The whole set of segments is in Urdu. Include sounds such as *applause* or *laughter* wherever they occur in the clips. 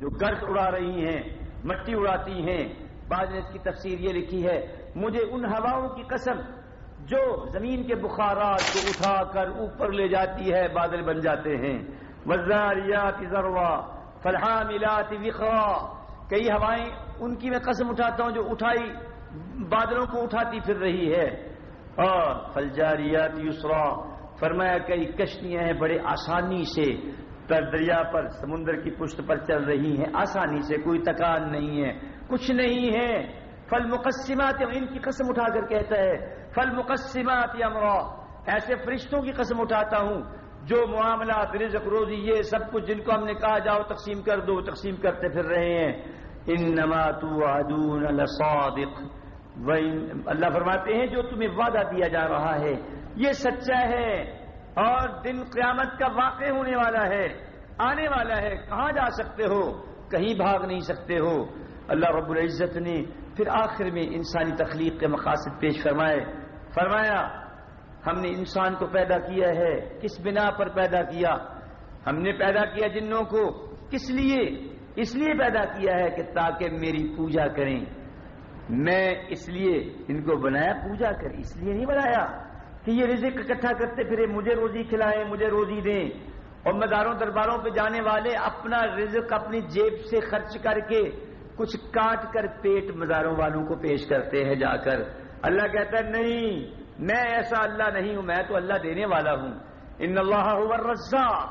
جو گرد اڑا رہی ہیں، مٹی اڑاتی ہیں۔ بعض نے اس کی تفسیر یہ لکھی ہے، مجھے ان ہواؤں کی قسم جو زمین کے بخارات کو اٹھا کر اوپر لے جاتی ہے، بادل بن جاتے ہیں۔ وزاریات ذروا فلحاملات وخرا کئی ہوائیں ان کی میں قسم اٹھاتا ہوں جو اٹھائی، بادلوں کو اٹھاتی پھر رہی ہے۔ اور فلجاریات یسرا فرمایا کئی کشتیاں ہیں بڑے آسانی سے۔ پر دریا پر سمندر کی پشت پر چل رہی ہیں۔ آسانی سے کوئی تکان نہیں ہے۔ کچھ نہیں ہے۔ فل مقسمات یعنی ان کی قسم اٹھا کر کہتا ہے فل مقسمات امرا ایسے فرشتوں کی قسم اٹھاتا ہوں، جو معاملات، رزق، روزی، یہ سب کچھ جن کو ہم نے کہا، جاؤ تقسیم کر دو، تقسیم کرتے پھر رہے ہیں۔ انما توعدون لصادق۔ اللہ فرماتے ہیں، جو تمہیں وعدہ دیا جا رہا ہے، یہ سچا ہے۔ اور دن قیامت کا واقع ہونے والا ہے، آنے والا ہے، کہاں جا سکتے ہو؟ کہیں بھاگ نہیں سکتے ہو۔ اللہ رب العزت نے پھر آخر میں انسانی تخلیق کے مقاصد پیش فرمائے۔ فرمایا، ہم نے انسان کو پیدا کیا ہے، کس بنا پر پیدا کیا؟ ہم نے پیدا کیا جنوں کو۔ کس لیے؟ اس لیے پیدا کیا ہے کہ تاکہ میری پوجا کریں۔ میں اس لیے ان کو بنایا، پوجا کر اس لیے نہیں بنایا۔ کہ یہ رزق اکٹھا کرتے پھرے مجھے روزی کھلائیں، مجھے روزی دیں۔ اور مداروں درباروں پہ جانے والے اپنا رزق اپنی جیب سے خرچ کر کے کچھ کاٹ کر پیٹ مزاروں والوں کو پیش کرتے ہیں جا کر۔ اللہ کہتا ہے، نہیں، میں ایسا اللہ نہیں ہوں، میں تو اللہ دینے والا ہوں۔ ان اللہ رزا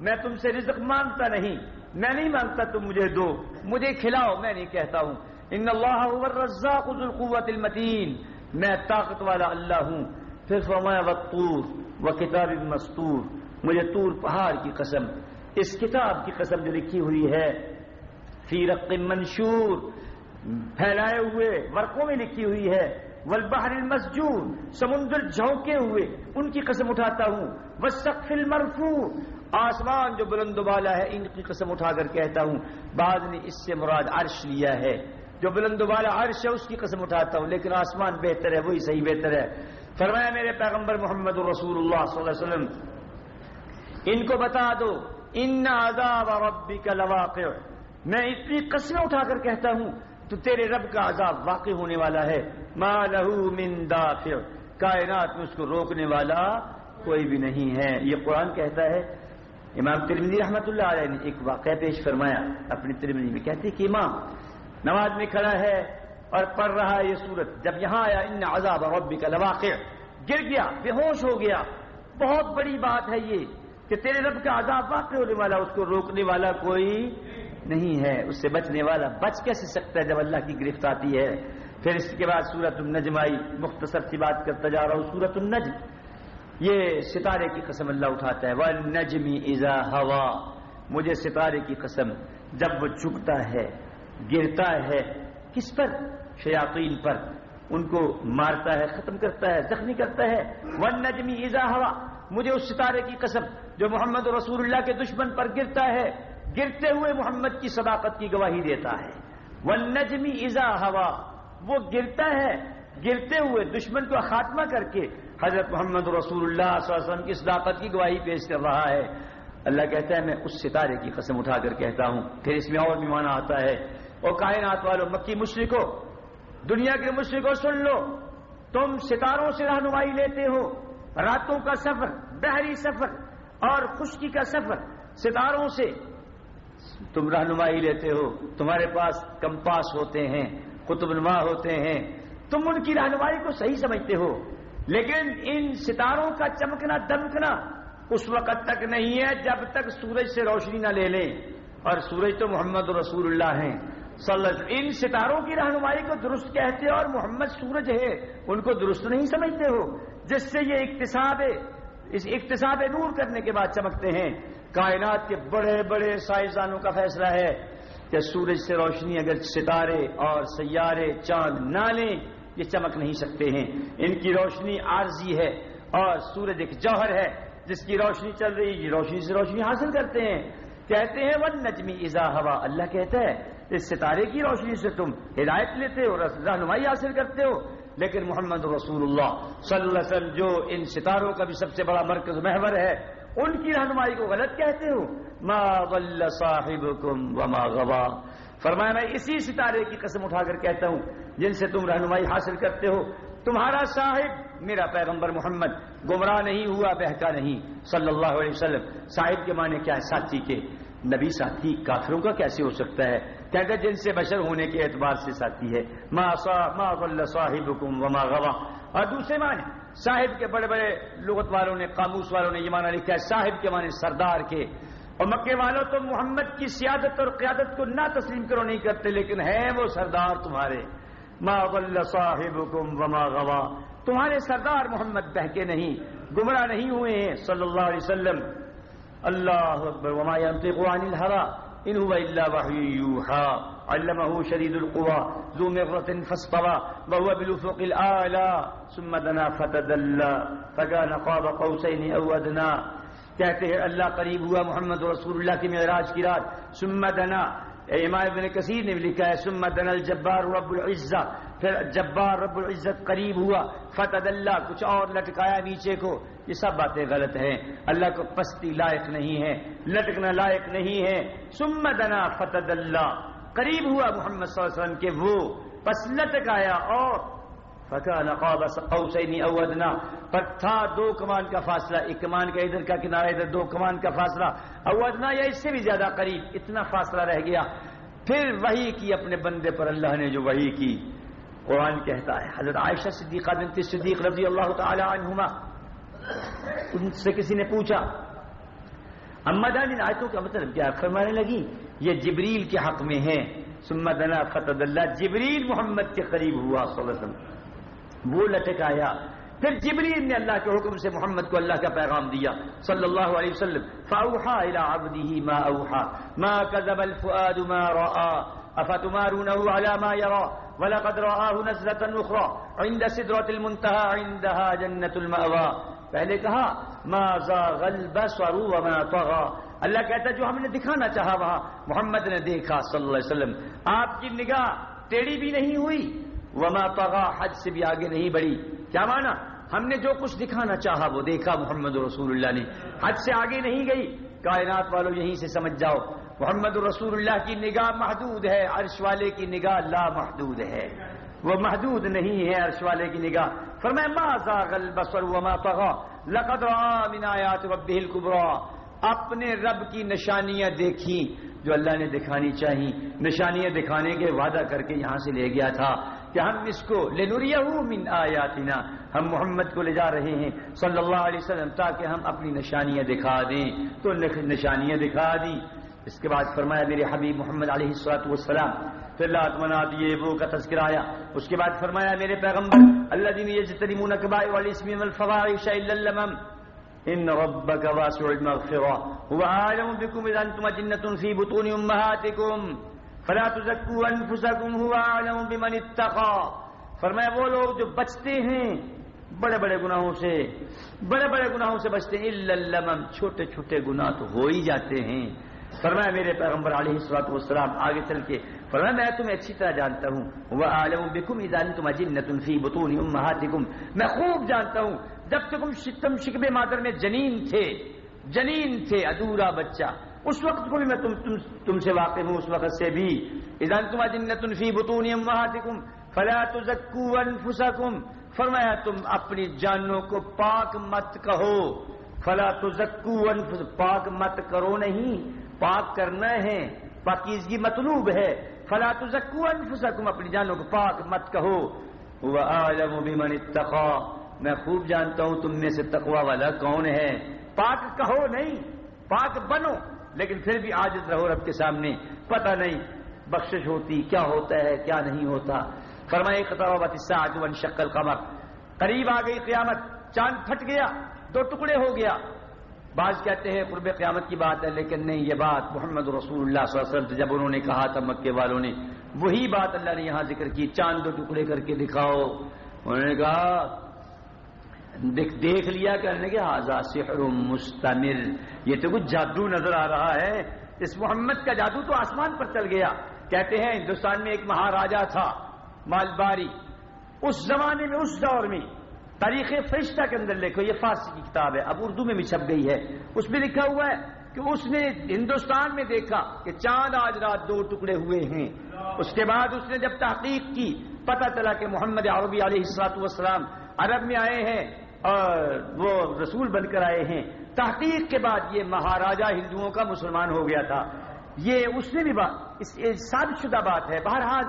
میں تم سے رزق مانگتا نہیں۔ میں نہیں مانگتا، تم مجھے دو۔ مجھے کھلاؤ، میں نہیں کہتا ہوں۔ ان اللہ رزا خود القوت المتین، میں طاقت والا اللہ ہوں۔ پھر فرمایا وطور و کتاب مستور، مجھے تور پہاڑ کی قسم، اس کتاب کی قسم جو لکھی ہوئی ہے فی رق منشور، پھیلائے ہوئے، ورقوں میں لکھی ہوئی ہے، والبحر المسجور سمندر جھونکے ہوئے، ان کی قسم اٹھاتا ہوں۔ والسقف المرفوع، آسمان جو بلند بالا ہے، ان کی قسم اٹھا کر کہتا ہوں۔ بعض نے اس سے مراد عرش لیا ہے۔ جو بلند بالا عرش ہے، اس کی قسم اٹھاتا ہوں، لیکن آسمان بہتر ہے، وہی صحیح بہتر ہے۔ فرمایا میرے پیغمبر محمد رسول اللہ صلی اللہ علیہ وسلم، ان کو بتا دو، ان عذاب ربی کا لواقع. میں اتنی قسمیں اٹھا کر کہتا ہوں، تو تیرے رب کا عذاب واقع ہونے والا ہے۔ ما لہو من دافع۔ کائنات میں اس کو روکنے والا کوئی بھی نہیں ہے۔ یہ قرآن کہتا ہے، امام ترمنی رحمت اللہ علیہ نے ایک واقعہ پیش فرمایا۔ اپنی ترمنی میں کہتے کہ امام، نماز میں کھڑا ہے اور پڑھ رہا ہے یہ صورت جب یہاں آیا، ان عذاب ربی کا لواقع گر گیا، بے ہوش ہو گیا۔ بہت بڑی بات ہے یہ کہ تیرے رب کا عذاب واقع ہونے والا، اس کو روکنے والا کوئی نہیں ہے، اس سے بچنے والا بچ کیسے سکتا ہے جب اللہ کی گرفت آتی ہے؟ پھر اس کے بعد سورت النجم آئی، مختصر سی بات کرتا جا رہا ہوں، سورت النجم۔ یہ ستارے کی قسم اللہ اٹھاتا ہے وہ نجمی ازا ہوا مجھے ستارے کی قسم، جب وہ چکتا ہے، گرتا ہے، کس پر؟ شیاطین پر ان کو مارتا ہے، ختم کرتا ہے، زخمی کرتا ہے۔ ون نجمی ازا ہوا مجھے اس ستارے کی قسم جو محمد رسول اللہ کے دشمن پر گرتا ہے، گرتے ہوئے محمد کی صداقت کی گواہی دیتا ہے۔ ون نجمی ازا ہوا وہ گرتا ہے، گرتے ہوئے دشمن کو خاتمہ کر کے حضرت محمد رسول اللہ صلی اللہ علیہ وسلم کی صداقت کی گواہی پیش کر رہا ہے۔ اللہ کہتا ہے، میں اس ستارے کی قسم اٹھا کر کہتا ہوں۔ پھر اس میں اور بھی مانا آتا ہے۔ اور کائنات والوں مکی مشرقوں دنیا کے مشرقوں سن لو، تم ستاروں سے رہنمائی لیتے ہو، راتوں کا سفر، بحری سفر اور خشکی کا سفر، ستاروں سے تم رہنمائی لیتے ہو، تمہارے پاس کمپاس ہوتے ہیں، قطب نما ہوتے ہیں، تم ان کی رہنمائی کو صحیح سمجھتے ہو، لیکن ان ستاروں کا چمکنا، دمکنا اس وقت تک نہیں ہے جب تک سورج سے روشنی نہ لے لیں۔ اور سورج تو محمد رسول اللہ ہیں۔ صلی ان ستاروں کی رہنمائی کو درست کہتے اور محمد سورج ہے، ان کو درست نہیں سمجھتے ہو، جس سے یہ اقتصاب، اس اقتصاب نور کرنے کے بعد چمکتے ہیں۔ کائنات کے بڑے بڑے سائنسدانوں کا فیصلہ ہے کہ سورج سے روشنی اگر ستارے اور سیارے، چاند نہ لیں یہ چمک نہیں سکتے ہیں۔ ان کی روشنی عارضی ہے اور سورج ایک جوہر ہے، جس کی روشنی چل رہی ہے روشنی سے روشنی حاصل کرتے ہیں۔ کہتے ہیں ون نجمی ازا ہوا اللہ کہتا ہے اس ستارے کی روشنی سے تم ہدایت لیتے ہو رہنمائی حاصل کرتے ہو۔ لیکن محمد رسول اللہ صلی اللہ علیہ وسلم جو ان ستاروں کا بھی سب سے بڑا مرکز محور ہے، ان کی رہنمائی کو غلط کہتے ہو۔ ما ضل صاحبكم وما غوا فرمایا، میں اسی ستارے کی قسم اٹھا کر کہتا ہوں جن سے تم رہنمائی حاصل کرتے ہو۔ تمہارا صاحب میرا پیغمبر محمد گمراہ نہیں ہوا، بہکا نہیں۔ صلی اللہ علیہ وسلم، صاحب کے معنی کیا ہے؟ ساتھی کے۔ نبی ساتھی کافروں کا کیسے ہو سکتا ہے؟ کہ جن سے بشر ہونے کے اعتبار سے ساتھی ہے۔ ما ما صاحبكم وما غوا۔ اور دوسرے معنی صاحب کے بڑے بڑے لغت والوں نے، قاموس والوں نے یہ معنی لکھا ہے، صاحب کے معنی سردار کے۔ اور مکے والوں تو محمد کی سیادت اور قیادت کو نہ تسلیم کرو نہیں کرتے، لیکن ہیں وہ سردار تمہارے۔ ما ضل صاحبكم وما غوا۔ تمہارے سردار محمد بہکے نہیں، گمراہ نہیں ہوئے ہیں، صلی اللہ علیہ وسلم۔ اللہ اکبر۔ وما ينطق عن الهوى ان هو الا وحي يوحى. علمه شديد القوى، ذو مرة فاستوى، وهو بالافق الاعلى ثم دنا فتدلى، فكان قاب قوسين او ادنى کہتے ہیں، اللہ قریب ہوا محمد رسول اللہ کی معراج کی رات. ثم دنا. امام ابن کثیر نے بھی لکھا ہے، ثم دنا الجبار رب العزہ. پھر جبار رب العزت قریب ہوا فتد اللہ کچھ اور لٹکایا نیچے کو. یہ سب باتیں غلط ہیں۔ اللہ کو پستی لائق نہیں ہے، لٹکنا لائق نہیں ہے۔ ثم دنا فتد اللہ قریب ہوا محمد صلی اللہ علیہ وسلم کے وہ پس لٹکایا اور فتح نقاب پر تھا دو کمان کا فاصلہ، ایک کمان کا ادھر کا کنارہ، ادھر دو کمان کا فاصلہ۔ او ادنا یا اس سے بھی زیادہ قریب، اتنا فاصلہ رہ گیا۔ پھر وہی کی اپنے بندے پر اللہ نے جو وہی کی، قرآن کہتا ہے، حضرت عائشہ صدیقہ بنت صدیق رضی اللہ تعالی عنہما۔ ان سے کسی نے پوچھا، اما جان ان آیتوں کا مطلب کیا؟ فرمانے لگی، یہ جبریل کے حق میں ہے سمدنا فتد اللہ، جبریل محمد کے قریب ہوا، صلی اللہ علیہ وسلم۔ وہ لٹک آیا۔ پھر جبریل نے اللہ کے حکم سے محمد کو اللہ کا پیغام دیا، صلی اللہ علیہ وسلم۔ فاوحا الى عبده ما اوحا۔ ما كذب الفؤاد ما راى افتمارونه على ما يرى۔ ولقد رآه نزلة اخرى۔ عند سدرة المنتهى، عندها جنة المأوى۔ پہلے کہا، ما زاغ البصر وما اللہ کہتا جو ہم نے دکھانا چاہا وہاں، محمد نے دیکھا صلی اللہ علیہ وسلم. آپ کی نگاہ ٹیڑھی بھی نہیں ہوئی وما طغى حج سے بھی آگے نہیں بڑھی. کیا مانا؟ ہم نے جو کچھ دکھانا چاہا وہ دیکھا محمد رسول اللہ نے. حج سے آگے نہیں گئی. کائنات والوں یہیں سے سمجھ جاؤ. محمد رسول اللہ کی نگاہ محدود ہے، عرش والے کی نگاہ لا محدود ہے. وہ محدود نہیں ہے عرش والے کی نگاہ. فرمایا، ما زاغ البصر وما طغى؟ لقد راى من آیات ربه الكبرى. اپنے رب کی نشانیاں دیکھی جو اللہ نے دکھانی چاہی۔ نشانیاں دکھانے کے وعدہ کر کے یہاں سے لے گیا تھا کہ ہم اس کو لنوریہ من آیاتنا ہم محمد کو لے جا رہے ہیں، صلی اللہ علیہ وسلم، تاکہ ہم اپنی نشانیاں دکھا دیں۔ تو نشانیاں دکھا دی اس کے بعد فرمایا میرے حبیب محمد علیہ السلاط والسلام، پھر اللہ مناد یہ وہ کا تذکرہ آیا۔ اس کے بعد فرمایا میرے پیغمبر اللہ دین یجتنبون کبائر والاسم والفواحش الا اللمم، ان ربك واسع المغفرة هو عالم بكم اذا انتم جنة في بطون امهاتكم فلا تزكوا انفسكم هو عالم بمن اتقى فرمایا وہ لوگ جو بچتے ہیں، بڑے بڑے گناہوں سے، بڑے بڑے گناہوں سے بچتے ہیں، الا اللمم، چھوٹے چھوٹے گناہ تو ہو ہی جاتے ہیں۔ فرمایا میرے پیغمبر علیہ السلاط والسلام، آگے چل کے، فرمایا میں تمہیں اچھی طرح جانتا ہوں۔ وہ عالم بکم ادان تم اجنتن فی بطون امہاتکم میں خوب جانتا ہوں، جب تک تم شکب مادر میں جنین تھے جنین تھے، ادھورا بچہ۔ اس وقت کو بھی میں تم تم تم سے واقف ہوں، اس وقت سے بھی۔ ادان تم اجنتن فی بطون امہاتکم فلا تزکوا انفسکم فرمایا تم اپنی جانوں کو پاک مت کہو۔ فلا تزکوا انفس پاک مت کرو نہیں۔ پاک کرنا ہے، پاکیزگی مطلوب ہے۔ فلا تزکو انفسکم، اپنی جانوں کو پاک مت کہو۔ وَآلَمُ بِمَنِ اتَّقَى۔ میں خوب جانتا ہوں تم میں سے تقوی والا کون ہے۔ پاک کہو نہیں، پاک بنو، لیکن پھر بھی عاجز رہو رب کے سامنے۔ پتہ نہیں بخشش ہوتی، کیا ہوتا ہے، کیا نہیں ہوتا۔ فرمائے قطربت الساعة وانشق القمر۔ قریب آ گئی قیامت، چاند پھٹ گیا، دو ٹکڑے ہو گیا۔ بعض کہتے ہیں قرب قیامت کی بات ہے، لیکن نہیں، یہ بات محمد رسول اللہ صلی اللہ علیہ وسلم جب انہوں نے کہا تھا مکے والوں نے وہی بات اللہ نے یہاں ذکر کی چاند دو ٹکڑے کر کے دکھاؤ۔ انہوں نے کہا، دیکھ لیا کہ کہ آزا سحر مستمر یہ تو کچھ جادو نظر آ رہا ہے۔ اس محمد کا جادو تو آسمان پر چل گیا۔ کہتے ہیں، ہندوستان میں ایک مہاراجا تھا، مالباری۔ اس زمانے میں، اس دور میں تاریخ فرشتہ کے اندر لکھو، یہ فارسی کی کتاب ہے، اب اردو میں بھی چھپ گئی ہے۔ اس میں لکھا ہوا ہے کہ اس نے ہندوستان میں دیکھا کہ چاند آج رات دو ٹکڑے ہوئے ہیں۔ اس کے بعد اس نے جب تحقیق کی، پتہ چلا کہ محمد عربی علیہ السلاط والسلام عرب میں آئے ہیں اور وہ رسول بن کر آئے ہیں۔ تحقیق کے بعد یہ مہاراجا ہندوؤں کا مسلمان ہو گیا تھا۔ یہ اس نے بھی بات ثابت شدہ بات ہے۔ بہرحال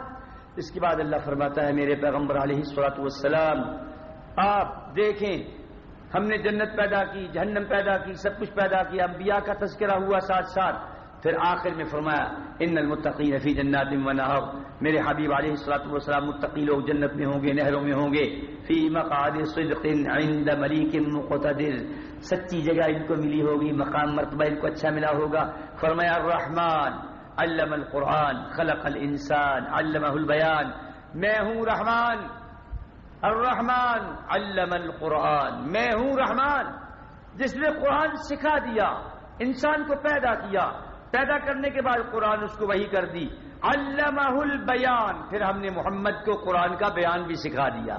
اس کے بعد اللہ فرماتا ہے، میرے پیغمبر علیہ السلاط والسلام آپ دیکھیں، ہم نے جنت پیدا کی، جہنم پیدا کی، سب کچھ پیدا کیا، انبیاء کا تذکرہ ہوا ساتھ ساتھ۔ پھر آخر میں فرمایا، ان المتقین فی جنات و نہر میرے حبیب علیہ الصلوۃ والسلام، متقی لوگ جنت میں ہوں گے، نہروں میں ہوں گے۔ فی مقعد صدق عند ملیک مقتدر۔ سچی جگہ ان کو ملی ہوگی، مقام مرتبہ ان کو اچھا ملا ہوگا۔ فرمایا، الرحمن علم القرآن، خلق الانسان، علمہ البیان۔ میں ہوں رحمان۔ الرحمن علم القرآن. میں ہوں رحمان. جس نے قرآن سکھا دیا، انسان کو پیدا کیا، پیدا کرنے کے بعد قرآن اس کو وہی کر دی. علمہ البیان. پھر ہم نے محمد کو قرآن کا بیان بھی سکھا دیا.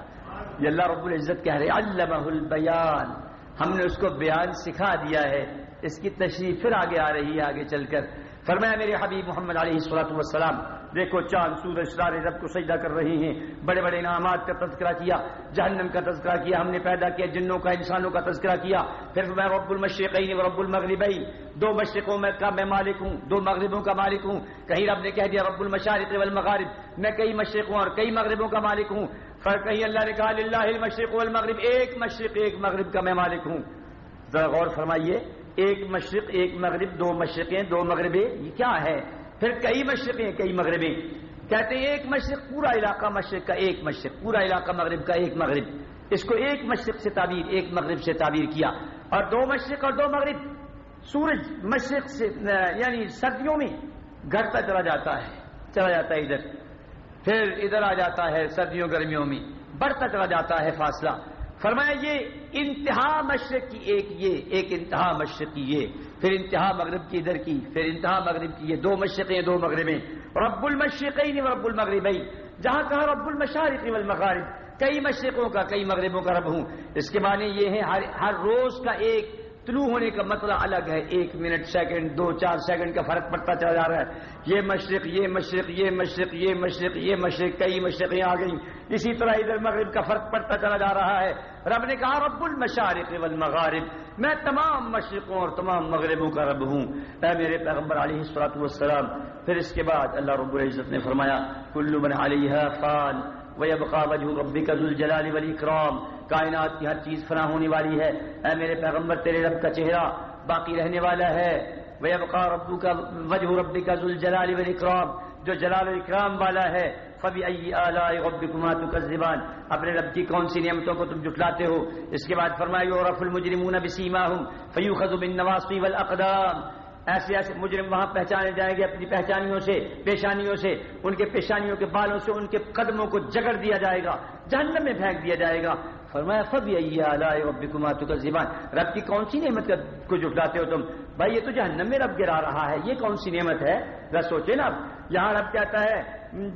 یہ اللہ رب العزت کہہ رہے علمہ البیان. ہم نے اس کو بیان سکھا دیا ہے. اس کی تشریح پھر آگے آ رہی ہے، آگے چل کر. فرمایا میرے حبیب محمد علیہ السلاۃ والسلام دیکھو چاند، سورج، ستارے رب کو سجدہ کر رہے ہیں۔ بڑے بڑے انعامات کا تذکرہ کیا، جہنم کا تذکرہ کیا، ہم نے پیدا کیا، جنوں کا، انسانوں کا تذکرہ کیا۔ پھر میں رب المشرقین و رب المغربی دو مشرقوں میں کا میں مالک ہوں، دو مغربوں کا مالک ہوں۔ کہیں رب نے کہہ دیا رب المشارق والمغارب، میں کئی مشرقوں اور کئی مغربوں کا مالک ہوں۔ پھر کہیں اللہ نے کہا اللہ المشرق والمغرب، ایک مشرق، ایک مغرب کا میں مالک ہوں۔ ذرا غور فرمائیے، ایک مشرق، ایک مغرب، دو مشرقیں، دو مغربیں، یہ کیا ہے؟ پھر کئی مشرقیں، کئی مغربیں۔ کہتے ہیں ایک مشرق پورا علاقہ مشرق کا ایک مشرق، پورا علاقہ مغرب کا ایک مغرب۔ اس کو ایک مشرق سے تعبیر، ایک مغرب سے تعبیر کیا۔ اور دو مشرق اور دو مغرب۔ سورج مشرق سے یعنی سردیوں میں گھرتا چلا جاتا ہے، چلا جاتا ہے ادھر۔ پھر ادھر آ جاتا ہے سردیوں، گرمیوں میں۔ بڑھتا چلا جاتا ہے فاصلہ۔ فرمایا یہ انتہا مشرق کی ایک یہ، ایک انتہا مشرق کی یہ، پھر انتہا مغرب کی ادھر کی، پھر انتہا مغرب کی یہ، دو مشرقیں دو مغربیں رب المشرقین و رب المغربی جہاں کہا رب المشارق والمغارب کئی مشرقوں کا، کئی مغربوں کا رب ہوں۔ اس کے معنی یہ ہے ہر ہر روز کا ایک طلوع ہونے کا مسئلہ الگ ہے۔ ایک منٹ، سیکنڈ، دو، چار سیکنڈ کا فرق پڑتا چلا جا رہا ہے۔ یہ مشرق یہ مشرق یہ مشرق یہ مشرق یہ مشرق، کئی مشرقیں آ گئیں۔ اسی طرح ادھر مغرب کا فرق پڑتا چلا جا رہا ہے۔ رب نے کہا، رب المشارق والمغارب، میں تمام مشرقوں اور تمام مغربوں کا رب ہوں۔ اے میرے پیغمبر علیہ السلاط والسلام، پھر اس کے بعد اللہ رب العزت نے فرمایا کلو من علیہ فان وَيَبْقَى وَجْهُ رَبِّكَ ذُو الْجَلَالِ وَالْإِكْرَامِ کائنات کی ہر چیز فنا ہونے والی ہے۔ اے میرے پیغمبر، تیرے رب کا چہرہ باقی رہنے والا ہے۔ وَيَبْقَى رَبُّكَ وَجْهُ رَبِّكَ ذُو الْجَلَالِ وَالْإِكْرَامِ جو جلال اکرام والا ہے۔ فبی ائی آلاء ربکما تکذبان۔ اپنے رب کی کون سی نعمتوں کو تم جھٹلاتے ہو؟ اس کے بعد فرمایا یعرف المجرمون بسیماہم فیوخذ بالنواصی والاقدام ایسے ایسے مجرم وہاں پہچانے جائیں گے اپنی پہچانیوں سے، پیشانیوں سے، ان کے پیشانیوں کے بالوں سے، ان کے قدموں کو جگڑ دیا جائے گا، جہنم میں پھینک دیا جائے گا۔ فرمایا فب فبی ربکما تکذبان رب کی کون سی نعمت کو جھٹلاتے ہو تم؟ بھائی، یہ تو جہنم میں رب گرا رہا ہے، یہ کون سی نعمت ہے؟ ذرا سوچے نا یہاں رب کہتا ہے،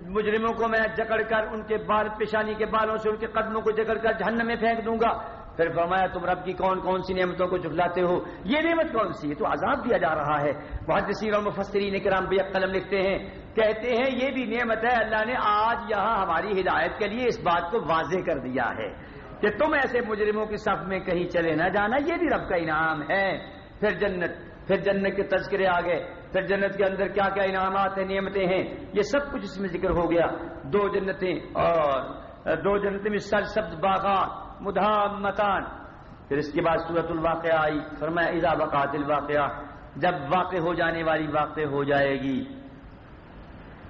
مجرموں کو میں جکڑ کر ان کے بال، پیشانی کے بالوں سے، ان کے قدموں کو جکڑ کر جہنم میں پھینک دوں گا۔ پھر فرمایا، تم رب کی کون کون سی نعمتوں کو جھٹلاتے ہو؟ یہ نعمت کون سی ہے؟ تو عذاب دیا جا رہا ہے۔ محدثین اور مفسرین کرام بھی قلم لکھتے ہیں، کہتے ہیں، یہ بھی نعمت ہے، اللہ نے آج یہاں ہماری ہدایت کے لیے اس بات کو واضح کر دیا ہے کہ تم ایسے مجرموں کی صف میں کہیں چلے نہ جانا، یہ بھی رب کا انعام ہے۔ پھر جنت پھر جنت کے تذکرے آ گئے۔ پھر جنت کے اندر کیا کیا انعامات ہیں، نعمتیں ہیں، یہ سب کچھ اس میں ذکر ہو گیا۔ دو جنتیں اور، دو جنتیں میں سر سبز باغات مدھام متان پھر اس کے بعد صورت الواقعہ آئی۔ فرمایا، اذا وقات الواقعہ، جب واقع ہو جانے والی واقع ہو جائے گی۔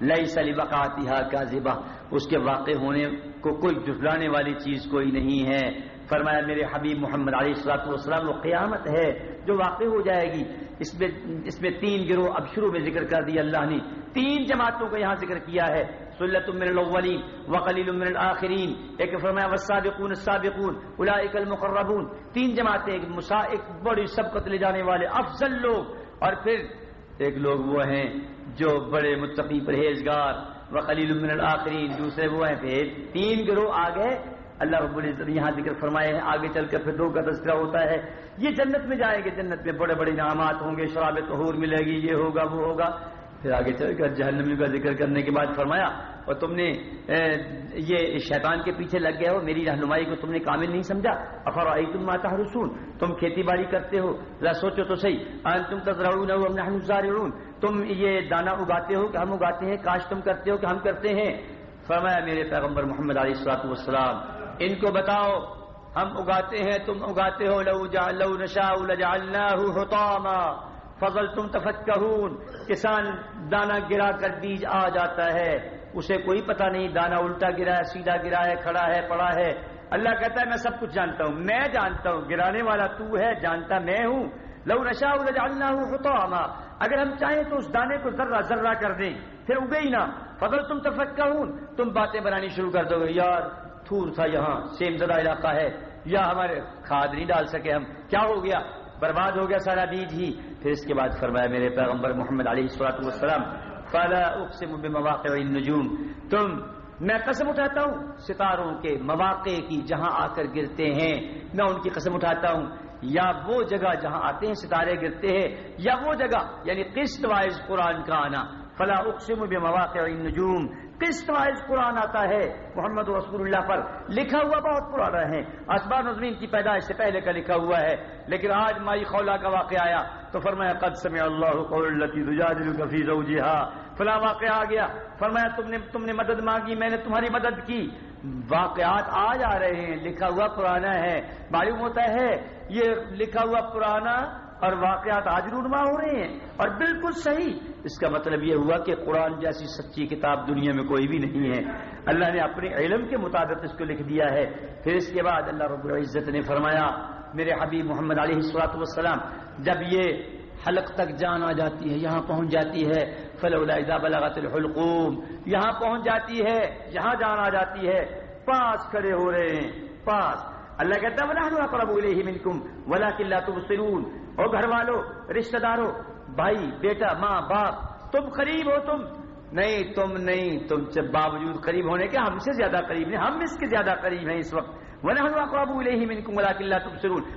لئی سلی وقاتی کا ذبح اس کے واقع ہونے کو کوئی جھٹلانے والی چیز کوئی نہیں ہے۔ فرمایا، میرے حبیب محمد علیہ السلاط والسلام، وہ قیامت ہے جو واقع ہو جائے گی۔ اس میں اس میں تین گروہ اب شروع میں ذکر کر دیا اللہ نے تین جماعتوں کو یہاں ذکر کیا ہے۔ سلت من الاولین وقلیل من الاخرین ایک فرمایا، والسابقون السابقون اولئک المقربون. تین جماعتیں ایک مسا ایک بڑی سبقت لے جانے والے افضل لوگ. اور پھر ایک لوگ وہ ہیں جو بڑے متقی پرہیزگار، وقلیل من الاخرین دوسرے وہ ہیں، پھر تین گروہ آ گئے اللہ رب العزت یہاں ذکر فرمائے ہیں، آگے چل کر پھر دو کا تذکرہ ہوتا ہے. یہ جنت میں جائیں گے، جنت میں بڑے بڑے انعامات ہوں گے، شراب طہور ملے گی، یہ ہوگا، وہ ہوگا. پھر آگے چل کر جہنمی کا ذکر کرنے کے بعد فرمایا، اور تم نے یہ شیطان کے پیچھے لگ گئے ہو، میری رہنمائی کو تم نے کامل نہیں سمجھا۔ افر آئی تم ماتا رسول تم کھیتی باڑی کرتے ہو، ذرا سوچو تو صحیح۔ تم تذرون تم یہ دانا اگاتے ہو کہ ہم اگاتے ہیں، کاش تم کرتے ہو کہ ہم کرتے ہیں۔ فرمایا میرے پیغمبر محمد علیہ السلاط والسلام، ان کو بتاؤ، ہم اگاتے ہیں، تم اگاتے ہو، لو جا، لو نشا حطاما۔ فضل تم تفکہون، کسان دانا گرا کر بیج آ جاتا ہے۔ اسے کوئی پتہ نہیں دانا الٹا گرا ہے، سیدھا گرا ہے، کھڑا ہے، پڑا ہے۔ اللہ کہتا ہے، میں سب کچھ جانتا ہوں، میں جانتا ہوں، گرانے والا تو ہے، جانتا میں ہوں۔ لو نشا اللہ حطاما اگر ہم چاہیں تو اس دانے کو ذرہ ذرہ کر دیں، پھر اگے ہی فضل تم تفکہون، تم باتیں بنانی شروع کر دو گے۔ یار، تھور تھا یہاں، سیم زدہ علاقہ ہے۔ یا ہمارے کھاد نہیں ڈال سکے ہم۔ کیا ہو گیا؟ برباد ہو گیا سارا بیج ہی۔ پھر اس کے بعد فرمایا میرے پیغمبر محمد علیہ السلاط والسلام، فلا اقسم بمواقع النجوم۔ تم، میں قسم اٹھاتا ہوں ستاروں کے مواقع کی جہاں آ کر گرتے ہیں۔ میں ان کی قسم اٹھاتا ہوں، یا وہ جگہ جہاں آتے ہیں ستارے گرتے ہیں، یا وہ جگہ یعنی قسط وائز قرآن کا آنا۔ فلا اقسم بمواقع النجوم۔ قسط وائز قرآن آتا ہے محمد رسول اللہ پر؟ لکھا ہوا بہت پرانا ہے۔ اسبان نظمین کی پیدائش سے پہلے کا لکھا ہوا ہے، لیکن آج مائی خولا کا واقعہ آیا۔ تو فرمایا، قد سمع اللہ قول التي تجادلك واقعہ آ گیا۔ فرمایا، تم نے تم نے مدد مانگی، میں نے تمہاری مدد کی۔ واقعات آج آ رہے ہیں۔ لکھا ہوا پرانا ہے۔ معلوم ہوتا ہے، یہ لکھا ہوا پرانا اور واقعات آج رونما ہو رہے ہیں اور بالکل صحیح۔ اس کا مطلب یہ ہوا کہ قرآن جیسی سچی کتاب دنیا میں کوئی بھی نہیں ہے۔ اللہ نے اپنے علم کے مطابق اس کو لکھ دیا ہے۔ پھر اس کے بعد اللہ رب العزت نے فرمایا، میرے حبیب محمد علیہ السلاط والسلام، جب یہ حلق تک جان آ جاتی ہے، یہاں پہنچ جاتی ہے، فلولا بلغت الحلقوم، یہاں پہنچ جاتی ہے، یہاں جان آ جاتی ہے۔ پاس کھڑے ہو رہے ہیں، پاس۔ اللہ کہتا ہے قرب منکم ولکن لا تبصرون۔ او گھر والوں رشتہ داروں بھائی، بیٹا، ماں، باپ، تم قریب ہو تم۔ نہیں تم نہیں، تم باوجود قریب ہونے کے ہم سے زیادہ قریب نہیں، ہم اس کے زیادہ قریب ہیں اس وقت۔ ونحن لے ہی منکم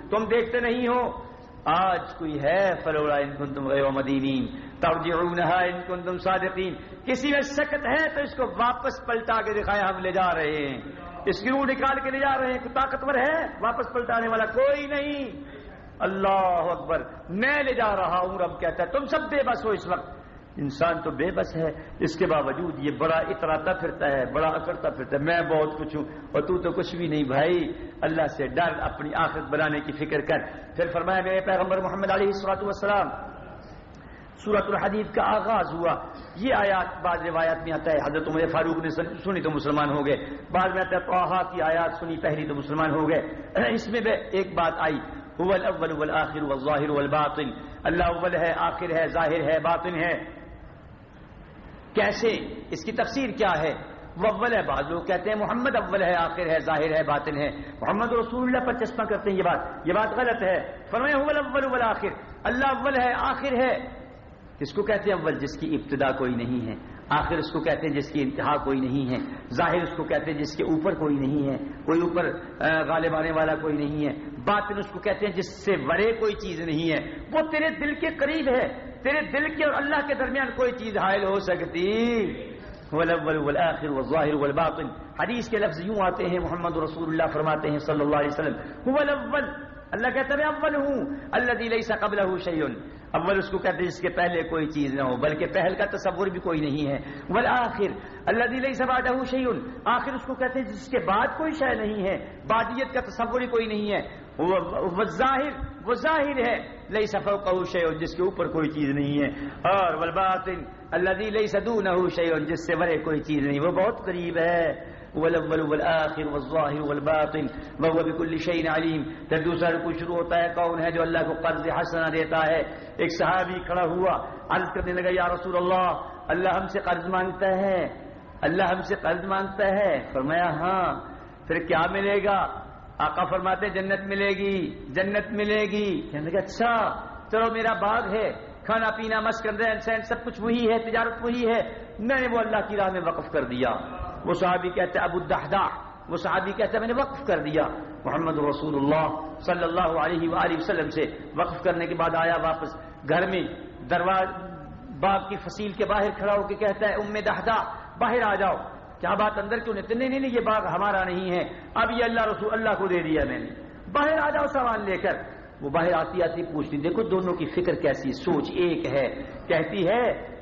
تم دیکھتے نہیں ہو۔ آج کوئی ہے؟ فلولا ان کنتم غیر مدینین ترجعونها ان کنتم صادقین کسی میں سکت ہے تو اس کو واپس پلٹا کے دکھایا ہم لے جا رہے ہیں۔ اس کی روح نکال کے لے جا رہے ہیں۔ طاقتور ہے؟ واپس پلٹانے والا کوئی نہیں۔ اللہ اکبر، میں لے جا رہا ہوں، رب کہتا ہے، تم سب بے بس ہو اس وقت۔ انسان تو بے بس ہے، اس کے باوجود یہ بڑا اتراتا پھرتا ہے، بڑا اکڑتا پھرتا ہے۔ میں بہت کچھ ہوں، اور تو تو کچھ بھی نہیں بھائی۔ اللہ سے ڈر، اپنی آخرت بنانے کی فکر کر۔ پھر فرمایا، میرے پیغمبر محمد علیہ السلاط والسلام سورت الحدیث کا آغاز ہوا۔ یہ آیات بعض روایات میں آتا ہے، حضرت عمر فاروق نے سنی تو مسلمان ہو گئے۔ بعد میں آتا ہے توحا کی آیات سنی، پہلی تو مسلمان ہو گئے۔ اس میں ایک بات آئی۔ هو الاول والآخر والظاہر والباطن. اللہ اول ہے، آخر ہے، ظاہر ہے، باطن ہے. کیسے؟ اس کی تفسیر کیا ہے؟ وہ اول ہے، بعض لوگ کہتے ہیں محمد اول ہے، آخر ہے، ظاہر ہے، باطن ہے. محمد رسول اللہ پر چشمہ کرتے ہیں یہ بات یہ بات غلط ہے. فرمائے هو الاول والآخر. اللہ اول ہے، آخر ہے. کس کو کہتے ہیں اول؟ جس کی ابتدا کوئی نہیں ہے. آخر اس کو کہتے ہیں جس کی انتہا کوئی نہیں ہے، ظاہر اس کو کہتے ہیں جس کے اوپر کوئی نہیں ہے، کوئی اوپر غالب آنے والا کوئی نہیں ہے۔ باطن اس کو کہتے ہیں جس سے ورے کوئی چیز نہیں ہے۔ وہ تیرے دل کے قریب ہے، تیرے دل کے اور اللہ کے درمیان کوئی چیز حائل ہو سکتی۔ والاول والآخر والظاہر والباطن۔ حدیث کے لفظ یوں آتے ہیں، محمد رسول اللہ فرماتے ہیں صلی اللہ علیہ وسلم۔ هو الاول اللہ کہتا ہے، میں اول ہوں۔ الذي ليس قبله شيء اول اس کو کہتے ہیں جس کے پہلے کوئی چیز نہ ہو، بلکہ پہل کا تصور بھی کوئی نہیں ہے۔ والآخر الذي ليس بعده شيء آخر اس کو کہتے ہیں جس کے بعد کوئی شے نہیں ہے، بعدیت کا تصور ہی کوئی نہیں ہے۔ وہ ظاہر وہ ظاہر ہے۔ لئی سفر شے جس کے اوپر کوئی چیز نہیں ہے۔ اور والباطن الذي ليس دونه شيء جس سے ورے کوئی چیز نہیں، وہ بہت قریب ہے۔ والاول والآخر والظاہر والباطن، وهو بكل شيء علیم پھر دوسرا رکو شروع ہوتا ہے، کون ہے جو اللہ کو قرض حسنہ دیتا ہے؟ ایک صحابی کھڑا ہوا، عرض کرنے لگا، یا رسول اللہ اللہ ہم سے قرض مانگتا ہے، اللہ ہم سے قرض مانگتا ہے. فرمایا ہاں. پھر کیا ملے گا؟ آقا فرماتے، جنت ملے گی، جنت ملے گی. کہنے لگا اچھا چلو میرا باغ ہے، کھانا پینا، مسکن، رہن سہن، سب کچھ وہی ہے، تجارت وہی ہے، میں نے وہ اللہ کی راہ میں وقف کر دیا۔ وہ صحابی کہتے ابو الدہدہ وہ صحابی کہتا ہے میں نے وقف کر دیا۔ محمد رسول اللہ صلی اللہ علیہ وآلہ وسلم سے وقف کرنے کے بعد آیا واپس۔ گھر میں درواز باغ کی فصیل کے باہر کھڑا ہو کے کہتا ہے ام دہدا باہر آ جاؤ۔ کیا بات اندر کیوں نہیں؟ نہیں نہیں یہ باغ ہمارا نہیں ہے۔ اب یہ اللہ رسول، اللہ کو دے دیا میں نے۔ باہر آ جاؤ سامان لے کر۔ وہ باہر آتی آتی پوچھتی، دیکھو دونوں کی فکر کیسی سوچ ایک ہے۔ کہتی ہے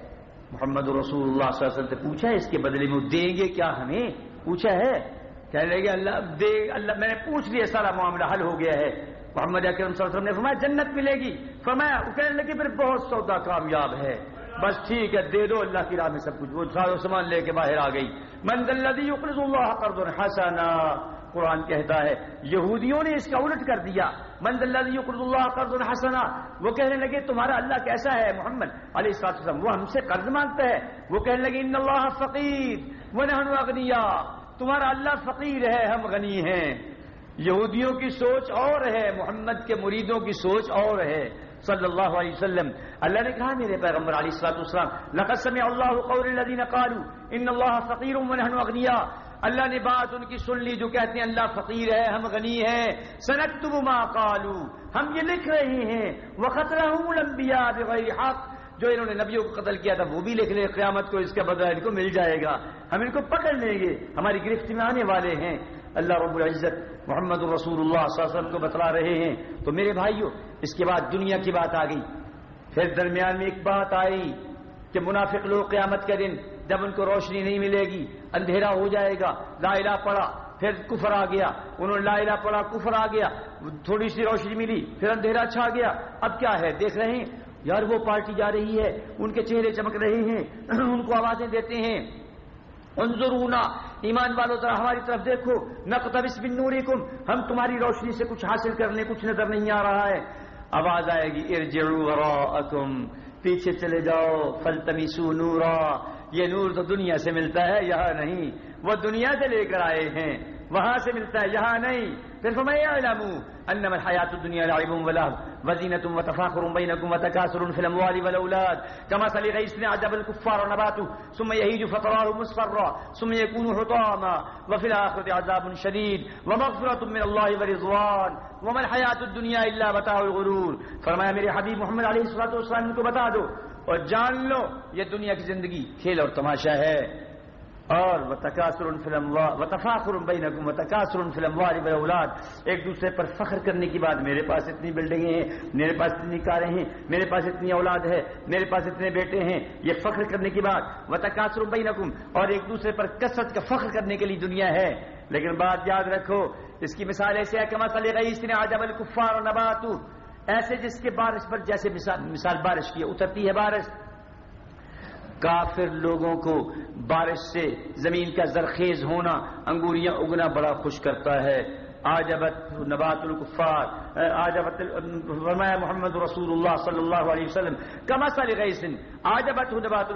محمد رسول اللہ صلی اللہ علیہ وسلم سے پوچھا ہے اس کے بدلے میں دیں گے کیا ہمیں؟ پوچھا ہے۔ کہنے لگے، اللہ دے، اللہ میں نے پوچھ لیا، سارا معاملہ حل ہو گیا ہے۔ محمد اکرم صلی اللہ علیہ وسلم نے فرمایا، جنت ملے گی۔ فرمایا کہنے لگی پھر بہت سودا کامیاب ہے۔ بس ٹھیک ہے، دے دو، اللہ کی راہ میں سب کچھ۔ وہ سارا سامان لے کے باہر آ گئی۔ من الذي يقرض الله حسنا، قرآن کہتا ہے، یہودیوں نے اس کا الٹ کر دیا۔ من الذي يقرض الله قرضا حسنا؟ وہ کہنے لگے، تمہارا اللہ کیسا ہے محمد؟ علیہ الصلوۃ والسلام، وہ ہم سے قرض مانگتا ہے وہ کہنے لگے، ان اللہ فقیر ونحن اغنیاء تمہارا اللہ فقیر ہے، ہم غنی ہیں۔ یہودیوں کی سوچ اور ہے، محمد کے مریدوں کی سوچ اور ہے۔ صلی اللہ علیہ وسلم۔ اللہ نے کہا، میرے پیغمبر علیہ الصلوۃ والسلام، لقد سمع الله قول الذين قالوا، ان الله فقير ونحن اغنياء اللہ نے بات ان کی سن لی جو کہتے ہیں اللہ فقیر ہے، ہم غنی ہیں۔ سنكتب ما قالوا ہم یہ لکھ رہے ہیں۔ وقتلهم الانبیاء بغیر حق۔ جو انہوں نے نبیوں کو قتل کیا تھا، وہ بھی لکھ لیں قیامت کو، اس کا بدلہ ان کو مل جائے گا۔ ہم ان کو پکڑ لیں گے۔ ہماری گرفت میں آنے والے ہیں۔ اللہ رب العزت محمد رسول اللہ صلی اللہ علیہ وسلم کو بتلا رہے ہیں۔ تو میرے بھائیوں اس کے بعد دنیا کی بات آ گئی۔ پھر درمیان میں ایک بات آئی کہ منافق لوگ قیامت کے دن جب ان کو روشنی نہیں ملے گی، اندھیرا ہو جائے گا، لا الہ پڑا، پھر کفر آ گیا، انہوں نے لا الہ پڑا، کفر آ گیا، تھوڑی سی روشنی ملی، پھر اندھیرا چھا گیا، اب کیا ہے؟ دیکھ رہے ہیں؟ یار وہ پارٹی جا رہی ہے، ان کے چہرے چمک رہے ہیں، *clears throat* ان کو آوازیں دیتے ہیں۔ انظرونا ایمان والوں ذرا ہماری طرف دیکھو، نقتبس من نورکم ہم تمہاری روشنی سے کچھ حاصل کر لیں کچھ نظر نہیں آ رہا ہے۔ آواز آئے گی، ارجعوا وراءکم، پیچھے چلے جاؤ فلتمسوا نورا۔ یہ نور تو دنیا سے ملتا ہے، یہاں نہیں۔ وہ دنیا سے لے کر آئے ہیں، وہاں سے ملتا ہے، یہاں نہیں۔ پھر فرمایا اعلموا انما الحیات الدنیا لعب ولهو وزینة وتفاخر بینکم وتکاثر فی الاموال والاولاد كمثل غيث اعجب الكفار نباته ثم يهيج فتراه مصفرا ثم يكون حطاما وفي الاخرة عذاب شديد ومغفرة من الله ورضوان وما الحیات الدنیا الا متاع الغرور۔ فرمایا، میرے حبیب محمد علیہ الصلوۃ والسلام کو بتا دو اور جان لو یہ دنیا کی زندگی کھیل اور تماشا ہے۔ اور وہ تقاصر فلم و تفاخر بینکم فلم اولاد ایک دوسرے پر فخر کرنے کی بات، میرے پاس اتنی بلڈنگیں ہیں، میرے پاس اتنی کاریں ہیں، میرے پاس اتنی اولاد ہے، میرے پاس اتنے بیٹے ہیں۔ یہ فخر کرنے کی بات۔ و تقاصر بینکم اور ایک دوسرے پر کثرت کا فخر کرنے کے لیے دنیا ہے۔ لیکن بات یاد رکھو، اس کی مثال ایسے ہے کہ مسئلہ رئیس نے آجب الکفار و نبات ایسے جس کے بارش پر جیسے مثال بارش کی اترتی ہے بارش۔ کافر لوگوں کو بارش سے زمین کا زرخیز ہونا، انگوریاں اگنا بڑا خوش کرتا ہے۔ آجبت نبات الکفار آجبت فرمایا محمد رسول اللہ صلی اللہ علیہ وسلم کما سال غیسن آجبت نبات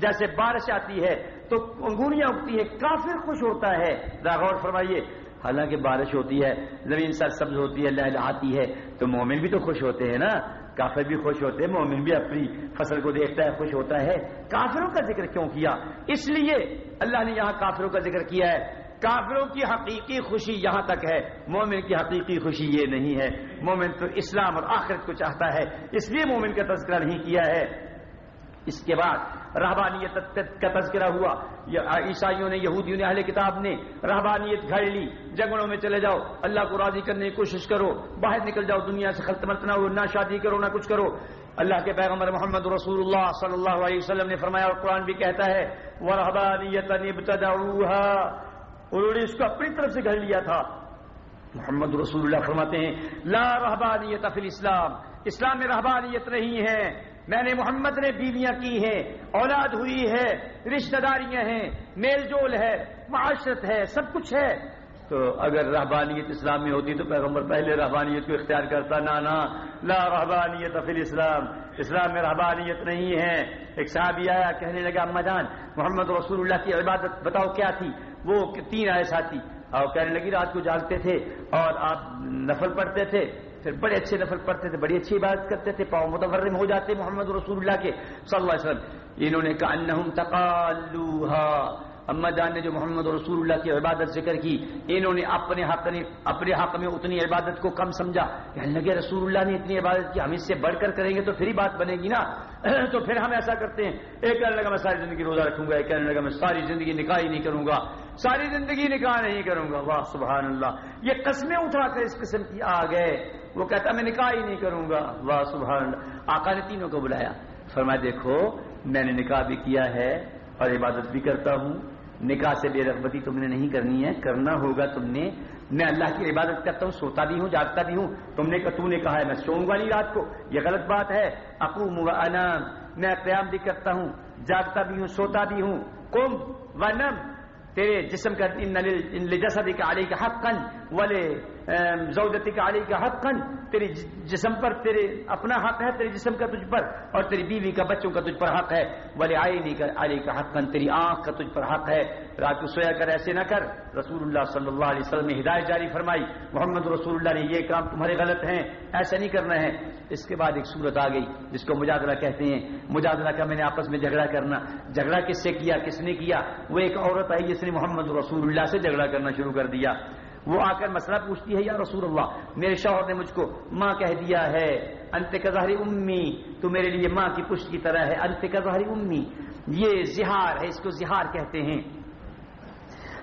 جیسے بارش آتی ہے تو انگوریاں اگتی ہے کافر خوش ہوتا ہے۔ غور فرمائیے حالانکہ بارش ہوتی ہے، زمین سر سبز ہوتی ہے لہلاتی ہے، تو مومن بھی تو خوش ہوتے ہیں نا؟ کافر بھی خوش ہوتے ہیں، مومن بھی اپنی فصل کو دیکھتا ہے، خوش ہوتا ہے۔ کافروں کا ذکر کیوں کیا؟ اس لیے اللہ نے یہاں کافروں کا ذکر کیا ہے۔ کافروں کی حقیقی خوشی یہاں تک ہے۔ مومن کی حقیقی خوشی یہ نہیں ہے۔ مومن تو اسلام اور آخرت کو چاہتا ہے، اس لیے مومن کا تذکرہ نہیں کیا ہے۔ اس کے بعد رہبانیت کا تذکرہ ہوا۔ عیسائیوں نے، یہودیوں نے، اہل کتاب نے رہبانیت گھڑ لی۔ جنگلوں میں چلے جاؤ۔ اللہ کو راضی کرنے کی کوشش کرو۔ باہر نکل جاؤ۔ دنیا سے خلط مت نہ ہو، نہ شادی کرو، نہ کچھ کرو۔ اللہ کے پیغمبر محمد رسول اللہ صلی اللہ علیہ وسلم نے فرمایا، اور قرآن بھی کہتا ہے وہ رحبانیت انہوں نے اس کو اپنی طرف سے گھڑ لیا تھا۔ محمد رسول اللہ فرماتے ہیں، لا رحبانیت فی الاسلام۔ اسلام میں رحبانیت نہیں ہے۔ میں نے محمد نے بیویاں کی ہیں، اولاد ہوئی ہے رشتہ داریاں ہیں، میل جول ہے، معاشرت ہے، سب کچھ ہے۔ تو اگر رحبانیت اسلام میں ہوتی تو پیغمبر پہلے رحبانیت کو اختیار کرتا نا نا لا رحبانیت فی اسلام اسلام میں رحبانیت نہیں ہے۔ ایک صحابی آیا، کہنے لگا، اما جان، محمد رسول اللہ کی عبادت بتاؤ کیا تھی؟ وہ تین آئے ساتھی۔ اور کہنے لگی، رات کو جاگتے تھے اور آپ نفل پڑھتے تھے۔ پھر بڑے اچھے نفل پڑھتے تھے، بڑی اچھی بات کرتے تھے، پاؤں متورم ہو جاتے، محمد رسول اللہ کے صلی اللہ علیہ وسلم۔ انہوں نے کہا، انہم تقالوہا۔ اما جان نے جو محمد رسول اللہ کی عبادت ذکر کی، انہوں نے اپنے حق نے، اپنے حق میں اتنی عبادت کو کم سمجھا کہنے لگے رسول اللہ نے اتنی عبادت کی، ہم اس سے بڑھ کر کریں گے تو پھر ہی بات بنے گی نا۔ *clears throat* تو پھر ہم ایسا کرتے ہیں، ایک کہنے لگا، میں ساری زندگی روزہ رکھوں گا، ایک کہنے لگا، میں ساری زندگی نکاح ہی نہیں کروں گا، ساری زندگی نکاح نہیں کروں گا۔ واہ، سبحان اللہ۔ یہ قسمیں اٹھا کر اس قسم کی آ گئے۔ وہ کہتا میں نکاح ہی نہیں کروں گا. واہ، سبحان اللہ۔ آقا نے تینوں کو بلایا۔ فرمایا، دیکھو، میں نے نکاح بھی کیا ہے اور عبادت بھی کرتا ہوں۔ نکاح سے بے رغبتی تم نے نہیں کرنی ہے، کرنا ہوگا تم نے۔ میں اللہ کی عبادت کرتا ہوں، سوتا بھی ہوں، جاگتا بھی ہوں۔ تم نے تو نے کہا ہے، میں سوؤں گا نہیں رات کو۔ یہ غلط بات ہے۔ اقوم و انام میں قیام بھی کرتا ہوں، جاگتا بھی ہوں، سوتا بھی ہوں۔ کم و نم تیرے جسم کا جسدی کا علی کا حق کن زودتی کا علی کا حق کن تیری جسم پر تیرے اپنا حق ہے، تیرے جسم کا تجھ پر، اور تیری بیوی کا بچوں کا تجھ پر حق ہے۔ والے آئی کا علی کا حق کن تیری آنکھ کا تجھ پر حق ہے۔ رات کو سویا کر، ایسے نہ کر۔ رسول اللہ صلی اللہ علیہ وسلم نے ہدایت جاری فرمائی۔ محمد رسول اللہ نے یہ کام تمہارے غلط ہیں، ایسا نہیں کرنا ہے۔ اس کے بعد ایک صورت آ گئی، جس کو مجادلہ کہتے ہیں۔ مجادلہ کا میں نے آپس میں جھگڑا کرنا۔ جھگڑا کس سے کیا، کس نے کیا؟ وہ ایک عورت آئی، جس نے محمد رسول اللہ سے جھگڑا کرنا شروع کر دیا۔ وہ آ کر مسئلہ پوچھتی ہے، یا رسول اللہ، میرے شوہر نے مجھ کو ماں کہہ دیا ہے، انت کا ظاہری امی، تو میرے لیے ماں کی پشت کی طرح ہے، انت کا ظاہری امی، یہ زہار ہے، اس کو زہار کہتے ہیں۔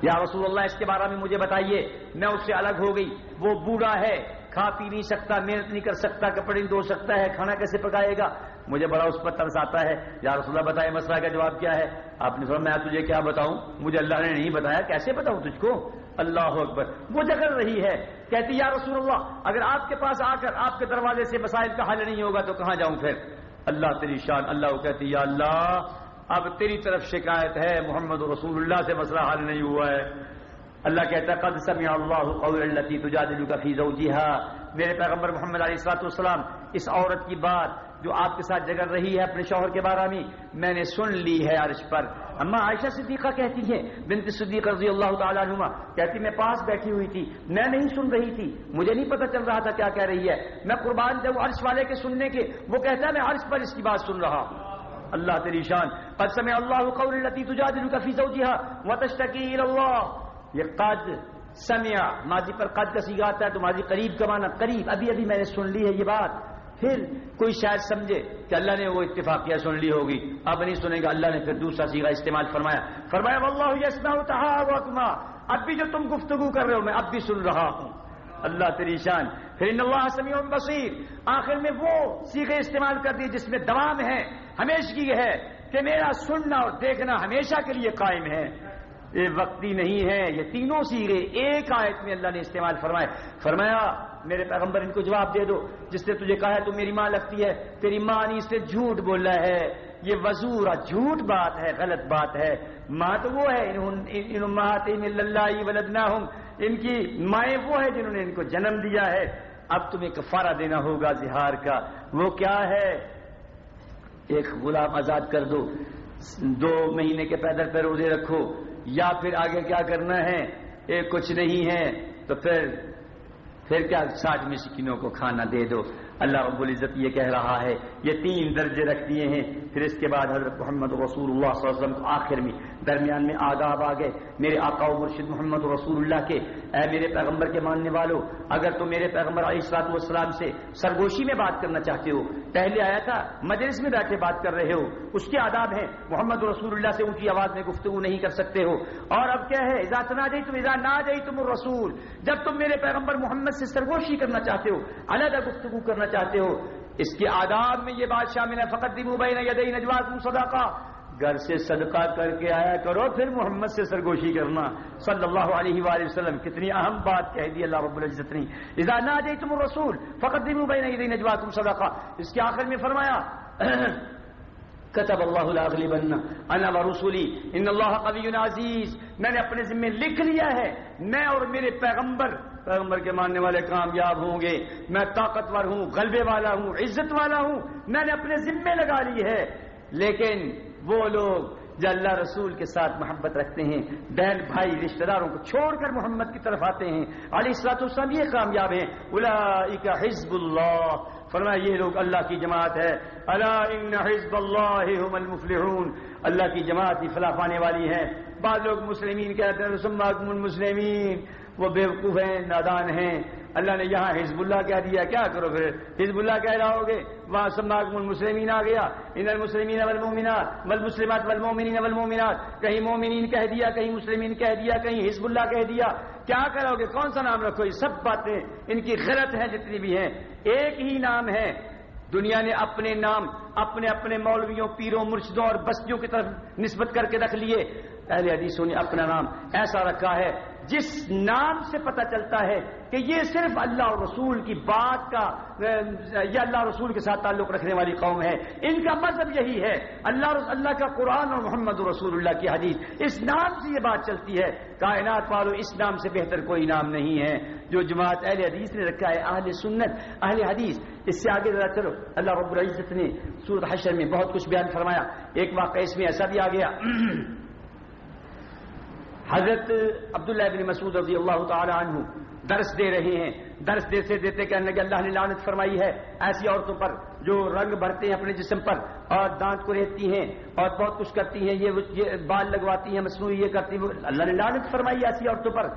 یا رسول اللہ، اس کے بارے میں مجھے بتائیے، میں اس سے الگ ہو گئی، وہ بوڑھا ہے، کھا پی نہیں سکتا، محنت نہیں کر سکتا، کپڑے نہیں دھو سکتا ہے، کھانا کیسے پکائے گا؟ مجھے بڑا اس پر ترس آتا ہے۔ یا رسول اللہ بتائے مسئلہ کا جواب کیا ہے؟ آپ نے سنا میں تجھے کیا بتاؤں؟ مجھے اللہ نے نہیں بتایا، کیسے بتاؤں تجھ کو؟ اللہ اکبر۔ وہ جگڑ رہی ہے۔ کہتی یا رسول اللہ، اگر آپ کے پاس آ کر آپ کے دروازے سے مسائل کا حل نہیں ہوگا تو کہاں جاؤں پھر؟ اللہ تیری شان، اللہ کو کہتی یا اللہ، اب تیری طرف شکایت ہے، محمد رسول اللہ سے مسئلہ حل نہیں ہوا ہے۔ اللہ کہتا قد سمع اللہ قول التي تجادلك في زوجها۔ میرے پیغمبر محمد علیہ الصلوۃ والسلام، اس عورت کی بات جو آپ کے ساتھ جگڑ رہی ہے اپنے شوہر کے بارے میں میں نے سن لی ہے عرش پر۔ اما عائشہ صدیقہ کہتی ہے، بنت صدیق رضی اللہ تعالیٰ عنہ کہتی میں پاس بیٹھی ہوئی تھی، میں نہیں سن رہی تھی، مجھے نہیں پتہ چل رہا تھا کیا کہہ رہی ہے۔ میں قربان جب عرش والے کے سننے کے، وہ کہتا ہے میں عرش پر اس کی بات سن رہا ہوں۔ اللہ تیری شان۔ قد سمع اللہ قول التي تجادلك في زوجها وتشتكي الى الله۔ یہ قد سمع، ماضی پر قد کا سیگا آتا ہے تو ماضی قریب کا معنی قریب، ابھی ابھی میں نے سن لی ہے یہ بات۔ پھر کوئی شاید سمجھے کہ اللہ نے وہ اتفاقیہ سن لی ہوگی۔ اب نہیں سنے گا، اللہ نے پھر دوسرا سیگا استعمال فرمایا۔ فرمایا، واللہ یسمع تحاورکما اب بھی جو تم گفتگو کر رہے ہو، میں اب بھی سن رہا ہوں۔ اللہ تیری شان۔ پھر ان اللہ سمیع بصیر۔ آخر میں وہ سیغے استعمال کر دیے جس میں دوام ہے۔ ہمیشگی ہے کہ میرا سننا اور دیکھنا ہمیشہ کے لیے قائم ہے۔ یہ وقتی نہیں ہے، یہ تینوں سیغے ایک آیت میں اللہ نے استعمال فرمائے۔ فرمایا میرے پیغمبر ان کو جواب دے دو، جس نے تجھے کہا ہے تو میری ماں لگتی ہے، تیری ماں نے اس سے جھوٹ بولا ہے۔ یہ وزور جھوٹ بات ہے، غلط بات ہے۔ ماں تو وہ ہے اللہ ولدنا ہوں ان کی مائیں وہ ہے جنہوں نے ان کو جنم دیا ہے۔ اب تمہیں کفارہ دینا ہوگا زہار کا۔ وہ کیا ہے؟ ایک غلام آزاد کر دو۔ دو مہینے کے پیدل پہ روزے رکھو۔ یا پھر آگے کیا کرنا ہے؟ ایک کچھ نہیں ہے۔ تو پھر پھر کیا ساٹھ مسکینوں کو کھانا دے دو؟ اللہ رب العزت یہ کہہ رہا ہے، یہ تین درجے رکھ دیے ہیں۔ پھر اس کے بعد حضرت محمد رسول اللہ صلی اللہ علیہ وسلم کو آخر میں، درمیان میں آداب آ گئے۔ میرے آقا و مرشد محمد رسول اللہ کے، اے میرے پیغمبر کے ماننے والوں اگر تم میرے پیغمبر علیہ السلاط والسلام سے سرگوشی میں بات کرنا چاہتے ہو، پہلے آیا تھا، مجلس میں بیٹھے بات کر رہے ہو، اس کے آداب ہیں۔ محمد رسول اللہ سے اونچی آواز میں گفتگو نہیں کر سکتے ہو۔ اور اب کیا ہے اجازت نہ جائی تم اجازت نہ جائی تم رسول جب تم میرے پیغمبر محمد سے سرگوشی کرنا چاہتے ہو، علیحدہ گفتگو کرنا چاہتے ہو، اس کے آداب میں یہ بات شامل ہے۔ فقط دمو بھائی نے نجوا تم صدقہ۔ گھر سے صدقہ کر کے آیا کرو، پھر محمد سے سرگوشی کرنا۔ صلی اللہ علیہ وآلہ وسلم، کتنی اہم بات کہہ دی اللہ رب العزت نے۔ اذا نہ جائی تم رسول فقط دمو بھائی نے نجوا تم صدقہ۔ اس کے آخر میں فرمایا، *clears throat* کتب اللہ العلی بننا اللہ رسولی، ان اللہ قبی عزیز۔ میں نے اپنے ذمے لکھ لیا ہے۔ میں اور میرے پیغمبر پیغمبر کے ماننے والے کامیاب ہوں گے۔ میں طاقتور ہوں، غلبے والا ہوں، عزت والا ہوں۔ میں نے اپنے ذمے لگا لی ہے۔ لیکن وہ لوگ جو اللہ رسول کے ساتھ محبت رکھتے ہیں، بہن، بھائی، رشتہ داروں کو چھوڑ کر محمد کی طرف آتے ہیں۔ علی السلاط السلام یہ کامیاب ہیں۔ الا حزب اللہ۔ فرمایا، یہ لوگ اللہ کی جماعت ہے۔ اللہ ان حزب اللہ هم المفلحون۔ اللہ کی جماعت ہی فلاح پانے والی ہے۔ بعض لوگ مسلمین کہتے ہیں سماکم وہ بیوقوف ہیں، نادان ہیں۔ اللہ نے یہاں حزب اللہ کہہ دیا، کیا کرو پھر؟ حزب اللہ کہہ رہا ہوگے وہاں سماکم المسلمین آ گیا۔ ان المسلمین والمومنات والمسلمات والمومنین والمومنات کہیں مومنین کہہ دیا، کہیں مسلمین کہہ دیا، کہیں حزب اللہ کہہ دیا۔ کیا کرو گے؟ کون سا نام رکھو؟ یہ سب باتیں ان کی غلط ہیں جتنی بھی ہیں۔ ایک ہی نام ہے۔ دنیا نے اپنے نام، اپنے اپنے مولویوں، پیروں، مرشدوں اور بستیوں کی طرف نسبت کر کے رکھ لیے۔ اہل حدیثوں نے اپنا نام ایسا رکھا ہے۔ جس نام سے پتہ چلتا ہے کہ یہ صرف اللہ اور رسول کی بات کا یہ اللہ رسول کے ساتھ تعلق رکھنے والی قوم ہے۔ ان کا مذہب یہی ہے، اللہ اللہ کا قرآن اور محمد رسول اللہ کی حدیث۔ اس نام سے یہ بات چلتی ہے۔ کائنات والو اس نام سے بہتر کوئی نام نہیں ہے۔ جو جماعت اہل حدیث نے رکھا ہے، اہل سنت، اہل حدیث، اس سے آگے ذرا چلو۔ اللہ رب العزت نے سورت حشر میں بہت کچھ بیان فرمایا۔ ایک واقعہ اس میں ایسا بھی آ گیا۔ *clears throat* حضرت عبداللہ بن مسعود رضی اللہ تعالی عنہ درس دے رہے ہیں۔ درس دیتے دیتے کہنے کہ اللہ نے لعنت فرمائی ہے۔ ایسی عورتوں پر جو رنگ بھرتے ہیں اپنے جسم پر اور دانت کو رہتی ہیں اور بہت کچھ کرتی ہیں، یہ بال لگواتی ہیں، مصنوعی یہ کرتی ہیں۔ اللہ نے لعنت فرمائی ایسی عورتوں پر۔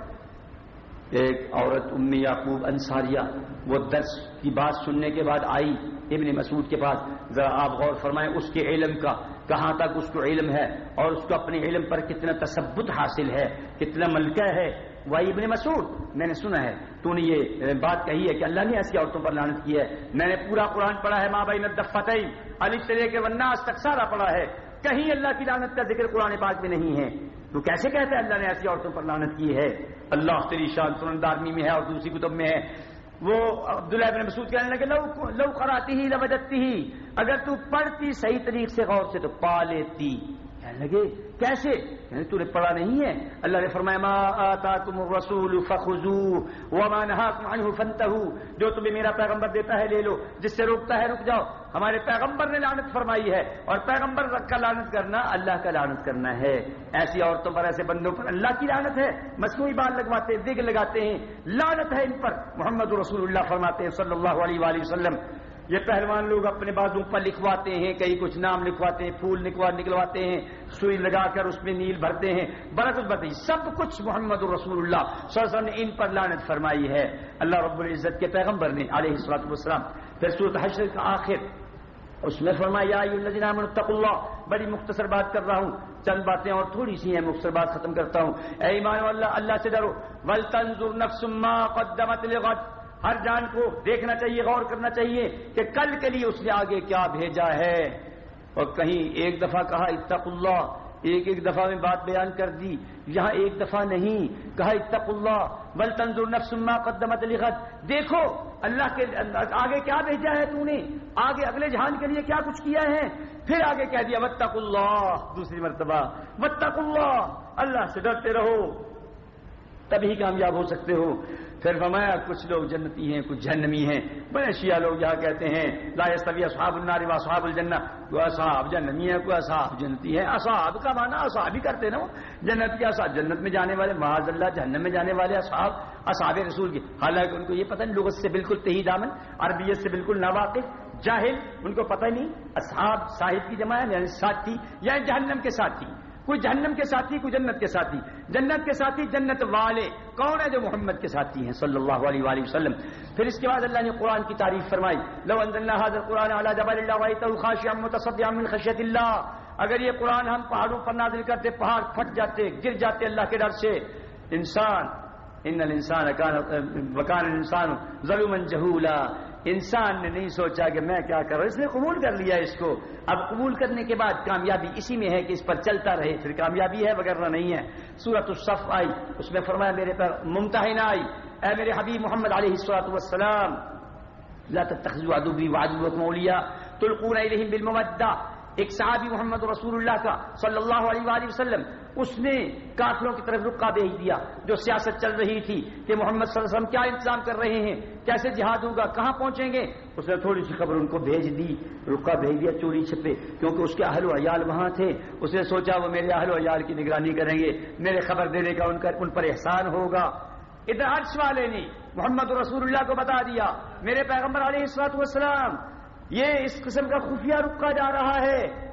ایک عورت ام یعقوب انصاریہ، وہ درس کی بات سننے کے بعد آئی ابن مسعود کے پاس۔ ذرا آپ غور فرمائیں اس کے علم کا، کہاں تک اس کو علم ہے اور اس کو اپنے علم پر کتنا تثبت حاصل ہے، کتنا ملکہ ہے۔ وہی ابن مسعود، میں نے سنا ہے۔ تو نے یہ بات کہی ہے کہ اللہ نے ایسی عورتوں پر لانت کی ہے۔ میں نے پورا قرآن پڑھا ہے ماں بھائی ندفتعی علی طرح کے وناس تک سارا پڑھا ہے۔ کہیں اللہ کی لانت کا ذکر قرآن پاک میں نہیں ہے۔ تو کیسے کہتے ہیں اللہ نے ایسی عورتوں پر لانت کی ہے؟ اللہ تری شان سنندارمی میں ہے اور دوسری کتب میں ہے۔ وہ عبداللہ ابن مسعود کہنے لگے، لو لو کراتی ہی لوجتی ہی اگر تو پڑھتی صحیح طریقے سے غور سے تو پا لیتی۔ کہنے لگے، کیسے؟ یعنی تو نے پڑھا نہیں ہے؟ اللہ نے فرمایا، ما آتاکم الرسول فخذوه وما نهاكم عنه فانتهوا جو تمہیں میرا پیغمبر دیتا ہے لے لو، جس سے روکتا ہے رک جاؤ۔ ہمارے پیغمبر نے لعنت فرمائی ہے اور پیغمبر کا لعنت کرنا، اللہ کا لعنت کرنا ہے۔ ایسی عورتوں پر، ایسے بندوں پر اللہ کی لعنت ہے۔ مصنوعی بال لگواتے ہیں دگ لگاتے ہیں۔ لعنت ہے ان پر۔ محمد رسول اللہ فرماتے ہیں صلی اللہ علیہ وآلہ وسلم یہ پہلوان لوگ اپنے بازو پر لکھواتے ہیں، کئی کچھ نام لکھواتے ہیں، پھول نکلواتے ہیں، سوئی لگا کر اس میں نیل بھرتے ہیں۔ بڑا کچھ بتائی سب کچھ محمد رسول اللہ صلی اللہ علیہ وسلم نے ان پر لانت فرمائی ہے۔ اللہ رب العزت کے پیغمبر نے علیہ السلاط والسلام۔ پھر صورت حشر کا آخر، اس میں فرمایا تق اللہ۔ بڑی مختصر بات کر رہا ہوں۔ چند باتیں اور تھوڑی سی ہیں، مختصر بات ختم کرتا ہوں۔ اے ایمان اللہ اللہ سے ڈرو۔ ول تنظر نفس ما قدمت لغد۔ ہر جان کو دیکھنا چاہیے، غور کرنا چاہیے کہ کل کے لیے اس نے آگے کیا بھیجا ہے۔ اور کہیں ایک دفعہ کہا، اتق اللہ، ایک ایک دفعہ میں بات بیان کر دی۔ یہاں ایک دفعہ نہیں، کہا، اتق اللہ، بل تنظر نفس ما قدمت لغت دیکھو، اللہ کے آگے کیا بھیجا ہے تو نے؟ آگے اگلے جہان کے لیے کیا کچھ کیا ہے؟ پھر آگے کہہ دیا وتق اللہ۔ دوسری مرتبہ وتق اللہ۔ اللہ سے ڈرتے رہو۔ تبھی کامیاب ہو سکتے ہو۔ پھر فرمایا، کچھ لوگ جنتی ہیں، کچھ جہنمی ہیں۔ بڑے شیعہ لوگ یہاں کہتے ہیں، لا طبی اصحاب النار و اصحاب الجنہ۔ کوئی اصحاب جنمی ہے کوئی اصحاب جنتی ہے اصحاب کا معنی اصحاب ہی کرتے نا جنت کے اصحاب، جنت میں جانے والے، معاذ اللہ، جہنم میں جانے والے اصحاب اصحاب رسول کی حالانکہ ان کو یہ پتہ نہیں لغت سے بالکل تہی دامن، عربیت سے بالکل ناواقف، جاہل، ان کو پتہ نہیں، اصحاب صاحب کی جمع یعنی ساتھی، یا جہنم کے ساتھی۔ کوئی جہنم کے ساتھی، کوئی جنت کے ساتھی۔ جنت کے ساتھی جنت والے۔ کون ہے جو محمد کے ساتھی ہیں؟ صلی اللہ علیہ وآلہ وسلم۔ پھر اس کے بعد اللہ نے قرآن کی تعریف فرمائی۔ لو انزلنا هذا القرآن على جبل الله خاشعا متصدعا من خشية الله اگر یہ قرآن ہم پہاڑوں پر نازل کرتے، پہاڑ پھٹ جاتے، گر جاتے اللہ کے ڈر سے۔ انسان، ان الانسان کان، وکان الانسان ظلما جهولا انسان نے نہیں سوچا کہ میں کیا کر رہا اس نے قبول کر لیا اس کو۔ اب قبول کرنے کے بعد کامیابی اسی میں ہے کہ اس پر چلتا رہے، پھر کامیابی ہے وغیرہ نہیں ہے۔ سورت الصف آئی، اس میں فرمایا میرے پر ممتحن آئی۔ اے میرے حبیب محمد علیہ السلاۃ والسلام، لا تتخذوا عدوی وعدوکم اولیاء تلقون الیہم بالمودہ۔ ایک صحابی محمد رسول اللہ کا صلی اللہ علیہ وآلہ وسلم اس نے کافروں کی طرف رکا بھیج دیا، جو سیاست چل رہی تھی کہ محمد صلی اللہ علیہ وسلم کیا انتظام کر رہے ہیں، کیسے جہاد ہوگا، کہاں پہنچیں گے؟ اس نے تھوڑی سی خبر ان کو بھیج دی رکا بھیج دیا چوری چھپے، کیونکہ اس کے اہل و عیال وہاں تھے۔ اس نے سوچا، وہ میرے اہل و عیال کی نگرانی کریں گے، میرے خبر دینے کا ان کا، ان پر احسان ہوگا۔ ادھر عرش والے نے محمد رسول اللہ کو بتا دیا، میرے پیغمبر علیہ السلاط والسلام، یہ اس قسم کا خفیہ رکا جا رہا ہے۔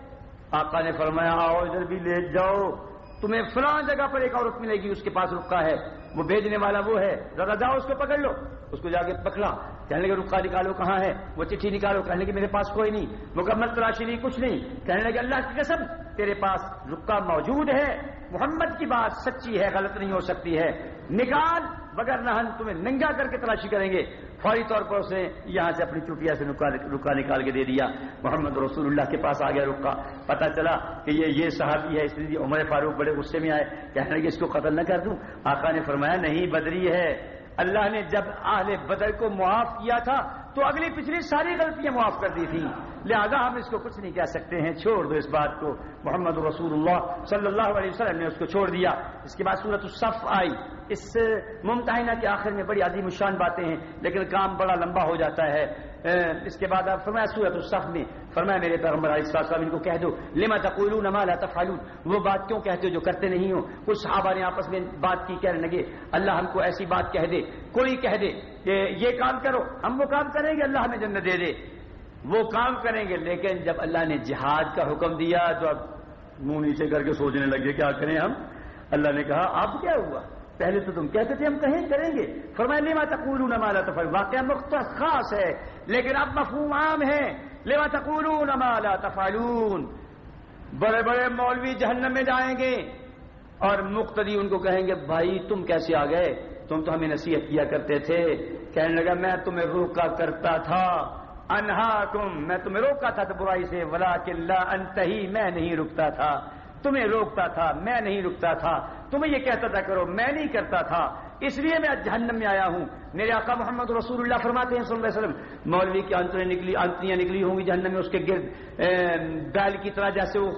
آقا نے فرمایا، آؤ ادھر بھی لے جاؤ۔ تمہیں فلاں جگہ پر ایک عورت ملے گی، اس کے پاس رکا ہے۔ وہ بھیجنے والا وہ ہے۔ ذرا جاؤ، اس کو پکڑ لو۔ اس کو جا کے پکڑا۔ کہنے لگے رکا نکالو، کہاں ہے؟ وہ چٹھی نکالو۔ کہنے لگے، میرے پاس کوئی نہیں۔ مکمل تلاشی نہیں، کچھ نہیں۔ کہنے لگے، اللہ کی قسم، تیرے پاس رکا موجود ہے۔ محمد کی بات سچی ہے، غلط نہیں ہو سکتی ہے۔ نکال بغیر نہ ہم تمہیں ننگا کر کے تلاشی کریں گے۔ فوری طور پر اس نے یہاں سے اپنی چٹیا سے رکا نکال کے دے دیا۔ محمد رسول اللہ کے پاس آ گیا رکا۔ پتا چلا کہ یہ یہ صحابی ہے، اس لیے عمر فاروق بڑے غصے میں آئے۔ کہنے لگے، اس کو قتل نہ کر دوں۔ آقا نے فرمایا، نہیں، بدری ہے۔ اللہ نے جب اہل بدر کو معاف کیا تھا، تو اگلی پچھلی ساری غلطیاں معاف کر دی تھی لہذا ہم اس کو کچھ نہیں کہہ سکتے ہیں، چھوڑ دو اس بات کو۔ محمد رسول اللہ صلی اللہ علیہ وسلم نے اس کو چھوڑ دیا۔ اس کے بعد صورت الصف آئی۔ اس ممتحنہ کے آخر میں بڑی عظیم الشان باتیں ہیں، لیکن کام بڑا لمبا ہو جاتا ہے۔ اس کے بعد آپ فرمایا سورت الصف میں، فرمایا میرے پیغمبر علیہ السلام ان کو کہہ دو، لما تقولون ما لا تفعلون؟ وہ بات کیوں کہتے ہو جو کرتے نہیں ہو؟ کچھ صحابہ نے آپس میں بات کی، کہنے لگے، اللہ ہم کو ایسی بات کہہ دے، کوئی کہہ دے کہ یہ کام کرو، ہم وہ کام کریں گے، اللہ ہمیں جنت دے دے۔ وہ کام کریں گے، لیکن جب اللہ نے جہاد کا حکم دیا تو اب منہ نیچے کر کے سوچنے لگے، کیا کریں ہم؟ اللہ نے کہا، اب کیا ہوا؟ پہلے تو تم کہتے تھے، ہم کہیں کریں گے؟ فرمایا لیما تقولون ما لا تفعلون؟ واقعہ مختص، خاص ہے، لیکن اب مفہوم عام ہے۔ لیما تقولون ما لا تفعلون؟ بڑے بڑے مولوی جہنم میں جائیں گے اور مقتدی ان کو کہیں گے، بھائی، تم کیسے آ گئے؟ تم تو ہمیں نصیحت کیا کرتے تھے۔ کہنے لگا، میں تمہیں روکا کرتا تھا۔ انہا تم میں تمہیں روکا تھا تو برائی سے ولا لا انتہی، میں نہیں رکتا تھا۔ تمہیں روکتا تھا، میں نہیں رکتا تھا۔ تمہیں یہ کہتا تھا کرو میں نہیں کرتا تھا۔ اس لیے میں جہنم میں آیا ہوں۔ میرے آقا محمد رسول اللہ فرماتے ہیں صلی اللہ علیہ وسلم، مولوی کی انتریں نکلی انتریاں نکلی ہوں گی جہنم میں، اس کے گرد بیل کی طرح جیسے وہ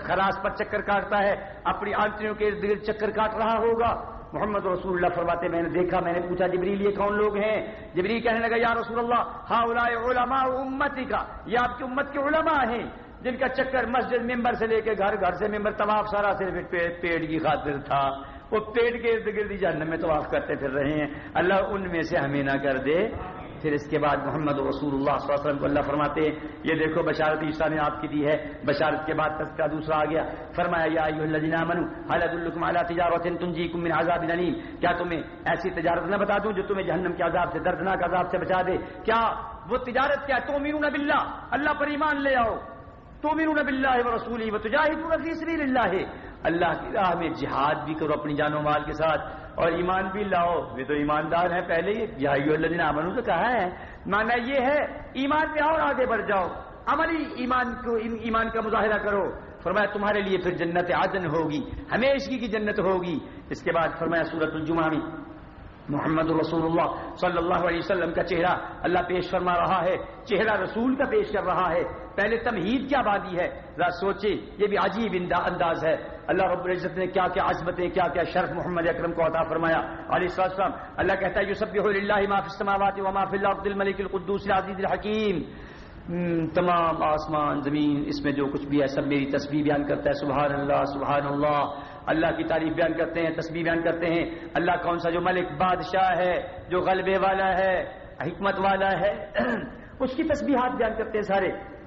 خراس پر چکر کاٹتا ہے، اپنی آنتریوں کے گرد چکر کاٹ رہا ہوگا۔ محمد رسول اللہ فرماتے میں نے دیکھا، میں نے پوچھا، جبریل، یہ کون لوگ ہیں؟ جبریل کہنے لگا، یا رسول اللہ ہاں علماء امتی کا یہ آپ کی امت کے علماء ہیں۔ جن کا چکر مسجد ممبر سے لے کے گھر گھر سے ممبر، طواف سارا صرف پیڑ کی خاطر تھا۔ وہ پیڑ کے ارد گرد جہنم میں طواف کرتے پھر رہے ہیں۔ اللہ ان میں سے ہمیں نہ کر دے۔ پھر اس کے بعد محمد رسول اللہ صلی اللہ علیہ وسلم کو اللہ فرماتے ہیں، یہ دیکھو بشارت عیسیٰ نے آپ کی دی ہے۔ بشارت کے بعد تذکرہ دوسرا آ گیا۔ فرمایا، یا ایھا الذین آمنوا، هل ادلکم علی تجارت تنجیکم من عذاب الیم کیا تمہیں ایسی تجارت نہ بتا دوں جو تمہیں جہنم کے عذاب سے، دردناک عذاب سے بچا دے؟ کیا وہ تجارت کیا تؤمنون باللہ۔ اللہ پر ایمان لے آؤ۔ تؤمنون باللہ ورسولہ وتجاہدون فی سبیل اللہ۔ اللہ کی راہ میں جہاد بھی کرو اپنی جان و مال کے ساتھ۔ اور ایمان بھی لاؤ، یہ تو ایماندار ہیں۔ پہلے ہی اللہ نے امن تو کہا ہے مانا یہ ہے، ایمان پہ اور آگے بڑھ جاؤ، عملی ایمان کو ایمان کا مظاہرہ کرو۔ فرمایا، تمہارے لیے پھر جنت عدن ہوگی، ہمیشگی کی جنت ہوگی۔ اس کے بعد فرمایا سورت الجمہ میں، محمد رسول اللہ صلی اللہ علیہ وسلم کا چہرہ اللہ پیش فرما رہا ہے، چہرہ رسول کا پیش کر رہا ہے۔ پہلے تمہید کیا بادی ہے۔ ذرا سوچے یہ بھی عجیب انداز ہے۔ اللہ رب العزت نے کیا کیا عظمتیں، کیا کیا شرف محمد اکرم کو عطا فرمایا۔ علیہ السلام اللہ کہتا ہے یوسف اللہ ما فی السماوات و ما فی الارض، الملک القدوس العزیز الحکیم۔ تمام آسمان، زمین، اس میں جو کچھ بھی ہے، سب میری تسبیح بیان کرتا ہے۔ سبحان اللہ سبحان اللہ اللہ کی تعریف بیان کرتے ہیں، تسبیح بیان کرتے ہیں۔ اللہ کون سا جو ملک، بادشاہ ہے، جو غلبے والا ہے، حکمت والا ہے۔ *clears throat* اس کی تسبیحات بیان کرتے ہیں سارے۔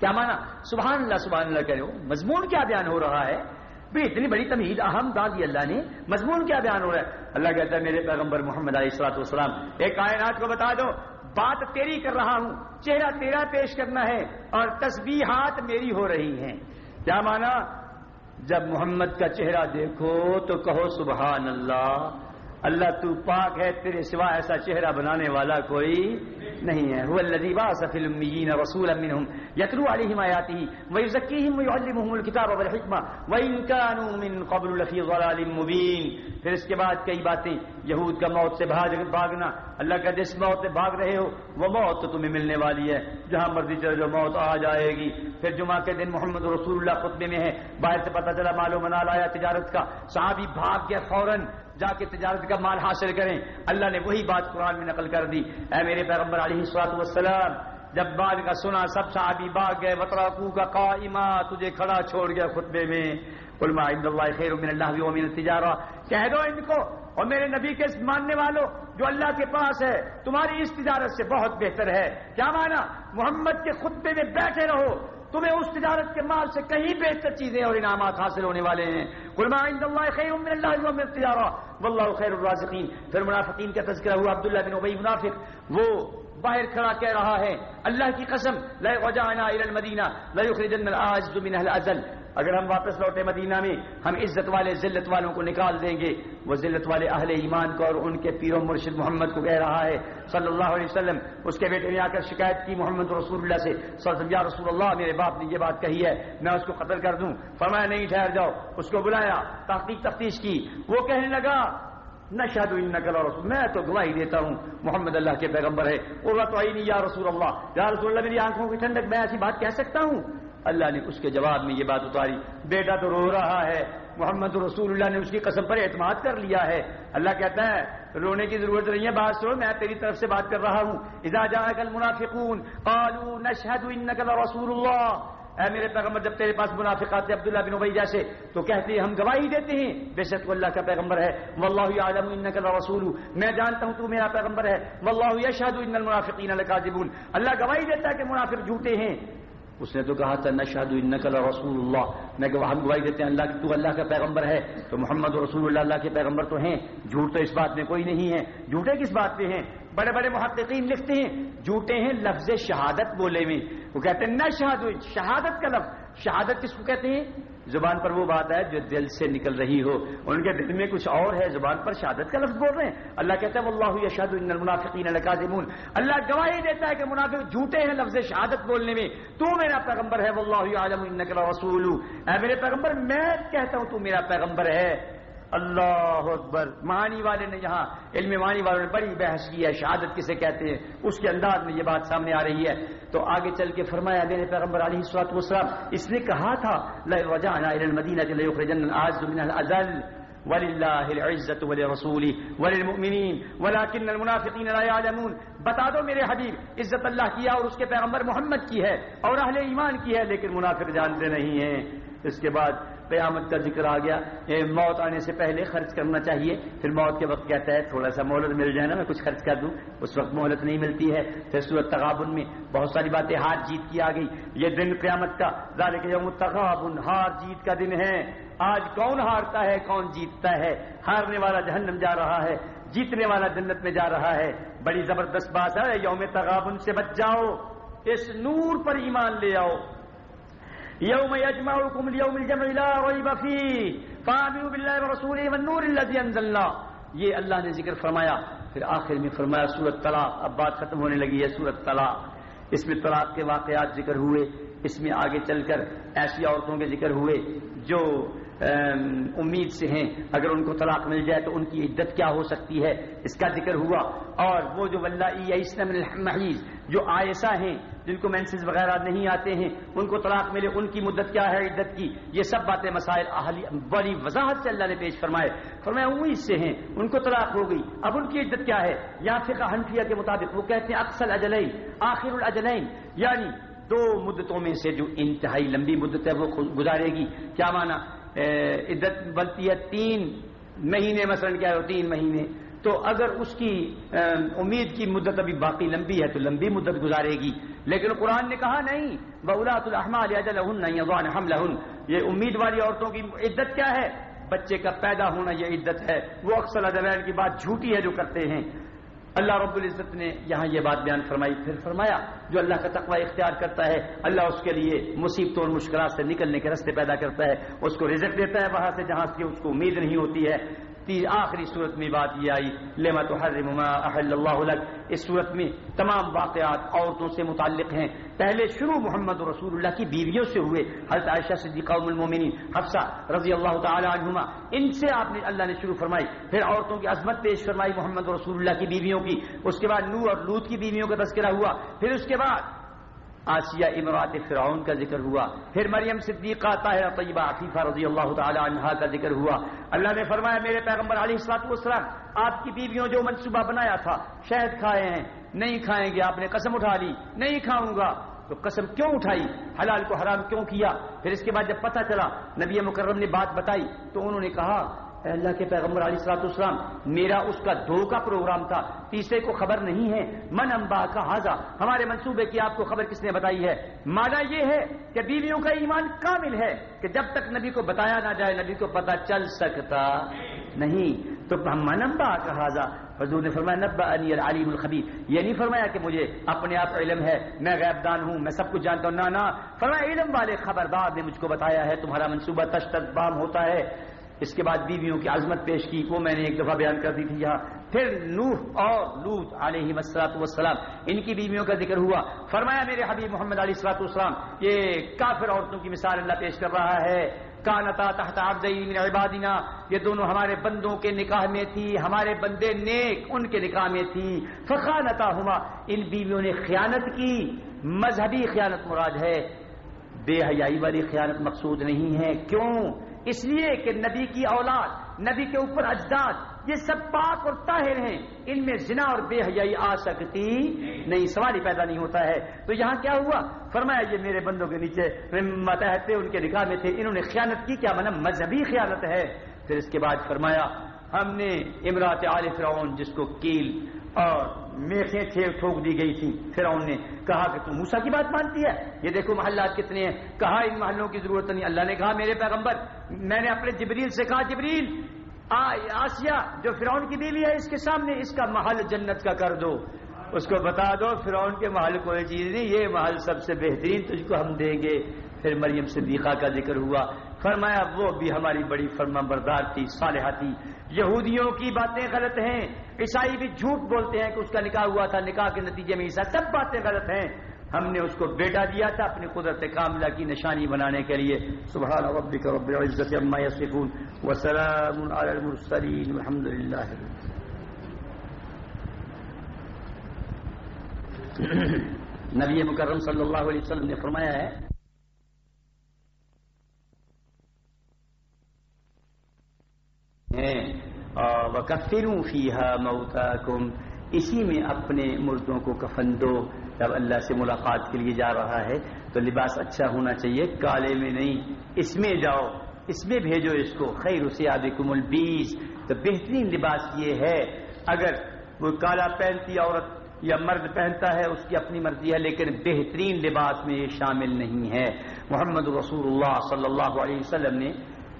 کیا مانا؟ سبحان اللہ سبحان اللہ کرو مضمون کیا بیان ہو رہا ہے؟ بھی اتنی بڑی تمہید، اہم دی اللہ نے، مضمون کیا بیان ہو رہا ہے؟ اللہ کہتا ہے، میرے پیغمبر محمد علیہ السلاط والسلام، ایک کائنات کو بتا دو، بات تیری کر رہا ہوں، چہرہ تیرا پیش کرنا ہے اور تسبیحات میری ہو رہی ہیں۔ کیا مانا؟ جب محمد کا چہرہ دیکھو تو کہو سبحان اللہ اللہ تو پاک ہے، تیرے سوا ایسا چہرہ بنانے والا کوئی نہیں ہے۔ هو الذي بعث في الاميين رسولا منهم يتلو عليهم اياته ويزكيهم ويعلمهم الكتاب والحكمه وان كانوا من قبل لفي ضلال مبين پھر اس کے بعد کئی باتیں۔ یہود کا موت سے بھاگنا۔ اللہ کا جس موت سے بھاگ رہے ہو، وہ موت تو تمہیں ملنے والی ہے۔ جہاں مرضی چلے جو موت آ جائے گی۔ پھر جمعہ کے دن محمد رسول اللہ خطبے میں ہے۔ باہر سے پتہ چلا معلوم منا لایا تجارت کا۔ صحابی بھاگ گیا فوراً۔ جا کے تجارت کا مال حاصل کریں۔ اللہ نے وہی بات قرآن میں نقل کر دی۔ اے میرے پیغمبر علیہ السلاط والسلام، جب بعد کا سنا سب صحابی باغ گئے وطراکو کا قائمہ تجھے کھڑا چھوڑ گیا خطبے میں۔ علماء اللہ خیر من اللہ ومن التجارہ کہہ دو ان کو اور میرے نبی کے ماننے والوں جو اللہ کے پاس ہے، تمہاری اس تجارت سے بہت بہتر ہے۔ کیا مانا؟ محمد کے خطبے میں بیٹھے رہو۔ تمہیں اس تجارت کے مال سے کہیں بہتر چیزیں اور انعامات حاصل ہونے والے ہیں۔ قلما عند اللہ خیر من اللہ ومن التجارہ۔ واللہ خیر الرازقین۔ پھر منافقین کا تذکرہ ہوا، عبداللہ بن عبی منافق۔ وہ باہر کھڑا کہہ رہا ہے، اللہ کی قسم لے وجانا الى المدینہ لا یخرجن العاجز من اهل ازل اگر ہم واپس لوٹے مدینہ میں، ہم عزت والے، ذلت والوں کو نکال دیں گے۔ وہ ذلت والے اہل ایمان کو اور ان کے پیر و مرشد محمد کو کہہ رہا ہے۔ صلی اللہ علیہ وسلم، اس کے بیٹے نے آ کر شکایت کی محمد رسول اللہ سے۔ یا رسول اللہ، میرے باپ نے یہ بات کہی ہے، میں اس کو قتل کر دوں۔ فرمایا، نہیں ٹھہر جاؤ۔ اس کو بلایا، تحقیق تفتیش کی۔ وہ کہنے لگا نہ شاید نقل اور رسول، میں تو گواہی دیتا ہوں، محمد اللہ کے پیغمبر ہے۔ وہ تو نہیں یا رسول اللہ۔ یا رسول اللہ، میری آنکھوں کی ٹھنڈک، میں ایسی بات کہہ سکتا ہوں۔ اللہ نے اس کے جواب میں یہ بات اتاری، بیٹا تو رو رہا ہے، محمد رسول اللہ نے اس کی قسم پر اعتماد کر لیا ہے۔ اللہ کہتا ہے، رونے کی ضرورت نہیں ہے، بات سنو، میں تیری طرف سے بات کر رہا ہوں۔ اذا جاءك المنافقون، قالوا نشهد انك لرسول الله اے میرے پیغمبر، جب تیرے پاس منافق آتے عبداللہ بن ابئی جیسے تو کہتے ہیں، ہم گواہی دیتے ہیں۔ بے شک وہ اللہ کا پیغمبر ہے۔ واللہ یعلم انک لرسول۔ میں جانتا ہوں تو میرا پیغمبر ہے۔ واللہ یشهد ان المنافقین لکاذبون۔ اللہ گواہی دیتا ہے کہ منافق جھوٹے ہیں۔ اس نے تو کہا تھا نشہد انک رسول اللہ میں کہ ہم گواہی دیتے ہیں، اللہ تو اللہ کا پیغمبر ہے۔ تو محمد رسول اللہ اللہ کے پیغمبر تو ہیں۔ جھوٹ تو اس بات میں کوئی نہیں ہے۔ جھوٹے کس بات پہ ہیں؟ بڑے بڑے محققین لکھتے ہیں۔ جھوٹے ہیں لفظ شہادت بولے میں۔ وہ کہتے ہیں نہ شہاد شہادت کا لفظ۔ شہادت کس کو کہتے ہیں؟ زبان پر وہ بات ہے جو دل سے نکل رہی ہو۔ ان کے دل میں کچھ اور ہے، زبان پر شہادت کا لفظ بول رہے ہیں۔ اللہ کہتا ہے اللہ یشهد المنافقین القاظمون اللہ گواہی دیتا ہے کہ منافق جھوٹے ہیں لفظ شہادت بولنے میں۔ تو میرا پیغمبر ہے، واللہ عالم انک رسول اے میرے پیغمبر، میں کہتا ہوں تو میرا پیغمبر ہے۔ اللہ اکبر۔ معنی والے نے یہاں، علم معنی والوں نے بڑی بحث کی ہے، شہادت کسے کہتے ہیں؟ اس کے انداز میں یہ بات سامنے آ رہی ہے۔ تو آگے چل کے فرمایا میرے پیغمبر علیہ الصلوۃ والسلام، اس نے کہا تھا لا وللہ العزت ولرسوله وللمؤمنین ولكن المنافقین لا يعلمون بتا دو میرے حبیب، عزت اللہ کی ہے اور اس کے پیغمبر محمد کی ہے اور اہل ایمان کی ہے، لیکن منافق جانتے نہیں ہیں۔ اس کے بعد قیامت کا ذکر آ گیا۔ موت آنے سے پہلے خرچ کرنا چاہیے۔ پھر موت کے وقت کہتا ہے، تھوڑا سا مہلت مل جائے نا، میں کچھ خرچ کر دوں۔ اس وقت مہلت نہیں ملتی ہے۔ پھر صورت تغابن میں بہت ساری باتیں ہار جیت کی آ گئی یہ دن قیامت کا، ذالک یوم تغابن، ہار جیت کا دن ہے۔ آج کون ہارتا ہے، کون جیتتا ہے؟ ہارنے والا جہنم جا رہا ہے، جیتنے والا جنت میں جا رہا ہے۔ بڑی زبردست بات ہے، یوم تغابن سے بچ جاؤ، اس نور پر ایمان لے آؤ۔ يوم يجمعكم ليوم الجمع لا ريب فيه. فآمنوا بالله ورسوله والنور الذي انزلنا یہ اللہ نے ذکر فرمایا. پھر آخر میں فرمایا سورت طلاق. اب بات ختم ہونے لگی ہے سورت طلاق. اس میں طلاق کے واقعات ذکر ہوئے. اس میں آگے چل کر ایسی عورتوں کے ذکر ہوئے جو امید سے ہیں۔ اگر ان کو طلاق مل جائے تو ان کی عدت کیا ہو سکتی ہے؟ اس کا ذکر ہوا۔ اور وہ جو محیض جو آئسہ ہیں، جن کو مینسز وغیرہ نہیں آتے ہیں، ان کو طلاق ملے، ان کی مدت کیا ہے عدت کی؟ یہ سب باتیں مسائل بڑی وضاحت سے اللہ نے پیش فرمائے۔ فرمایا، امید سے ہیں، ان کو طلاق ہو گئی۔ اب ان کی عدت کیا ہے؟ یا فقہ حنفیہ کے مطابق، وہ کہتے ہیں اکثر اجلین آخر الاجلین۔ یعنی دو مدتوں میں سے جو انتہائی لمبی مدت ہے، وہ گزارے گی۔ کیا مانا عدت بنتی ہے تین مہینے، مثلا کیا ہے، تین مہینے۔ تو اگر اس کی امید کی مدت ابھی باقی لمبی ہے تو لمبی مدت گزارے گی۔ لیکن قرآن نے کہا نہیں بولاد الحمد حمل یہ امید والی عورتوں کی عدت کیا ہے؟ بچے کا پیدا ہونا یہ عدت ہے۔ وہ اکثر اجلین کی بات جھوٹی ہے جو کرتے ہیں۔ اللہ رب العزت نے یہاں یہ بات بیان فرمائی، پھر فرمایا، جو اللہ کا تقوی اختیار کرتا ہے، اللہ اس کے لیے مصیبتوں اور مشکلات سے نکلنے کے رستے پیدا کرتا ہے، اس کو رزق دیتا ہے وہاں سے، جہاں کی اس کو امید نہیں ہوتی ہے۔ آخری صورت میں بات یہ آئی، لما تحرم ما احل اللہ لک اس صورت میں تمام واقعات عورتوں سے متعلق ہیں۔ پہلے شروع محمد رسول اللہ کی بیویوں سے ہوئے۔ حضرت عائشہ صدیقہ ام المومنین، حفصہ رضی اللہ تعالی عنہما، ان سے آپ نے اللہ نے شروع فرمائی۔ پھر عورتوں کی عظمت پیش فرمائی محمد رسول اللہ کی بیویوں کی۔ اس کے بعد نو اور لوت کی بیویوں کا تذکرہ ہوا۔ پھر اس کے بعد آسیہ امرات فرعون کا ذکر ہوا۔ پھر مریم صدیقہ طاہرہ طیبہ عفیفہ رضی اللہ تعالی عنہا کا ذکر ہوا۔ اللہ نے فرمایا، میرے پیغمبر علیہ السلاط والسلام، آپ کی بیویوں جو منصوبہ بنایا تھا، شہد کھائے ہیں، نہیں کھائیں گے، آپ نے قسم اٹھا لی، نہیں کھاؤں گا۔ تو قسم کیوں اٹھائی؟ حلال کو حرام کیوں کیا؟ پھر اس کے بعد جب پتہ چلا، نبی مکرم نے بات بتائی، تو انہوں نے کہا اے اللہ کے پیغمبر علیہ السلاط اسلام میرا اس کا دو کا پروگرام تھا، تیسرے کو خبر نہیں ہے، من امبا کا حاضہ ہمارے منصوبے کی آپ کو خبر کس نے بتائی ہے؟ مانا یہ ہے کہ بیویوں کا ایمان کامل ہے کہ جب تک نبی کو بتایا نہ جائے، نبی کو پتا چل سکتا نہیں۔ تو ہم من امبا کا حاضہ حضور نے فرمایا نبا علی العلیم الخبیر۔ یہ نہیں فرمایا کہ مجھے اپنے آپ علم ہے، میں غیب دان ہوں، میں سب کچھ جانتا ہوں، نہ نہ۔ فرمایا، علم والے خبردار نے مجھ کو بتایا ہے، تمہارا منصوبہ تشتد بام ہوتا ہے۔ اس کے بعد بیویوں کی عظمت پیش کی، وہ میں نے ایک دفعہ بیان کر دی تھی یہاں۔ پھر نوح اور لوت علیہ مسلاط والسلام، ان کی بیویوں کا ذکر ہوا۔ فرمایا میرے حبیب محمد علیہ السلاط والسلام، یہ کافر عورتوں کی مثال اللہ پیش کر رہا ہے۔ کانتا تحت من عبادنا، یہ دونوں ہمارے بندوں کے نکاح میں تھی، ہمارے بندے نیک ان کے نکاح میں تھی۔ فخانتا ہما ان بیویوں نے خیانت کی۔ مذہبی خیانت مراد ہے۔ بے حیائی والی خیانت مقصود نہیں ہے۔ کیوں؟ اس لیے کہ نبی کی اولاد، نبی کے اوپر اجداد، یہ سب پاک اور طاہر ہیں۔ ان میں زنا اور بے حیائی آ سکتی نہیں سوال ہی پیدا نہیں ہوتا ہے۔ تو یہاں کیا ہوا؟ فرمایا، یہ میرے بندوں کے نیچے متحد ان کے نکاح میں تھے۔ انہوں نے خیانت کی، کیا مطلب؟ مذہبی خیانت ہے۔ پھر اس کے بعد فرمایا، ہم نے امرات عال فرعون، جس کو کیل اور میخیں ٹھوک دی گئی تھی پھر نے کہا کہ تم موسا کی بات مانتی ہے؟ یہ دیکھو محلات کتنے ہیں۔ کہا، ان محلوں کی ضرورت نہیں۔ اللہ نے کہا، میرے پیغمبر، میں نے اپنے جبریل سے کہا، جبریل آسیہ، جو فرعون کی بیوی ہے، اس کے سامنے اس کا محل جنت کا کر دو۔ اس کو بتا دو، فرعون کے محل کوئی چیز نہیں، یہ محل سب سے بہترین تجھ کو ہم دیں گے۔ پھر مریم صدیقہ کا ذکر ہوا۔ فرمایا، وہ بھی ہماری بڑی فرما بردار تھی، صالحہ تھی۔ یہودیوں کی باتیں غلط ہیں۔ عیسائی بھی جھوٹ بولتے ہیں کہ اس کا نکاح ہوا تھا، نکاح کے نتیجے میں عیسا سب باتیں غلط ہیں۔ ہم نے اس کو بیٹا دیا تھا اپنی قدرت کاملہ کی نشانی بنانے کے لیے۔ سبحان ربک رب العزت عما یصفون۔ وسلام علی المرسلین۔ والحمد للہ نبی مکرم صلی اللہ علیہ وسلم نے فرمایا ہے وکفروں فیحا موتا کم اسی میں اپنے مردوں کو کفن دو۔ جب اللہ سے ملاقات کے لیے جا رہا ہے، تو لباس اچھا ہونا چاہیے، کالے میں نہیں۔ اس میں جاؤ، اس میں بھیجو اس کو۔ خیر اسے آبکم البیس۔ تو بہترین لباس یہ ہے، اگر وہ کالا پہنتی عورت یا مرد پہنتا ہے، اس کی اپنی مرضی ہے، لیکن بہترین لباس میں یہ شامل نہیں ہے۔ محمد رسول اللہ صلی اللہ علیہ وسلم نے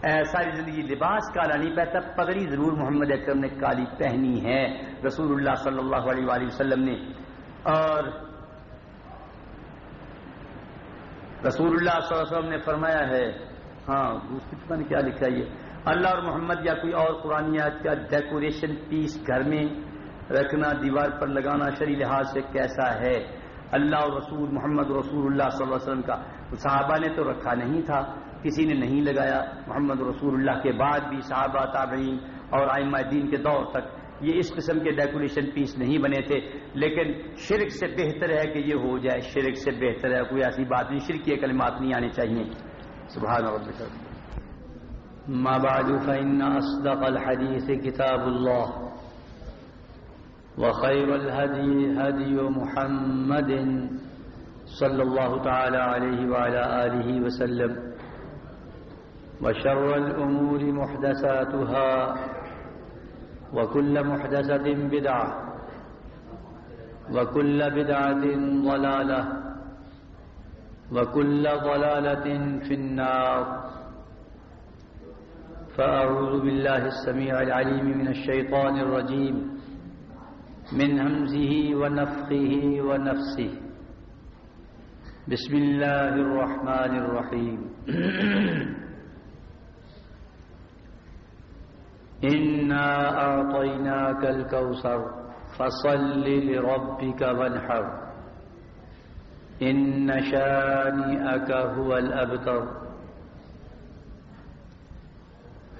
ساری زندگی لباس کالا نہیں پہنتا پگڑی ضرور محمد اکرم نے کالی پہنی ہے۔ رسول اللہ صلی اللہ علیہ وآلہ وسلم نے۔ اور رسول اللہ صلی اللہ علیہ وسلم نے فرمایا ہے ہاں دوسری نے کیا لکھا یہ۔ اللہ اور محمد یا کوئی اور قرآنیات کا ڈیکوریشن پیس گھر میں رکھنا، دیوار پر لگانا شری لحاظ سے کیسا ہے؟ اللہ اور رسول، محمد رسول اللہ صلی اللہ علیہ وسلم کا۔ صحابہ نے تو رکھا نہیں تھا۔ کسی نے نہیں لگایا محمد رسول اللہ کے بعد بھی صحابہ تابعین اور آئمہ دین کے دور تک یہ اس قسم کے ڈیکوریشن پیس نہیں بنے تھے لیکن شرک سے بہتر ہے کہ یہ ہو جائے شرک سے بہتر ہے کوئی ایسی بات نہیں شرک کی کلمات نہیں آنے چاہیے سبحان ما بعد فإن أصدق الحديث كتاب الله وخير الهدي هدي محمد صلى الله تعالى عليه وعلى آله وسلم وشر الأمور محدثاتها وكل محدثة بدعة وكل بدعة ضلالة وكل ضلالة في النار فأعوذ بالله السميع العليم من الشيطان الرجيم من همزه ونفخه ونفسه بسم الله الرحمن الرحيم *clears throat* إنا أعطيناك الكوثر فصل لربك وانحر إن شانئك هو الأبتر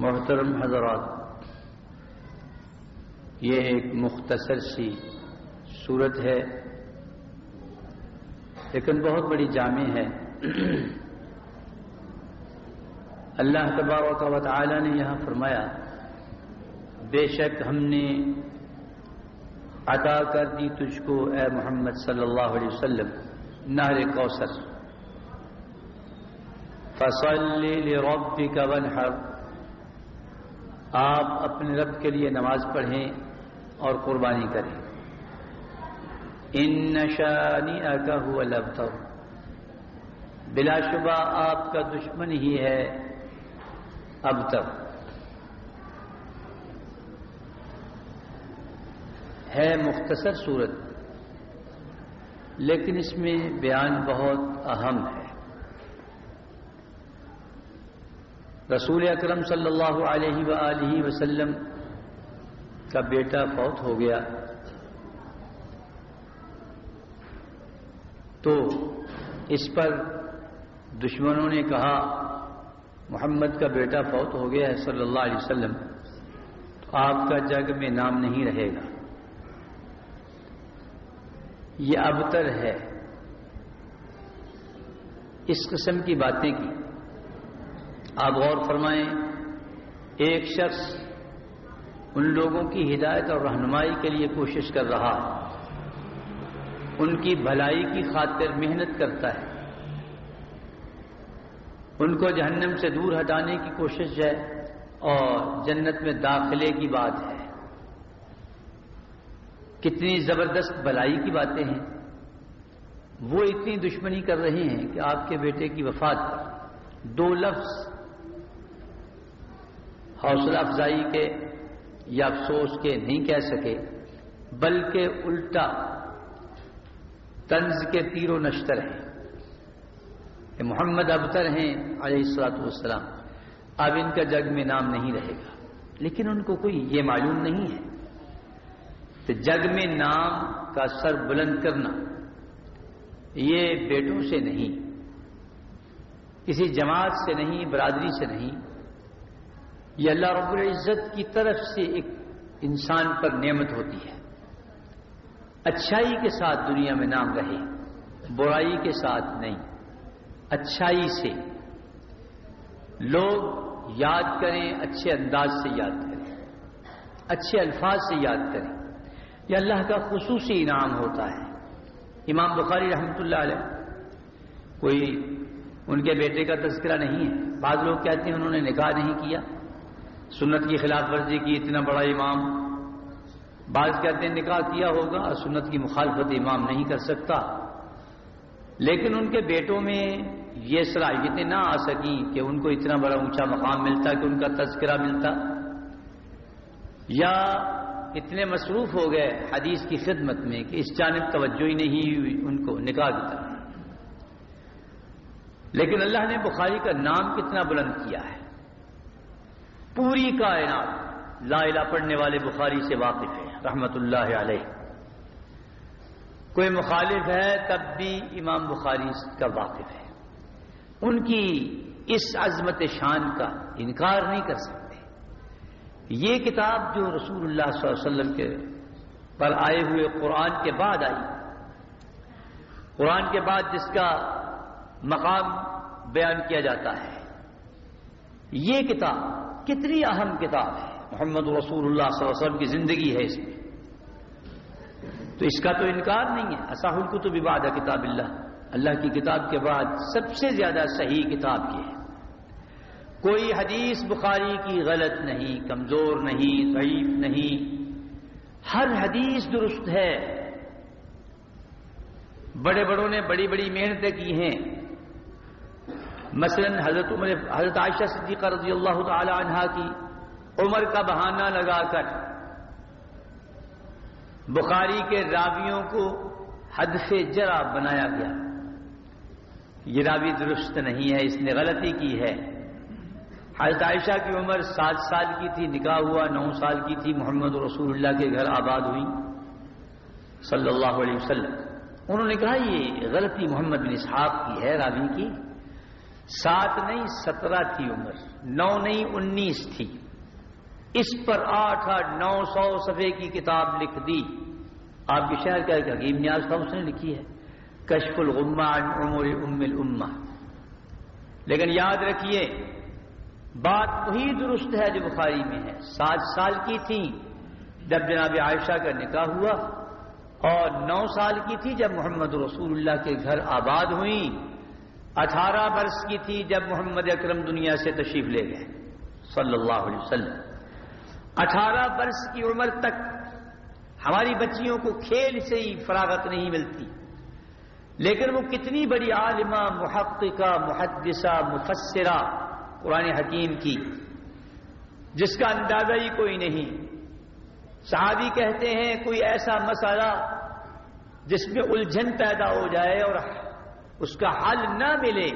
محترم حضرات، یہ ایک مختصر سی صورت ہے، لیکن بہت بڑی جامع ہے۔ اللہ تبارک و تعالی نے یہاں فرمایا بے شک ہم نے عطا کر دی تجھ کو اے محمد صلی اللہ علیہ وسلم، نہر کوثر۔ فصل لربك وانحر۔ آپ اپنے رب کے لیے نماز پڑھیں اور قربانی کریں۔ ان نشانی هو الابتر۔ بلا شبہ آپ کا دشمن ہی ہے اب تک ہے مختصر صورت لیکن اس میں بیان بہت اہم ہے۔ رسول اکرم صلی اللہ علیہ وآلہ وسلم کا بیٹا فوت ہو گیا۔ تو اس پر دشمنوں نے کہا، محمد کا بیٹا فوت ہو گیا ہے صلی اللہ علیہ وسلم، تو آپ کا جگ میں نام نہیں رہے گا۔ یہ ابتر ہے۔ اس قسم کی باتیں کی۔ آپ غور فرمائیں، ایک شخص ان لوگوں کی ہدایت اور رہنمائی کے لیے کوشش کر رہا۔ ان کی بھلائی کی خاطر محنت کرتا ہے۔ ان کو جہنم سے دور ہٹانے کی کوشش ہے اور جنت میں داخلے کی بات ہے۔ کتنی زبردست بلائی کی باتیں ہیں۔ وہ اتنی دشمنی کر رہے ہیں کہ آپ کے بیٹے کی وفات پر دو لفظ حوصلہ افزائی کے یا افسوس کے نہیں کہہ سکے، بلکہ الٹا طنز کے تیر و نشتر ہیں۔ کہ محمد ابتر ہیں علیہ السلاط والسلام۔ اب ان کا جگ میں نام نہیں رہے گا، لیکن ان کو کوئی یہ معلوم نہیں ہے۔ کہ جگ میں نام کا سر بلند کرنا یہ بیٹوں سے نہیں، کسی جماعت سے نہیں، برادری سے نہیں، یہ اللہ رب العزت کی طرف سے ایک انسان پر نعمت ہوتی ہے۔ اچھائی کے ساتھ دنیا میں نام رہے، برائی کے ساتھ نہیں، اچھائی سے۔ لوگ یاد کریں، اچھے انداز سے یاد کریں، اچھے الفاظ سے یاد کریں۔ یہ اللہ کا خصوصی انعام ہوتا ہے۔ امام بخاری رحمۃ اللہ علیہ، کوئی ان کے بیٹے کا تذکرہ نہیں ہے۔ بعض لوگ کہتے ہیں انہوں نے نکاح نہیں کیا۔ سنت کی خلاف ورزی کی اتنا بڑا امام۔ بعض کہتے ہیں نکاح کیا ہوگا، اور سنت کی مخالفت امام نہیں کر سکتا۔ لیکن ان کے بیٹوں میں یہ صلاحیتیں نہ آ سکیں کہ ان کو اتنا بڑا اونچا مقام ملتا، کہ ان کا تذکرہ ملتا۔ یا اتنے مصروف ہو گئے حدیث کی خدمت میں کہ اس جانب توجہ ہی نہیں ہوئی، ان کو نکاح کی طرح لیکن اللہ نے بخاری کا نام کتنا بلند کیا ہے۔ پوری کائنات لا الہ پڑھنے والے بخاری سے واقف ہے رحمت اللہ علیہ۔ کوئی مخالف ہے تب بھی امام بخاری کا واقف ہے۔ ان کی اس عظمت شان کا انکار نہیں کر سکتے یہ کتاب جو رسول اللہ صلی اللہ علیہ وسلم کے پر آئے ہوئے قرآن کے بعد آئی۔ قرآن کے بعد جس کا مقام بیان کیا جاتا ہے۔ یہ کتاب کتنی اہم کتاب ہے۔ محمد رسول اللہ صلی اللہ علیہ وسلم کی زندگی ہے اس میں۔ تو اس کا تو انکار نہیں ہے۔ اصح الکتب بعد کتاب اللہ۔ اللہ کی کتاب کے بعد سب سے زیادہ صحیح کتاب یہ ہے۔ کوئی حدیث بخاری کی غلط نہیں، کمزور نہیں، ضعیف نہیں۔ ہر حدیث درست ہے۔ بڑے بڑوں نے بڑی بڑی محنتیں کی ہیں۔ مثلا حضرت عمر، حضرت عائشہ صدیقہ رضی اللہ تعالی عنہ کی عمر کا بہانہ لگا کر بخاری کے راویوں کو حد سے جرا بنایا گیا۔ یہ راوی درست نہیں ہے، اس نے غلطی کی ہے۔ حضرت عائشہ کی عمر سات سال کی تھی، نکاح ہوا نو سال کی تھی، محمد رسول اللہ کے گھر آباد ہوئی۔ صلی اللہ علیہ وسلم۔ انہوں نے کہا، یہ غلطی محمد بن اسحاق کی ہے، راوی کی۔ سات نہیں، سترہ تھی عمر۔ نو نہیں، انیس تھی۔ اس پر آٹھ آٹھ، نو سو صفحے کی کتاب لکھ دی۔ آپ کے شہر کا ایک حکیم نیاز تھا، اس نے لکھی ہے۔ کشف الغمہ عن عمر ام الامہ۔ لیکن یاد رکھیے بات وہی درست ہے جو بخاری میں ہے۔ سات سال کی تھی جب جناب عائشہ کا نکاح ہوا اور نو سال کی تھی جب محمد رسول اللہ کے گھر آباد ہوئی۔ اٹھارہ برس کی تھی جب محمد اکرم دنیا سے تشریف لے گئے۔ صلی اللہ علیہ وسلم۔ اٹھارہ برس کی عمر تک ہماری بچیوں کو کھیل سے ہی فراغت نہیں ملتی۔ لیکن وہ کتنی بڑی عالمہ، محققہ، محدثہ، مفسرہ قرآن حکیم کی، جس کا اندازہ ہی کوئی نہیں۔ صحابی کہتے ہیں، کوئی ایسا مسئلہ جس میں الجھن پیدا ہو جائے اور اس کا حل نہ ملے۔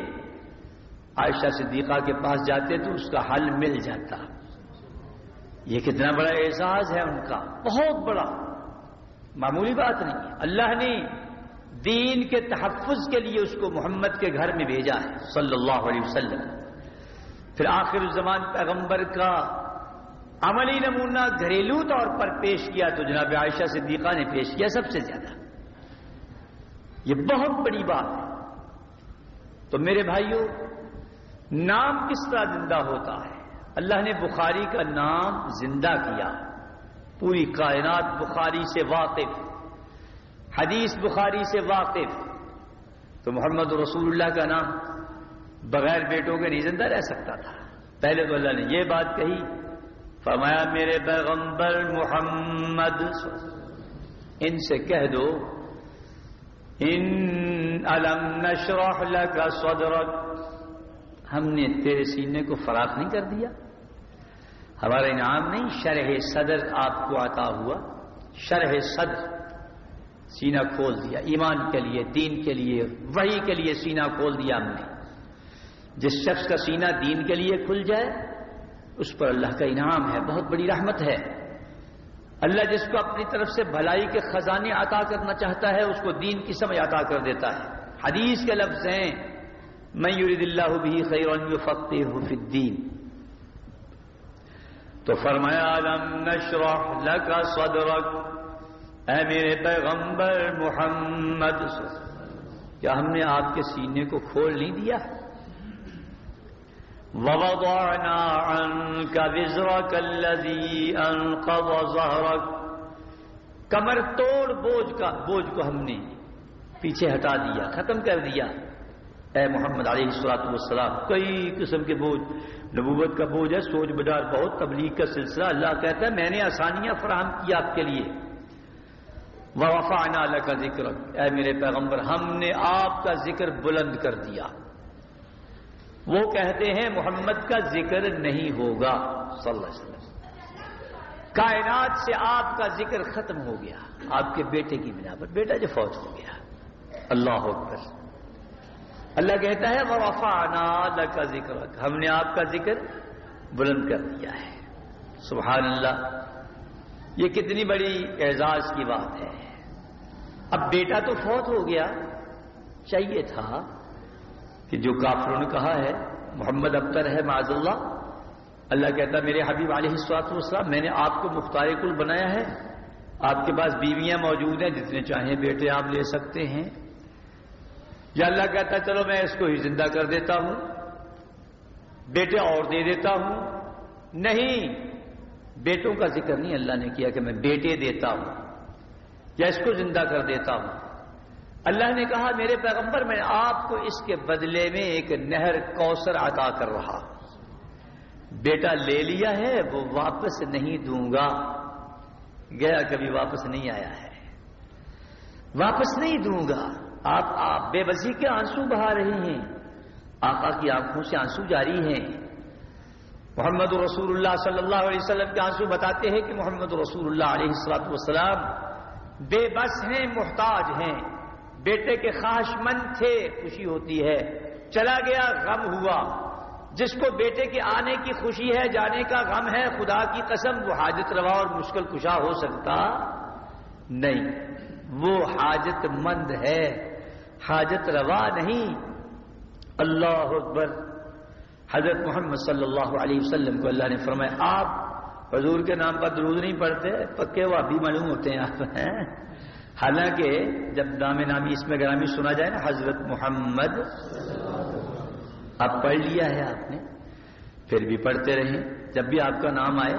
عائشہ صدیقہ کے پاس جاتے تو اس کا حل مل جاتا۔ یہ کتنا بڑا اعزاز ہے ان کا، بہت بڑا۔ معمولی بات نہیں، اللہ نے دین کے تحفظ کے لیے اس کو محمد کے گھر میں بھیجا ہے، صلی اللہ علیہ وسلم۔ پھر آخر الزمان پیغمبر کا عملی نمونہ گھریلو طور پر پیش کیا تو جناب عائشہ صدیقہ نے پیش کیا سب سے زیادہ۔ یہ بہت بڑی بات ہے۔ تو میرے بھائیوں نام کس طرح زندہ ہوتا ہے؟ اللہ نے بخاری کا نام زندہ کیا۔ پوری کائنات بخاری سے واقف، حدیث بخاری سے واقف۔ تو محمد رسول اللہ کا نام۔ بغیر بیٹوں کے نہیں زندہ رہ سکتا تھا۔ پہلے تو اللہ نے یہ بات کہی، فرمایا، میرے پیغمبر محمد، ان سے کہہ دو، ان علم نشرح لك صدرك ہم نے تیرے سینے کو فراخ نہیں کر دیا۔ ہمارا انعام نہیں، شرح صدر آپ کو عطا ہوا۔ شرح صدر، سینہ کھول دیا۔ ایمان کے لیے، دین کے لیے وہی کے لیے سینہ کھول دیا ہم نے۔ جس شخص کا سینہ دین کے لیے کھل جائے، اس پر اللہ کا انعام ہے، بہت بڑی رحمت ہے۔ اللہ جس کو اپنی طرف سے بھلائی کے خزانے عطا کرنا چاہتا ہے، اس کو دین کی سمجھ عطا کر دیتا ہے۔ حدیث کے لفظ ہیں میں یورید اللہ بھی خیر فقی فی الدین تو فرمایا لم نشرح لك صدرك اے میرے پیغمبر محمد، کیا ہم نے آپ کے سینے کو کھول نہیں دیا؟ ووضعنا عنك وزرك الذي انقض ظهرك کمر توڑ بوجھ کا بوجھ کو ہم نے پیچھے ہٹا دیا، ختم کر دیا۔ اے محمد علیہ السلاط والسلام، کئی قسم کے بوجھ۔ نبوت کا بوجھ ہے، سوچ بازار بہت، تبلیغ کا سلسلہ۔ اللہ کہتا ہے، میں نے آسانیاں فراہم کی آپ کے لیے۔ وفا کا ذکر اے میرے پیغمبر، ہم نے آپ کا ذکر بلند کر دیا۔ وہ کہتے ہیں محمد کا ذکر نہیں ہوگا۔ صلی اللہ علیہ وسلم۔ کائنات سے آپ کا ذکر ختم ہو گیا۔ آپ کے بیٹے کی بنا پر بیٹا جو فوت ہو گیا۔ اللہ اکبر۔ اللہ کہتا ہے وہ وفا کا ذکر ہم نے آپ کا ذکر بلند کر دیا ہے۔ سبحان اللہ۔ یہ کتنی بڑی اعزاز کی بات ہے۔ اب بیٹا تو فوت ہو گیا۔ چاہیے تھا کہ جو کافروں نے کہا ہے، محمد ابتر ہے معذ اللہ اللہ کہتا میرے حبیب علیہ السلاط والسلام، میں نے آپ کو مختار کل بنایا ہے۔ آپ کے پاس بیویاں موجود ہیں، جتنے چاہیں بیٹے آپ لے سکتے ہیں۔ یا اللہ کہتا چلو میں اس کو ہی زندہ کر دیتا ہوں۔ بیٹے اور دے دیتا ہوں۔ نہیں، بیٹوں کا ذکر نہیں اللہ نے کیا کہ میں بیٹے دیتا ہوں یا اس کو زندہ کر دیتا ہوں۔ اللہ نے کہا، میرے پیغمبر، میں آپ کو اس کے بدلے میں ایک نہر کوثر عطا کر رہا بیٹا لے لیا ہے، وہ واپس نہیں دوں گا۔ گیا کبھی واپس نہیں آیا ہے۔ واپس نہیں دوں گا۔ آپ آپ بے بسی کے آنسو بہا رہے ہیں۔ آقا کی آنکھوں سے آنسو جاری ہیں۔ محمد رسول اللہ صلی اللہ علیہ وسلم کے آنسو بتاتے ہیں کہ محمد رسول اللہ علیہ السلاط والسلام بے بس ہیں، محتاج ہیں۔ بیٹے کے خواہش مند تھے، خوشی ہوتی ہے۔ چلا گیا، غم ہوا۔ جس کو بیٹے کے آنے کی خوشی ہے، جانے کا غم ہے، خدا کی قسم وہ حاجت روا اور مشکل کشا ہو سکتا نہیں۔ وہ حاجت مند ہے، حاجت روا نہیں۔ اللہ اکبر۔ حضرت محمد صلی اللہ علیہ وسلم کو اللہ نے فرمایا، آپ حضور کے نام پر درود نہیں پڑھتے، پکے وہ ابھی معلوم ہوتے ہیں آپ، ہیں؟ حالانکہ جب نام نامی اس میں گرامی سنا جائے نا، حضرت محمد اب پڑھ لیا ہے آپ نے، پھر بھی پڑھتے رہیں۔ جب بھی آپ کا نام آئے،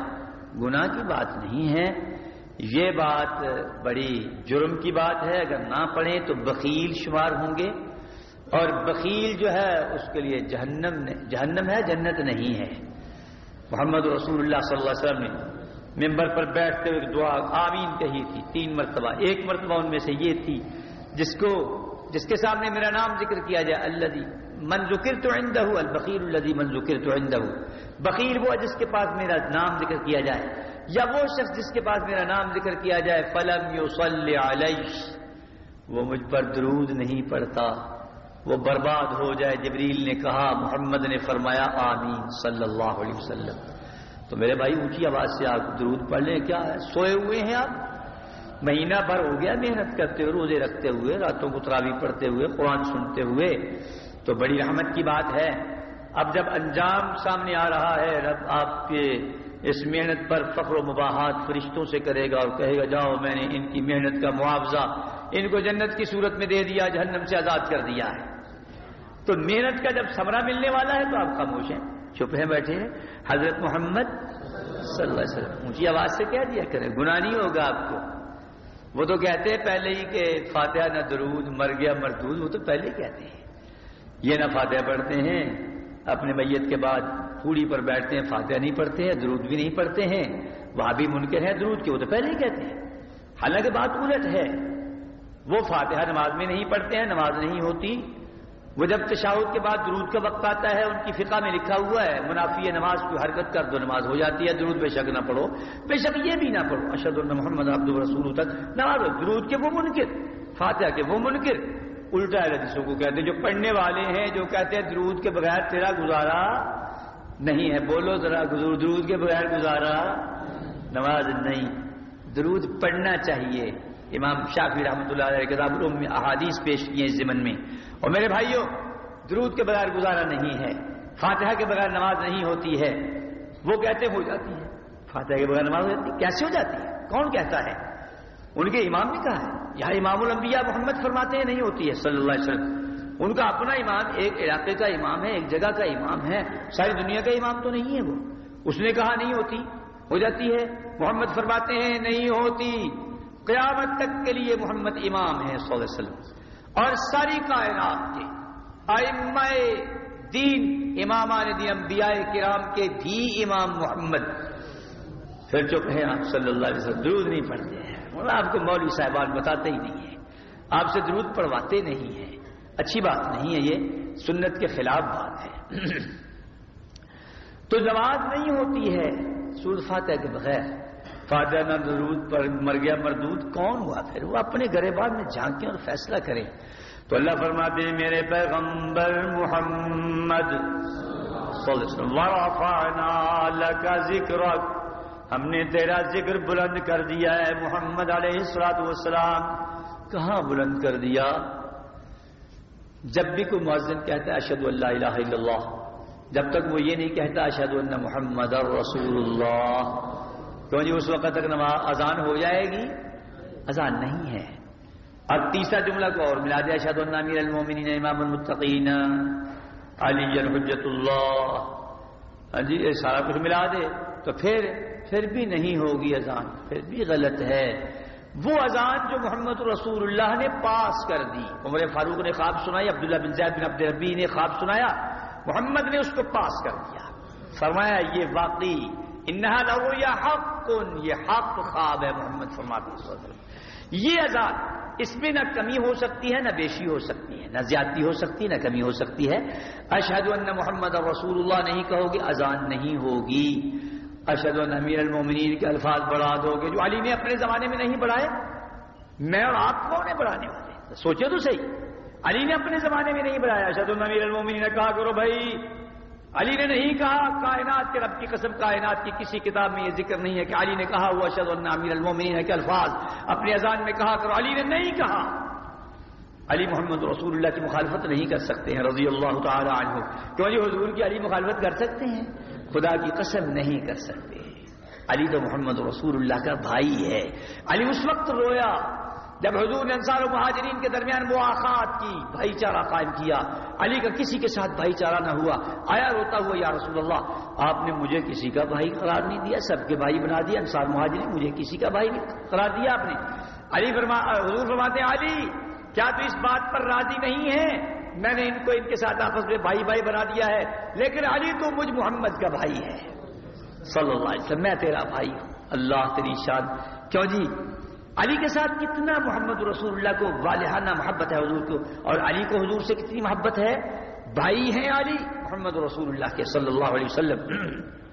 گناہ کی بات نہیں ہے۔ یہ بات بڑی جرم کی بات ہے۔ اگر نہ پڑھیں تو بخیل شمار ہوں گے۔ اور بخیل جو ہے، اس کے لیے جہنم جہنم ہے، جنت نہیں ہے۔ محمد رسول اللہ صلی اللہ علیہ وسلم نے ممبر پر بیٹھتے ہوئے دعا آمین کہی تھی، تین مرتبہ، ایک مرتبہ ان میں سے یہ تھی، جس کو، جس کے سامنے میرا نام ذکر کیا جائے اللہ من ذکر تو عندہ البقیر الدی من ذکر تو عندہ بقیر وہ جس کے پاس میرا نام ذکر کیا جائے، یا وہ شخص جس کے پاس میرا نام ذکر کیا جائے، فلم یو علیہ۔ وہ مجھ پر درود نہیں پڑتا وہ برباد ہو جائے، جبریل نے کہا، محمد نے فرمایا، آمین، صلی اللہ علیہ وسلم۔ تو میرے بھائی اونچی آواز سے آپ درود پڑھ لیں، کیا ہے؟ سوئے ہوئے ہیں آپ؟ مہینہ بھر ہو گیا محنت کرتے ہوئے، روزے رکھتے ہوئے، راتوں کو تراوی پڑھتے ہوئے، قرآن سنتے ہوئے۔ تو بڑی رحمت کی بات ہے۔ اب جب انجام سامنے آ رہا ہے، رب آپ کے اس محنت پر فخر و مباحات فرشتوں سے کرے گا اور کہے گا، جاؤ، میں نے ان کی محنت کا معاوضہ، ان کو جنت کی صورت میں دے دیا، جہنم سے آزاد کر دیا ہے۔ تو محنت کا جب سمرا ملنے والا ہے تو آپ خاموش ہیں۔ چپ ہیں، بیٹھے ہیں۔ حضرت محمد صلی اللہ علیہ وسلم، اونچی آواز سے کہہ دیا کریں، گناہ نہیں ہوگا آپ کو۔ وہ تو کہتے ہیں پہلے ہی کہ فاتحہ نہ درود، مر گیا مردود، وہ تو پہلے کہتے ہیں۔ یہ نہ فاتحہ پڑھتے ہیں، اپنے میت کے بعد پوڑی پر بیٹھتے ہیں، فاتحہ نہیں پڑھتے ہیں، درود بھی نہیں پڑھتے ہیں۔ وہاں بھی منکر ہیں درود کے، وہ تو پہلے ہی کہتے ہیں۔ حالانکہ بات الٹ ہے۔ وہ فاتحہ نماز میں نہیں پڑھتے ہیں، نماز نہیں ہوتی۔ وہ جب تشاہد کے بعد درود کا وقت آتا ہے، ان کی فقہ میں لکھا ہوا ہے، منافی نماز کو حرکت کر دو، نماز ہو جاتی ہے، درود بے شک نہ پڑھو۔ بے شک یہ بھی نہ پڑھو۔ اشد اللہ محمد عبد الرسول تک نماز درود کے وہ منکر، فاتحہ کے وہ منکر۔ الٹا حدیثوں کو کہتے ہیں، جو پڑھنے والے ہیں، جو کہتے ہیں درود کے بغیر تیرا گزارا نہیں ہے۔ بولو ذرا درود کے بغیر گزارا نماز نہیں۔ درود پڑھنا چاہیے۔ امام شافی رحمۃ اللہ علیہ کتاب میں احادیث پیش کیے اس زمن میں۔ اور میرے بھائیوں درود کے بغیر گزارا نہیں ہے، فاتحہ کے بغیر نماز نہیں ہوتی ہے، وہ کہتے ہو جاتی ہے فاتحہ کے بغیر نماز ہو جاتی ہے کیسے ہو جاتی ہے؟ کون کہتا ہے؟ ان کے امام نے کہا ہے یہاں امام الانبیاء محمد فرماتے ہیں، نہیں ہوتی ہے، صلی اللہ علیہ وسلم۔ ان کا اپنا امام، ایک علاقے کا امام ہے، ایک جگہ کا امام ہے، ساری دنیا کا امام تو نہیں ہے وہ۔ اس نے کہا نہیں ہوتی، ہو جاتی ہے۔ محمد فرماتے ہیں، نہیں ہوتی۔ قیامت تک کے لیے محمد امام ہے صلی اللہ علیہ وسلم۔ اور ساری کائنات کے ائمہ دین، امامان دین، انبیاء کرام کے بھی امام محمد۔ پھر چپ ہیں آپ صلی اللہ علیہ وسلم، درود نہیں پڑھتے ہیں۔ آپ کو مولوی صاحبان بتاتے ہی نہیں ہیں۔ آپ سے درود پڑھواتے نہیں ہیں۔ اچھی بات نہیں ہے یہ، سنت کے خلاف بات ہے۔ *clears throat* تو نماز نہیں ہوتی ہے سود فاتح کے بغیر۔ فاتح نہ درود پر مر گیا مردود کون ہوا؟ پھر وہ اپنے گرے بار میں جھانکیں اور فیصلہ کریں۔ تو اللہ فرماتے ہیں، میرے پیغمبر محمد کا ذکر ہم نے تیرا ذکر بلند کر دیا ہے، محمد علیہ السلاط والسلام۔ کہاں بلند کر دیا؟ جب بھی کوئی مؤذن کہتا ہے اشد اللہ الہ الا اللہ۔ جب تک وہ یہ نہیں کہتا اشد اللہ محمد رسول اللہ۔ کیوں جی اس وقت تک نماز اذان ہو جائے گی؟ اذان نہیں ہے۔ اور تیسرا جملہ کو اور ملا دیا شاید النامیر المومنین امام المتقین، علی الحجت اللہ۔ ہاں جی یہ سارا کچھ ملا دے، تو پھر پھر بھی نہیں ہوگی اذان، پھر بھی غلط ہے۔ وہ اذان جو محمد رسول اللہ نے پاس کر دی۔ عمر فاروق نے خواب سنائی عبداللہ بن زید بن عبد ربی نے خواب سنایا، محمد نے اس کو پاس کر دیا۔ فرمایا، یہ واقعی انہا لہو یا حق یہ حق خواب ہے محمد فرماتے یہ اذان اس میں نہ کمی ہو سکتی ہے، نہ بیشی ہو سکتی ہے، نہ زیادتی ہو سکتی، نہ کمی ہو سکتی ہے۔ اشہد ان محمد رسول اللہ نہیں کہو گے، اذان نہیں ہوگی۔ اشد امیر المومنین کے الفاظ بڑھا دو گے، جو علی نے اپنے زمانے میں نہیں بڑھائے، میں اور آپ کون ہے بڑھانے والے؟ سوچے تو صحیح۔ علی نے اپنے زمانے میں نہیں بڑھایا اشد المیر المومنین نے کہا کرو بھائی علی نے نہیں کہا کائنات کے رب کی قسم، کائنات کی کسی کتاب میں یہ ذکر نہیں ہے کہ علی نے کہا وہ اشد النامیر المومنین ہے کہ الفاظ اپنی اذان میں کہا کرو۔ علی نے نہیں کہا۔ علی محمد رسول اللہ کی مخالفت نہیں کر سکتے ہیں، رضی اللہ تعالی عنہ۔ کیوں جی حضور کی علی مخالفت کر سکتے ہیں؟ خدا کی قسم نہیں کر سکتے علی تو محمد رسول اللہ کا بھائی ہے۔ علی اس وقت رویا۔ جب حضور نے انصار و مہاجرین کے درمیان مواقعات کی، بھائی چارہ قائم کیا۔ علی کا کسی کے ساتھ بھائی چارہ نہ ہوا۔ آیا روتا ہوا، یا رسول اللہ، آپ نے مجھے کسی کا بھائی قرار نہیں دیا، سب کے بھائی بنا دیا انصار مہاجرین، مجھے کسی کا بھائی قرار دیا آپ نے علی فرما، حضور فرماتے علی، کیا تو اس بات پر راضی نہیں ہے میں نے ان کو ان کے ساتھ آپس میں بھائی بھائی بنا دیا ہے، لیکن علی تو مجھ محمد کا بھائی ہے۔ صلی اللہ علیہ وسلم، میں تیرا بھائی ہوں۔ اللہ تیری شان۔ کیوں جی؟ علی کے ساتھ کتنا محمد رسول اللہ کو والہانہ محبت ہے حضور کو اور علی کو حضور سے کتنی محبت ہے؟ بھائی ہیں علی محمد رسول اللہ کے صلی اللہ علیہ وسلم۔ *clears throat*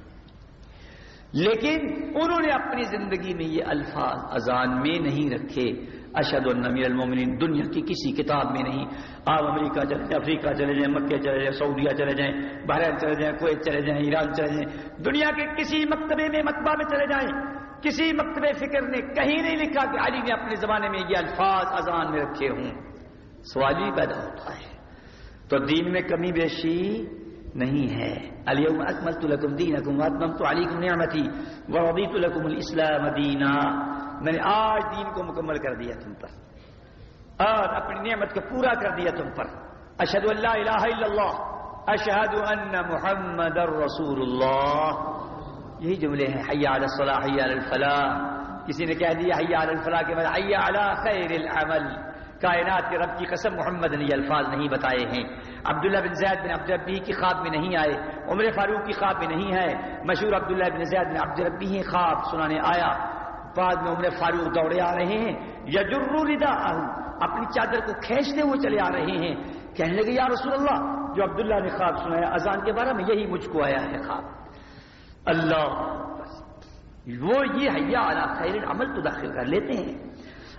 لیکن انہوں نے اپنی زندگی میں یہ الفاظ اذان میں نہیں رکھے۔ اشد النمیر المومنین، دنیا کی کسی کتاب میں نہیں۔ آپ امریکہ چلے جائیں، افریقہ چلے جائیں مکے چلے جائیں، سعودیہ چلے جائیں، بحرین چلے جائیں، کویت چلے جائیں، ایران چلے جائیں۔ دنیا کے کسی مکتبے میں مکبہ میں چلے جائیں۔ کسی مکتب فکر نے کہیں نہیں لکھا کہ علی نے اپنے زمانے میں یہ الفاظ اذان میں رکھے ہوں۔ سوال ہی پیدا ہوتا ہے۔ تو دین میں کمی بیشی نہیں ہے۔ علی اکمل لکم دین اکم اتمم تو علی کم نعمتی ورضیت لکم الاسلام دینا۔ میں نے آج دین کو مکمل کر دیا تم پر۔ اور اپنی نعمت کو پورا کر دیا تم پر۔ اشہد اللہ الہ الا اللہ۔ اشہد ان محمد رسول اللہ۔ یہی جملے ہیں حیا علی الصلاح حیا علی الفلاح۔ کسی نے کہہ دیا حیا علی الفلاح کے بعد حیا علی خیر العمل۔ کائنات کے رب کی قسم محمد نے یہ الفاظ نہیں بتائے ہیں۔ عبداللہ بن زید بن عبد ربی کی خواب میں نہیں آئے، عمر فاروق کی خواب میں نہیں ہے۔ مشہور عبداللہ بن زید بن عبد ربی ہی خواب سنانے آیا۔ بعد میں عمر فاروق دوڑے آ رہے ہیں۔ یا جرو ردا اپنی چادر کو کھینچتے ہوئے چلے آ رہے ہیں۔ کہنے لگے، یا رسول اللہ، جو عبداللہ نے خواب سنایا، اذان کے بارے میں یہی مجھ کو آیا ہے خواب۔ اللہ وہ یہ حیا اعلیٰ خیر عمل تو داخل کر لیتے ہیں۔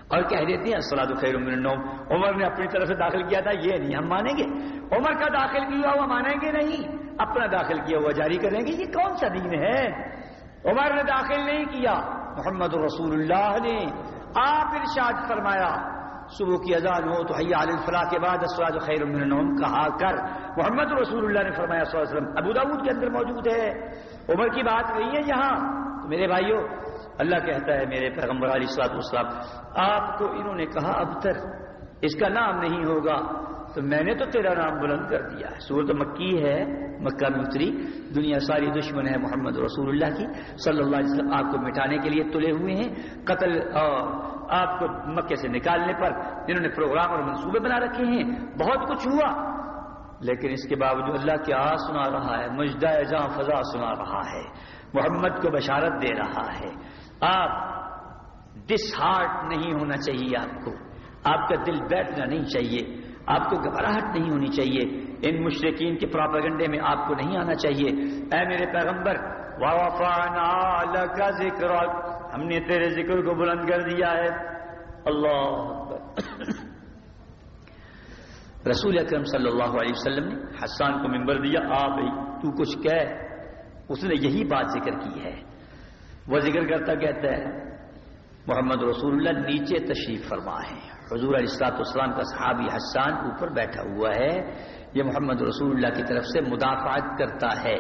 اور کہہ دیتے ہیں السلاد خیر النوم۔ عمر نے اپنی طرف سے داخل کیا تھا، یہ نہیں ہم مانیں گے۔ عمر کا داخل کیا ہوا مانیں گے نہیں۔ اپنا داخل کیا ہوا، جاری کریں گے۔ یہ کون سا دین ہے؟ عمر نے داخل نہیں کیا۔ محمد رسول اللہ نے آپ ارشاد فرمایا، صبح کی اذان ہو تو حیا علی الفلاح کے بعد اسراد خیر من النوم کہا کر۔ محمد رسول اللہ نے فرمایا صلی اللہ علیہ وسلم، ابو داود کے اندر موجود ہے۔ عمر کی بات نہیں ہے یہاں۔ میرے بھائیوں اللہ کہتا ہے میرے پیغمبر علی السلاط اسلام آپ کو انہوں نے کہا اب تک اس کا نام نہیں ہوگا۔ تو میں نے تو تیرا نام بلند کر دیا ہے۔ سورت مکی ہے، مکہ میں اتری دنیا ساری دشمن ہے محمد رسول اللہ کی، صلی اللہ علیہ وسلم، آپ کو مٹانے کے لیے تلے ہوئے ہیں۔ قتل آپ کو مکے سے نکالنے پر انہوں نے پروگرام اور منصوبے بنا رکھے ہیں۔ بہت کچھ ہوا۔ لیکن اس کے باوجود اللہ کیا سنا رہا ہے، مجدہ جاں فضا سنا رہا ہے، محمد کو بشارت دے رہا ہے۔ آپ ڈس ہارٹ نہیں ہونا چاہیے آپ کو۔ آپ کا دل بیٹھنا نہیں چاہیے۔ آپ کو گھبراہٹ نہیں ہونی چاہیے۔ ان مشرقین کے پراپگنڈے میں آپ کو نہیں آنا چاہیے۔ اے میرے پیغمبر کا ذکر ہم نے تیرے ذکر کو بلند کر دیا ہے۔ اللہ رسول اکرم صلی اللہ علیہ وسلم نے حسان کو ممبر دیا، آ بھائی تو کچھ کہہ۔ اس نے یہی بات ذکر کی ہے۔ وہ ذکر کرتا کہتا ہے، محمد رسول اللہ نیچے تشریف فرما ہے حضور علیہ السلاط اسلام کا صحابی حسان اوپر بیٹھا ہوا ہے۔ یہ محمد رسول اللہ کی طرف سے مدافعت کرتا ہے۔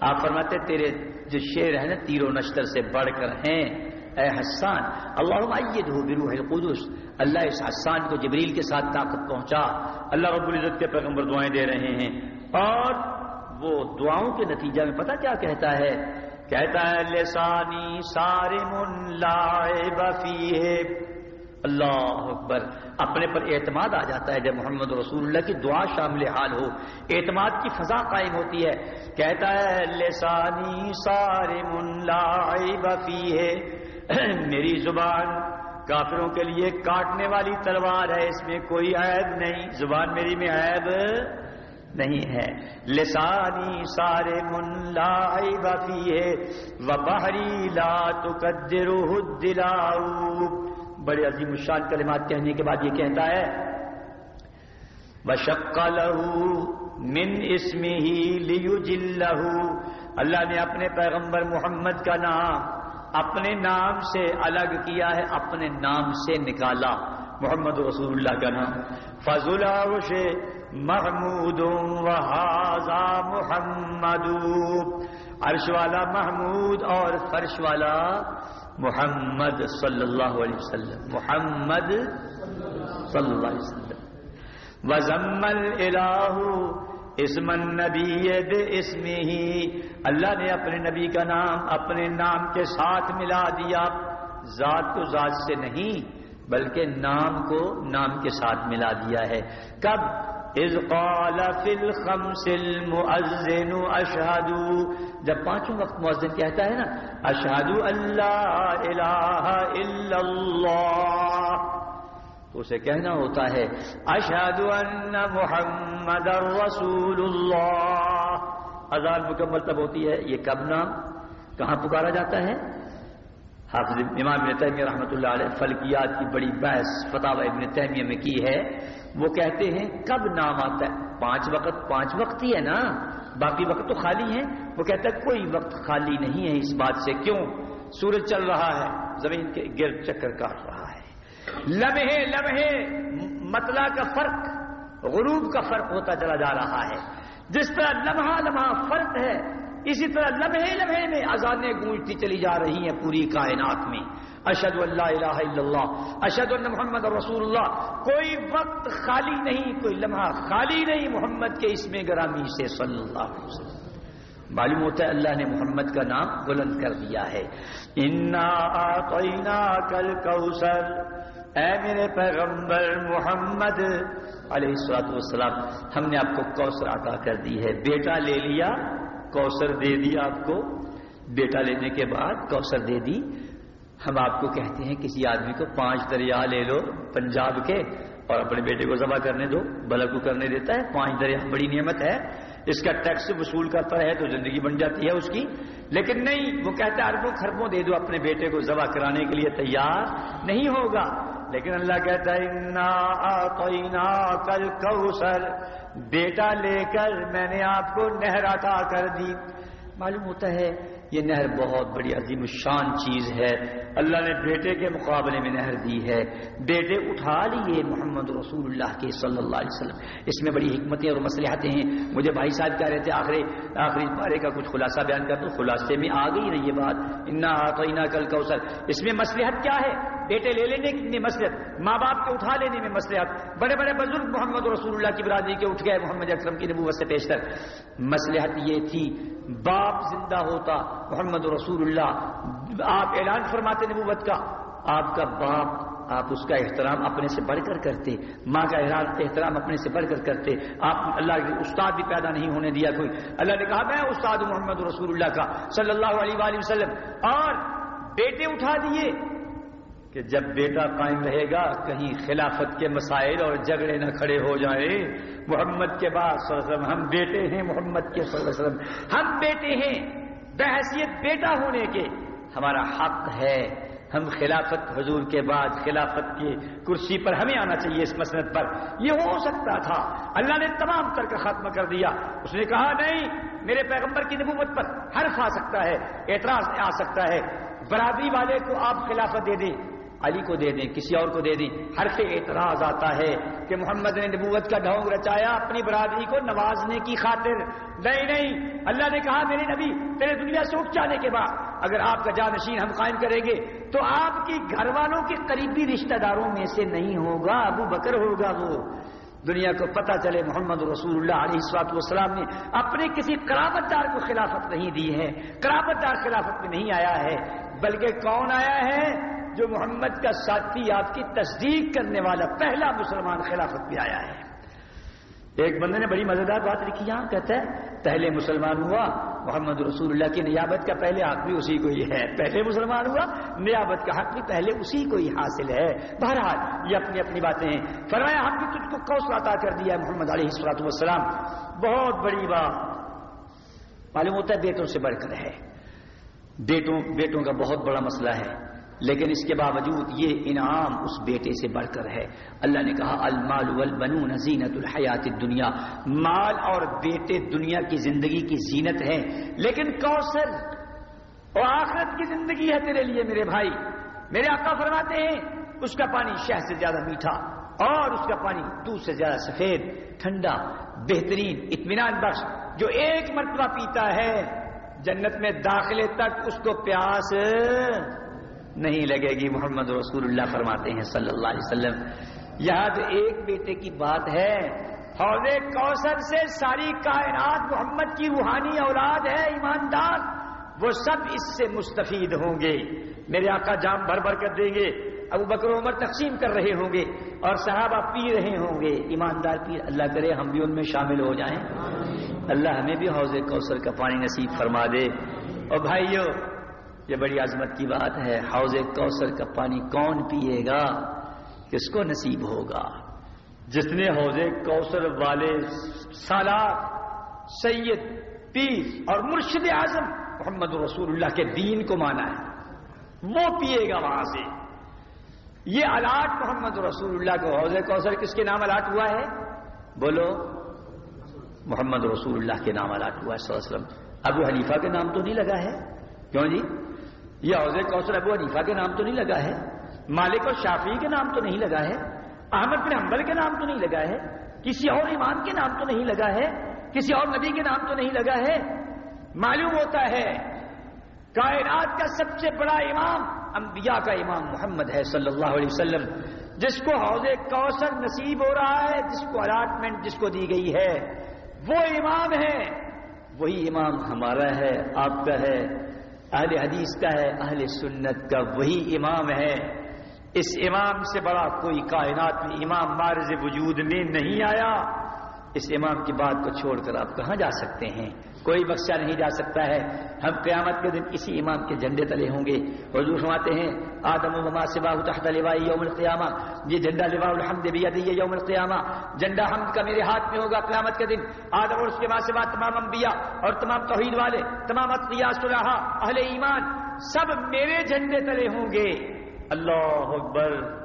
آپ فرماتے تیرے جو شیر ہے نا، تیر و نشتر سے بڑھ کر ہیں۔ اے حسان اللہ ہو بروح القدس۔ اللہ اس حسان کو جبریل کے ساتھ طاقت پہنچا۔ اللہ رب العزت کے پیغمبر دعائیں دے رہے ہیں۔ اور وہ دعاؤں کے نتیجہ میں پتہ کیا کہتا ہے؟ کہتا ہے، لسانی سارے بفی ہے اللہ اکبر۔ اپنے پر اعتماد آ جاتا ہے، جب محمد رسول اللہ کی دعا شامل حال ہو، اعتماد کی فضا قائم ہوتی ہے۔ کہتا ہے، لسانی سارے من بفی ہے *clears throat* میری زبان کافروں کے لیے کاٹنے والی تلوار ہے، اس میں کوئی عیب نہیں۔ زبان میری میں عیب نہیں ہے۔ لسانی سارے من لائی بفی ہے و بحری لا تقدرہ دلاؤ بڑے عظیم الشان کلمات کہنے کے بعد یہ کہتا ہے بشق لہو من اسم ہی اللہ نے اپنے پیغمبر محمد کا نام اپنے نام سے الگ کیا ہے، اپنے نام سے نکالا۔ محمد رسول اللہ کا نام۔ فضل محمود محمد۔ عرش والا محمود اور فرش والا محمد صلی اللہ علیہ وسلم۔ محمد صلی اللہ علیہ وسلم۔ وزم الہ اسم النبی اسم ہی۔ اللہ نے اپنے نبی کا نام اپنے نام کے ساتھ ملا دیا۔ ذات کو ذات سے نہیں، بلکہ نام کو نام کے ساتھ ملا دیا ہے۔ کب؟ از قال فی الخمس المؤذن، اشہد۔ جب پانچوں وقت مؤذن کہتا ہے نا، اشہد اللہ الہ الا اللہ۔ اسے کہنا ہوتا ہے۔ اشہد ان محمد رسول اللہ۔ اذان مکمل تب ہوتی ہے۔ یہ کب نام؟ کہاں پکارا جاتا ہے؟ حافظ امام ابن تیمیہ رحمۃ اللہ علیہ فلکیات کی بڑی بحث فتح ابن تیمیہ میں کی ہے۔ وہ کہتے ہیں، کب نام آتا ہے؟ پانچ وقت پانچ وقت ہی ہے نا۔ باقی وقت تو خالی ہے وہ کہتا ہے، کوئی وقت خالی نہیں ہے اس بات سے۔ کیوں؟ سورج چل رہا ہے، زمین کے گرد چکر کاٹ رہا ہے۔ لمحے لمحے مطلع کا فرق، غروب کا فرق ہوتا چلا جا رہا ہے۔ جس طرح لمحہ لمحہ فرق ہے، اسی طرح لمحے لمحے میں آزادیں گونجتی چلی جا رہی ہیں پوری کائنات میں۔ اشد اللہ الہ الا اللہ اشد اللہ محمد رسول اللہ۔ کوئی وقت خالی نہیں، کوئی لمحہ خالی نہیں محمد کے اس میں گرامی سے صلی اللہ علیہ وسلم۔ معلوم ہوتا ہے اللہ نے محمد کا نام بلند کر دیا ہے۔ انا کل کوسر اے میرے پیغمبر محمد علیہ السلاط والسلام، ہم نے آپ کو کوثر عطا کر دی ہے، بیٹا لے لیا، کوثر دے دیا آپ کو۔ بیٹا لینے کے بعد کوثر دے دی۔ ہم آپ کو کہتے ہیں، کسی آدمی کو پانچ دریا لے لو پنجاب کے، اور اپنے بیٹے کو ذبح کرنے دو، بلک کو کرنے دیتا ہے۔ پانچ دریا بڑی نعمت ہے۔ اس کا ٹیکس وصول کرتا ہے تو زندگی بن جاتی ہے اس کی۔ لیکن نہیں، وہ کہتا ہے، اربوں خربوں دے دو اپنے بیٹے کو ذبح کرانے کے لیے تیار نہیں ہوگا۔ لیکن اللہ کہتا ہے کل کوسر بیٹا لے کر میں نے آپ کو نہر عطا کر دی۔ معلوم ہوتا ہے، یہ نہر بہت بڑی عظیم الشان چیز ہے۔ اللہ نے بیٹے کے مقابلے میں نہر دی ہے۔ بیٹے اٹھا لیے محمد رسول اللہ کے صلی اللہ علیہ وسلم۔ اس میں بڑی حکمتیں اور مسلحتیں ہیں۔ مجھے بھائی صاحب کہہ رہے تھے، آخری آخری بارے کا کچھ خلاصہ بیان کر تو خلاصے میں آ گئی نا یہ بات۔ انا آنا کل کوثر اس میں مسلحت کیا ہے؟ بیٹے لے لینے کی مسلحت، ماں باپ کے اٹھا لینے میں مسلحت۔ بڑے بڑے بزرگ محمد رسول اللہ کی برادری کے اٹھ گئے، محمد اکرم کی نبوت سے پیش کر مسلحت یہ تھی، باپ زندہ ہوتا، محمد رسول اللہ۔ آپ اعلان فرماتے نبوت کا، آپ کا باپ، آپ اس کا احترام اپنے سے بڑھ کر کرتے۔ ماں کا احترام اپنے سے بڑھ کر کرتے۔ آپ اللہ کے استاد بھی پیدا نہیں ہونے دیا کوئی۔ اللہ نے کہا، میں استاد محمد رسول اللہ کا، صلی اللہ علیہ وآلہ وسلم۔ اور بیٹے اٹھا دیے۔ کہ جب بیٹا قائم رہے گا، کہیں خلافت کے مسائل اور جھگڑے نہ کھڑے ہو جائیں۔ محمد کے بعد صلی اللہ علیہ وسلم، ہم بیٹے ہیں محمد کے صلی اللہ علیہ وسلم۔ ہم بیٹے ہیں، بحثیت بیٹا ہونے کے۔ ہمارا حق ہے، ہم خلافت حضور کے بعد خلافت کی کرسی پر ہمیں آنا چاہیے اس مسنت پر۔ یہ ہو سکتا تھا۔ اللہ نے تمام تر کا ختم کر دیا۔ اس نے کہا، نہیں، میرے پیغمبر کی نبوت پر حرف آ سکتا ہے، اعتراض آ سکتا ہے۔ برادری والے کو آپ خلافت دے دیں۔ علی کو دے دیں، کسی اور کو دے دیں۔ ہر سے اعتراض آتا ہے کہ محمد نے نبوت کا ڈھونگ رچایا اپنی برادری کو نوازنے کی خاطر۔ نہیں نہیں، اللہ نے کہا میرے نبی، تیرے دنیا سے اٹھ جانے کے بعد اگر آپ کا جانشین ہم قائم کریں گے تو آپ کی گھر والوں کے قریبی رشتہ داروں میں سے نہیں ہوگا، ابو بکر ہوگا وہ۔ دنیا کو پتہ چلے محمد رسول اللہ علیہ السلاط والسلام نے اپنے کسی قرابت دار کو خلافت نہیں دی ہے۔ قرابت دار خلافت میں نہیں آیا ہے، بلکہ کون آیا ہے؟ جو محمد کا ساتھی آپ کی تصدیق کرنے والا پہلا مسلمان خلافت میں آیا ہے۔ ایک بندے نے بڑی مزیدار بات لکھی، یہاں کہتا ہے، پہلے مسلمان ہوا محمد رسول اللہ کی نیابت کا پہلے حق بھی اسی کو ہی ہے۔ پہلے مسلمان ہوا، نیابت کا حق بھی پہلے اسی کو ہی حاصل ہے۔ بہرحال، یہ اپنی اپنی باتیں ہیں۔ فرمایا، ہم بھی تجھ کو کوس عطا کر دیا ہے محمد علیہ السلاط والسلام۔ بہت بڑی بات۔ معلوم ہوتا ہے، بیٹوں سے بڑھ کر ہے۔ بیٹوں بیٹوں کا بہت بڑا مسئلہ ہے۔ لیکن اس کے باوجود یہ انعام اس بیٹے سے بڑھ کر ہے۔ اللہ نے کہا، المال والبنون زینت الحیات الدنیا۔ مال اور بیٹے دنیا کی زندگی کی زینت ہے، لیکن کوثر اور آخرت کی زندگی ہے تیرے لیے میرے بھائی۔ میرے آقا فرماتے ہیں، اس کا پانی شہ سے زیادہ میٹھا اور اس کا پانی دودھ سے زیادہ سفید، ٹھنڈا، بہترین، اطمینان بخش۔ جو ایک مرتبہ پیتا ہے، جنت میں داخلے تک اس کو پیاس نہیں لگے گی۔ محمد رسول اللہ فرماتے ہیں صلی اللہ علیہ وسلم۔ یہاں تو ایک بیٹے کی بات ہے حوض کوثر سے ساری کائنات محمد کی روحانی اولاد ہے ایماندار۔ وہ سب اس سے مستفید ہوں گے۔ میرے آقا جام بھر بھر کر دیں گے۔ ابو بکر عمر تقسیم کر رہے ہوں گے۔ اور صحابہ پی رہے ہوں گے۔ ایماندار پی اللہ کرے ہم بھی ان میں شامل ہو جائیں۔ اللہ ہمیں بھی حوض کوثر کا پانی نصیب فرما دے۔ اور بھائیو یہ بڑی عظمت کی بات ہے۔ حوض کوثر کا پانی کون پیے گا؟ کس کو نصیب ہوگا؟ جس نے حوض کوثر والے سالار، سید، پیر اور مرشد اعظم محمد رسول اللہ کے دین کو مانا ہے۔ وہ پیے گا وہاں سے۔ یہ الاٹ محمد رسول اللہ کو حوض کوثر کس کے نام الاٹ ہوا ہے؟ بولو۔ محمد رسول اللہ کے نام الاٹ ہوا ہے صلی اللہ علیہ وسلم۔ ابو حنیفہ کے نام تو نہیں لگا ہے؟ کیوں جی؟ یہ حوض کوثر ابو حنیفہ کے نام تو نہیں لگا ہے؟ مالک اور شافی کے نام تو نہیں لگا ہے؟ احمد بن حنبل کے نام تو نہیں لگا ہے؟ کسی اور ایمان کے نام تو نہیں لگا ہے؟ کسی اور نبی کے نام تو نہیں لگا ہے؟ معلوم ہوتا ہے، کائنات کا سب سے بڑا امام انبیاء کا امام محمد ہے صلی اللہ علیہ وسلم، جس کو حوض کوثر نصیب ہو رہا ہے، جس کو الاٹمنٹ جس کو دی گئی ہے۔ وہ امام ہے، وہی امام ہمارا ہے، آپ کا ہے۔ اہل حدیث کا ہے، اہل سنت کا، وہی امام ہے۔ اس امام سے بڑا کوئی کائنات میں امام مارز وجود میں نہیں آیا۔ اس امام کی بات کو چھوڑ کر آپ کہاں جا سکتے ہیں؟ کوئی بخشا نہیں جا سکتا ہے۔ ہم قیامت کے دن اسی امام کے جھنڈے تلے ہوں گے۔ حضور فرماتے ہیں، آدم وما سبا تحت لوائی یوم القیامہ۔ یہ جھنڈا لوا الحمد بھی یدی یوم القیامہ۔ جھنڈا حمد کا میرے ہاتھ میں ہوگا قیامت کے دن۔ آدم اور اس کے بعد سے تمام انبیاء اور تمام توحید والے، تمام اطیاء صلحاء اہل ایمان، سب میرے جھنڈے تلے ہوں گے۔ اللہ اکبر۔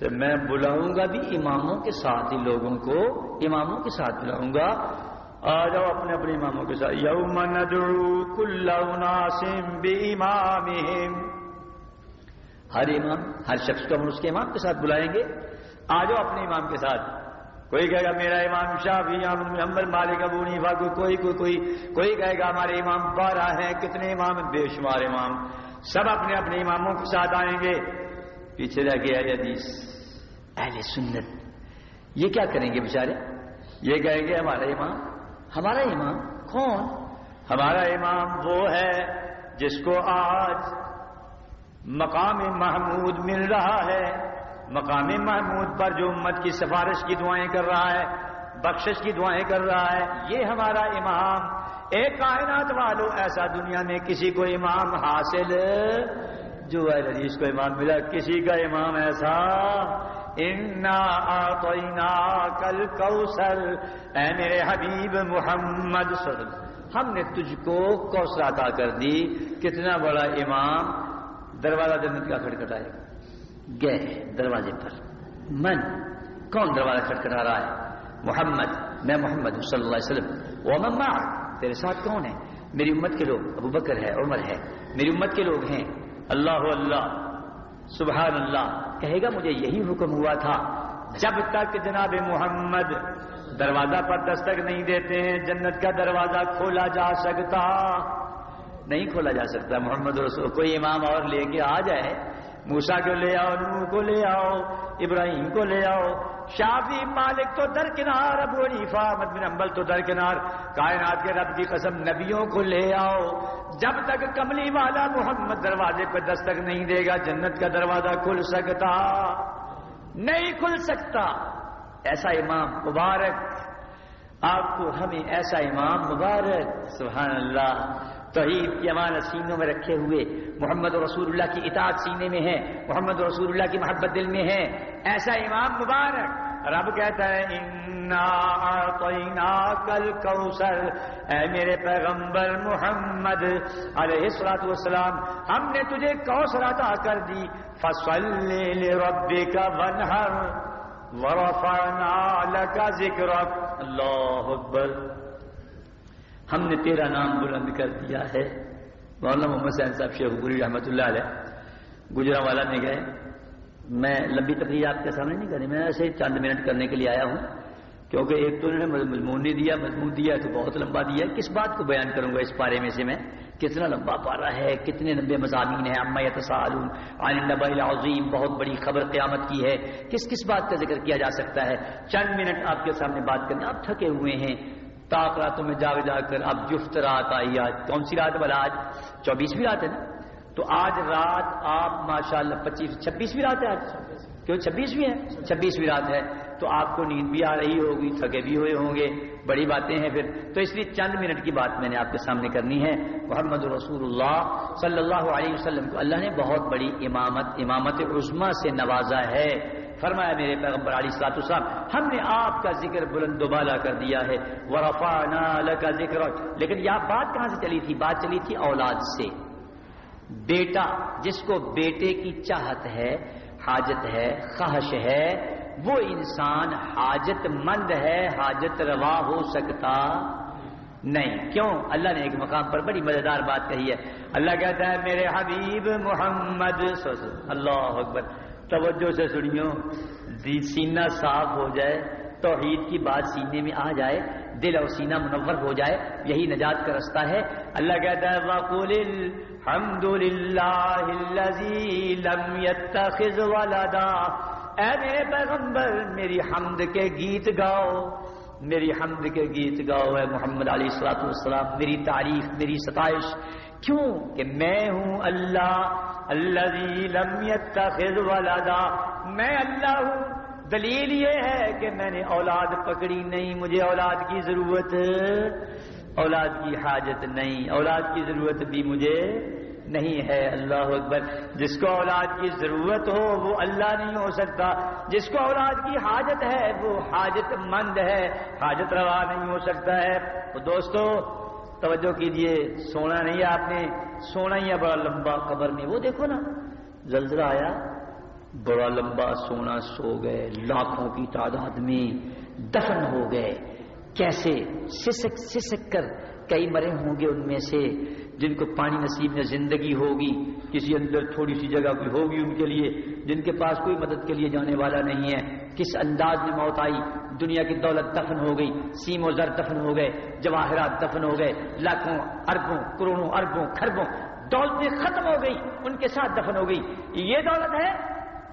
تو میں بلاؤں گا بھی اماموں کے ساتھ ہی، لوگوں کو اماموں کے ساتھ بلاؤں گا۔ آ جاؤ اپنے اپنے اماموں کے ساتھ۔ یوم ندعو کل اناسم بامامہم۔ ہر امام، ہر شخص کو ہم اس کے امام کے ساتھ بلائیں گے۔ آ جاؤ اپنے امام کے ساتھ۔ کوئی کہے گا میرا امام شافی محمد، مالک ابو نیفا کو کوئی کوئی کوئی کوئی کہے گا ہمارے امام بارہ ہیں، کتنے امام؟ بے شمار امام۔ سب اپنے اپنے اماموں کے ساتھ آئیں گے۔ پیچھے رہ گیا حدیث۔ اہل سنت، یہ کیا کریں گے بیچارے؟ یہ کہیں گے ہمارا امام ہمارا امام کون؟ ہمارا امام وہ ہے جس کو آج مقام محمود مل رہا ہے۔ مقام محمود پر جو امت کی سفارش کی دعائیں کر رہا ہے، بخشش کی دعائیں کر رہا ہے، یہ ہمارا امام۔ ایک کائنات والو، ایسا دنیا میں کسی کو امام حاصل، جو ہے حدیث کو امام ملا، کسی کا امام ایسا انا کل کوسل اے میرے حبیب محمد صلی اللہ علیہ وسلم، ہم نے تجھ کو کوسر عطا کر دی۔ کتنا بڑا امام۔ دروازہ جنت کا کھٹکھٹائے گئے دروازے پر۔ من؟ کون دروازہ کھٹکھٹا رہا ہے؟ محمد۔ میں محمد صلی اللہ علیہ وسلم۔ وہ مما تیرے ساتھ کون ہے؟ میری امت کے لوگ، ابو بکر ہے، عمر ہے۔ میری امت کے لوگ ہیں۔ اللہ اللہ۔ سبحان اللہ۔ کہے گا، مجھے یہی حکم ہوا تھا۔ جب تک جناب محمد دروازہ پر دستک نہیں دیتے ہیں، جنت کا دروازہ کھولا جا سکتا۔ نہیں کھولا جا سکتا، محمد رسول، کوئی امام اور لے کے آ جائے۔ موسا کو لے آؤ نو کو لے آؤ، ابراہیم کو لے آؤ۔ شافی مالک تو درکنار، ابو حنیفہ احمد بن امبل تو درکنار۔ کائنات کے رب کی قسم نبیوں کو لے آؤ۔ جب تک کملی والا محمد دروازے پہ دستک نہیں دے گا، جنت کا دروازہ کھل سکتا۔ نہیں کھل سکتا۔ ایسا امام مبارک۔ آپ کو ہمیں ایسا امام مبارک۔ سبحان اللہ۔ توحید کی امانت سینوں میں رکھے ہوئے محمد رسول اللہ کی اطاعت سینے میں ہے، محمد رسول اللہ کی محبت دل میں ہے۔ ایسا امام مبارک۔ رب کہتا ہے کل کوسر اے میرے پیغمبر محمد علیہ السلاط والسلام، ہم نے تجھے کوسر عطا کر دی۔ فصل رب کا ونہر ورفعنا لك ذکرک۔ اللہ اکبر۔ ہم نے تیرا نام بلند کر دیا ہے۔ مولانا محمد سین صاحب شیخ گری رحمۃ اللہ علیہ گجرا والا میں گئے۔ میں لمبی تقریر آپ کے سامنے نہیں کرنی میں ایسے چند منٹ کرنے کے لیے آیا ہوں۔ کیونکہ ایک تو انہوں نے مضمون نہیں دیا، مضمون دیا تو بہت لمبا دیا۔ کس بات کو بیان کروں گا اس پارے میں سے میں؟ کتنا لمبا پارا ہے، کتنے لمبے مضامین ہیں۔ اما تسالون عن النبا العظیم بہت بڑی خبر قیامت کی ہے۔ کس کس بات کا ذکر کیا جا سکتا ہے؟ چند منٹ آپ کے سامنے بات کرنے۔ آپ تھکے ہوئے ہیں۔ تاک راتوں میں جاگ جا کر اب جفت رات آئی آج۔ کون سی رات بلا آج؟ چوبیسویں رات ہے نا؟ تو آج رات آپ ماشاء اللہ پچیس، چھبیسویں رات ہے آج؟ کیوں چھبیسویں ہے؟ چھبیسویں رات ہے۔ تو آپ کو نیند بھی آ رہی ہوگی، تھکے بھی ہوئے ہوں گے۔ بڑی باتیں ہیں پھر۔ تو اس لیے چند منٹ کی بات میں نے آپ کے سامنے کرنی ہے۔ محمد رسول اللہ صلی اللہ علیہ وسلم کو اللہ نے بہت بڑی امامت امامت عظما سے نوازا ہے۔ فرمایا میرے پیغمبر علی سلاط صاحب ہم نے آپ کا ذکر بلند دوبالا کر دیا ہے ورفا کا ذکر لیکن یہ بات کہاں سے چلی تھی؟ بات چلی تھی اولاد سے۔ بیٹا، جس کو بیٹے کی چاہت ہے، حاجت ہے، خواہش ہے، وہ انسان حاجت مند ہے، حاجت روا ہو سکتا نہیں۔ کیوں؟ اللہ نے ایک مقام پر بڑی مزیدار بات کہی ہے۔ اللہ کہتا ہے، میرے حبیب محمد اللہ اکبر۔ توجہ سے سنیو۔ سینہ صاف ہو جائے، توحید کی بات سینے میں آ جائے، دل اور سینہ منور ہو جائے، یہی نجات کا رستہ ہے۔ اللہ کہتا ہے وقول الحمد للہ لم يتخذ ولدا۔ اے میرے پیغمبر، میری حمد کے گیت گاؤ۔ میری حمد کے گیت گاؤ، اے محمد علی السلاط والسلام۔ میری تعریف میری ستائش کیوں کہ میں ہوں اللہ اللہ لم يتخذ ولدا۔ میں اللہ ہوں۔ دلیل یہ ہے کہ میں نے اولاد پکڑی نہیں، مجھے اولاد کی ضرورت۔ اولاد کی حاجت نہیں، اولاد کی ضرورت بھی مجھے نہیں ہے۔ اللہ اکبر۔ جس کو اولاد کی ضرورت ہو وہ اللہ نہیں ہو سکتا۔ جس کو اولاد کی حاجت ہے وہ حاجت مند ہے، حاجت روا نہیں ہو سکتا ہے۔ تو دوستو توجہ کیجیے، سونا نہیں آپ نے، سونا ہی ہے، بڑا لمبا قبر میں۔ وہ دیکھو نا، زلزلہ آیا، بڑا لمبا سونا سو گئے، لاکھوں کی تعداد میں دفن ہو گئے۔ کیسے؟ سسک سسک کر کئی مرے ہوں گے ان میں سے، جن کو پانی نصیب میں زندگی ہوگی۔ کسی اندر تھوڑی سی جگہ کوئی ہوگی ان کے لیے، جن کے پاس کوئی مدد کے لیے جانے والا نہیں ہے۔ کس انداز میں موت آئی؟ دنیا کی دولت دفن ہو گئی، سیم و زر دفن ہو گئے، جواہرات دفن ہو گئے، لاکھوں، اربوں، کروڑوں، اربوں خربوں دولتیں ختم ہو گئی ان کے ساتھ دفن ہو گئی یہ دولت ہے؟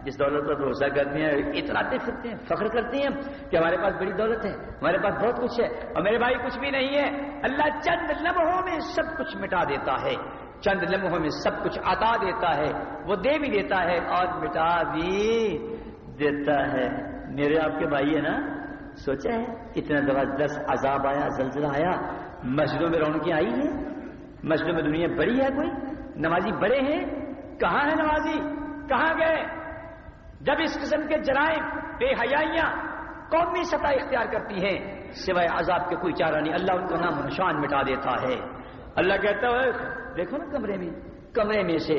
جس دولت پر بھروسہ کرتے ہیں اتراتے پھرتے ہیں، فخر کرتے ہیں کہ ہمارے پاس بڑی دولت ہے، ہمارے پاس بہت کچھ ہے، اور میرے بھائی کچھ بھی نہیں ہے۔ اللہ چند لمحوں میں سب کچھ مٹا دیتا ہے، چند لمحوں میں سب کچھ عطا دیتا ہے، وہ دے بھی دیتا ہے اور مٹا بھی دیتا ہے۔ میرے آپ کے بھائی ہے نا سوچا ہے اتنا زبردست عذاب آیا، زلزلہ آیا، مسجدوں میں رونقیں آئی ہیں، مسجدوں میں دنیا بڑی ہے کوئی؟ نمازی بڑے ہیں، کہاں ہے نمازی؟ کہاں گئے؟ جب اس قسم کے جرائم، بے حیائیاں، قومی سطح اختیار کرتی ہیں، سوائے عذاب کے کوئی چارہ نہیں، اللہ ان کا نام نشان مٹا دیتا ہے۔ اللہ کہتا ہے، دیکھو نا کمرے میں کمرے میں سے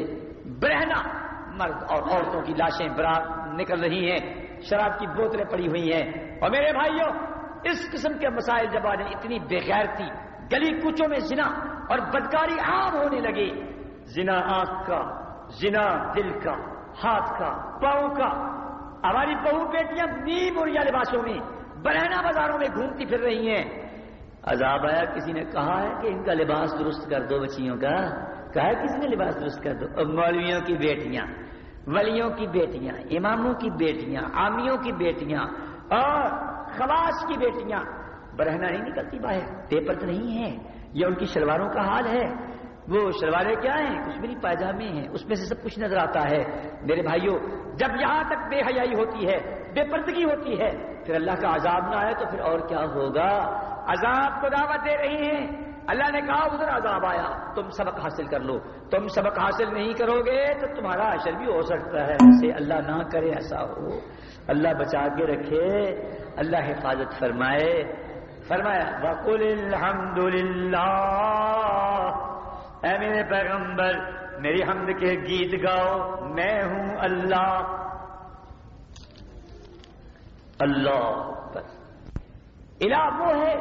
برہنا مرد اور عورتوں کی لاشیں برا نکل رہی ہیں۔ شراب کی بوتلیں پڑی ہوئی ہیں۔ اور میرے بھائیوں اس قسم کے مسائل جب آج اتنی بےغیر تھی گلی کوچوں میں زنا اور بدکاری عام ہونے لگے زنا آنکھ کا، زنا دل کا، ہاتھ کا، پاؤں کا۔ ہماری بہو بیٹیاں نیم اور لباسوں میں برہنا بازاروں میں گھومتی پھر رہی ہیں۔ عذاب آیا، کسی نے کہا ہے کہ ان کا لباس درست کر دو بچیوں کا؟ کہا ہے کسی نے لباس درست کر دو؟ اب مولویوں کی بیٹیاں۔ ولیوں کی بیٹیاں، اماموں کی بیٹیاں آمیوں کی بیٹیاں اور خواص کی بیٹیاں۔ برہنا نہیں نکلتی باہر، پیپر تو نہیں ہے۔ یہ ان کی شلواروں کا حال ہے۔ وہ شلواریں کیا ہیں؟ کچھ بھی پائجامے ہیں۔ اس میں سے سب کچھ نظر آتا ہے۔ میرے بھائیوں، جب یہاں تک بے حیائی ہوتی ہے، بے پردگی ہوتی ہے، پھر اللہ کا عذاب نہ آئے تو پھر اور کیا ہوگا؟ عذاب کو دعوت دے رہی ہیں۔ اللہ نے کہا ادھر عذاب آیا، تم سبق حاصل کر لو۔ تم سبق حاصل نہیں کرو گے تو تمہارا اشر بھی ہو سکتا ہے۔ ایسے اللہ نہ کرے ایسا ہو۔ اللہ بچا کے رکھے، اللہ حفاظت فرمائے۔ فرمایا، وقل الحمد للہ اے میرے پیغمبر، میری حمد کے گیت گاؤ۔ میں ہوں اللہ۔ اللہ الہ وہ ہے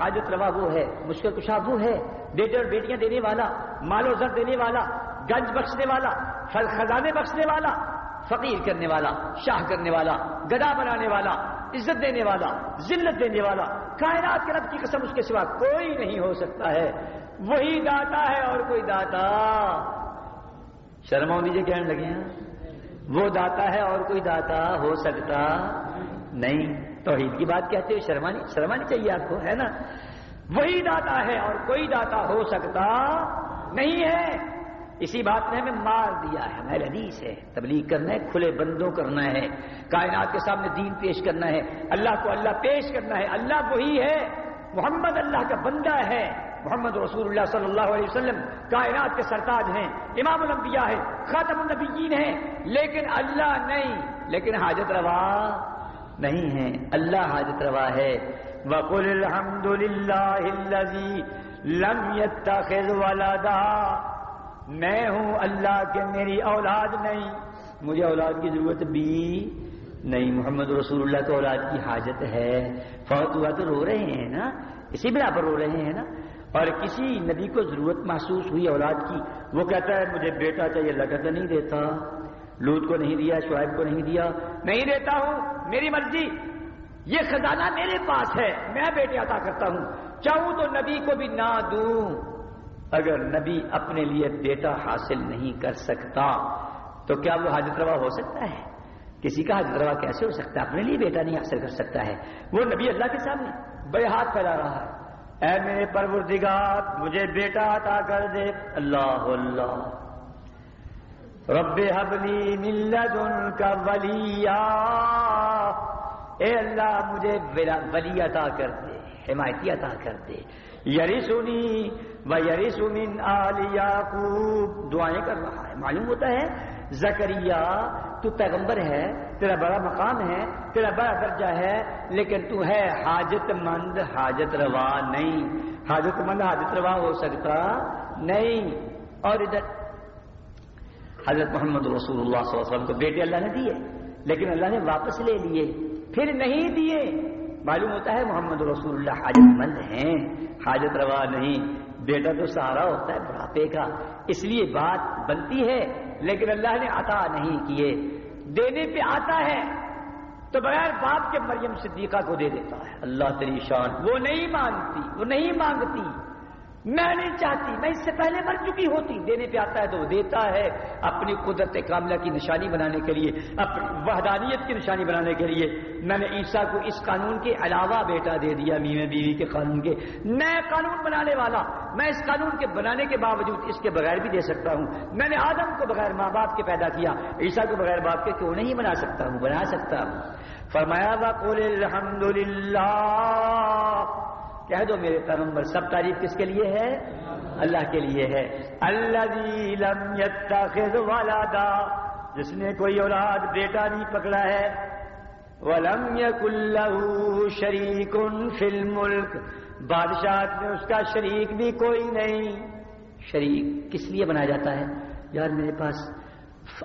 حاجت روا وہ ہے، مشکل کشا وہ ہے بیٹے اور بیٹیاں دینے والا، مال و زر دینے والا، گنج بخشنے والا فل خزانے بخشنے والا، فقیر کرنے والا، شاہ کرنے والا، گدا بنانے والا، عزت دینے والا، ذلت دینے والا، کائنات کے رب کی قسم اس کے سوا کوئی نہیں ہو سکتا ہے۔ وہی داتا ہے اور کوئی داتا۔ شرما دیجیے کہنے لگے ہیں؟ وہ داتا ہے اور کوئی داتا ہو سکتا نہیں۔ توحید کی بات کہتے ہو، شرمانی شرمانی چاہیے آپ کو، ہے نا؟ وہی داتا ہے اور کوئی داتا ہو سکتا نہیں ہے۔ اسی بات نے ہمیں مار دیا ہے ہمیں حدیث ہے، تبلیغ کرنا ہے، کھلے بندوں کرنا ہے، کائنات کے سامنے دین پیش کرنا ہے، اللہ کو اللہ پیش کرنا ہے، اللہ وہی ہے، محمد اللہ کا بندہ ہے۔ محمد رسول اللہ صلی اللہ علیہ وسلم کائنات کے سرتاج ہیں، امام الانبیاء ہے خاتم النبیین ہیں، لیکن اللہ نہیں، لیکن حاجت روا نہیں ہے اللہ حاجت روا ہے۔ وقل الحمد للہ لم يتخذ ولدا۔ میں ہوں اللہ کے، میری اولاد نہیں۔ مجھے اولاد کی ضرورت بھی نہیں۔ محمد رسول اللہ کو اولاد کی حاجت ہے۔ فوت ہوا تو رو رہے ہیں نا۔ اسی بنا پر رو رہے ہیں نا۔ اور کسی نبی کو ضرورت محسوس ہوئی اولاد کی، وہ کہتا ہے مجھے بیٹا چاہیے، لگت نہیں دیتا۔ لوت کو نہیں دیا، شعیب کو نہیں دیا، نہیں دیتا ہوں، میری مرضی۔ یہ خزانہ میرے پاس ہے، میں بیٹے عطا کرتا ہوں۔ چاہوں تو نبی کو بھی نہ دوں۔ اگر نبی اپنے لیے بیٹا حاصل نہیں کر سکتا، تو کیا وہ حاجت روا ہو سکتا ہے؟ کسی کا حاجت روا کیسے ہو سکتا ہے؟ اپنے لیے بیٹا نہیں حاصل کر سکتا ہے۔ وہ نبی اللہ کے سامنے بڑے ہاتھ پھیلا رہا ہے۔ اے میرے پروردگار، مجھے بیٹا عطا کر دے۔ اللہ اللہ۔ رب حبلی ملت ان کا ولییا اے اللہ، مجھے ولی عطا کر دے، حمایتی عطا کر دے۔ یری سنی و یری سمن دعائیں کر رہا ہے، معلوم ہوتا ہے زکریہ تو پیغمبر ہے، تیرا بڑا مقام ہے، تیرا بڑا درجہ ہے، لیکن تو ہے حاجت مند، حاجت روا نہیں۔ حاجت مند، حاجت روا ہو سکتا نہیں۔ اور ادھر حضرت محمد رسول اللہ صلی اللہ علیہ وسلم کو بیٹے اللہ نے دیے، لیکن اللہ نے واپس لے لیے، پھر نہیں دیے۔ معلوم ہوتا ہے محمد رسول اللہ حاجت مند ہیں، حاجت روا نہیں، بیٹا تو سہارا ہوتا ہے بڑھاپے کا، اس لیے بات بنتی ہے، لیکن اللہ نے عطا نہیں کیے۔ دینے پہ آتا ہے، تو بغیر باپ کے مریم صدیقہ کو دے دیتا ہے۔ اللہ تری شان، وہ نہیں مانگتی، وہ نہیں مانگتی۔ میں نہیں چاہتی، میں اس سے پہلے مر چکی ہوتی۔ دینے پہ آتا ہے تو وہ دیتا ہے اپنی قدرت کاملہ کی نشانی بنانے کے لیے، اپنی وحدانیت کی نشانی بنانے کے لیے۔ میں نے عیسیٰ کو اس قانون کے علاوہ بیٹا دے دیا میوے بیوی کے قانون کے۔ نئے قانون بنانے والا، میں اس قانون کے بنانے کے باوجود اس کے بغیر بھی دے سکتا ہوں۔ میں نے آدم کو بغیر ماں باپ کے پیدا کیا، عیسیٰ کو بغیر باپ کے کیوں نہیں بنا سکتا ہوں؟ بنا سکتا ہوں۔ فرمایا الحمد للہ کہہ دو میرے پیغمبر، سب تعریف کس کے لیے ہے؟ اللہ کے لیے ہے۔ اللہ والا جس نے کوئی اولاد، بیٹا نہیں پکڑا ہے۔ ولم يكن شریک فی الملک بادشاہ میں اس کا شریک بھی کوئی نہیں۔ شریک کس لیے بنایا جاتا ہے؟ یار، میرے پاس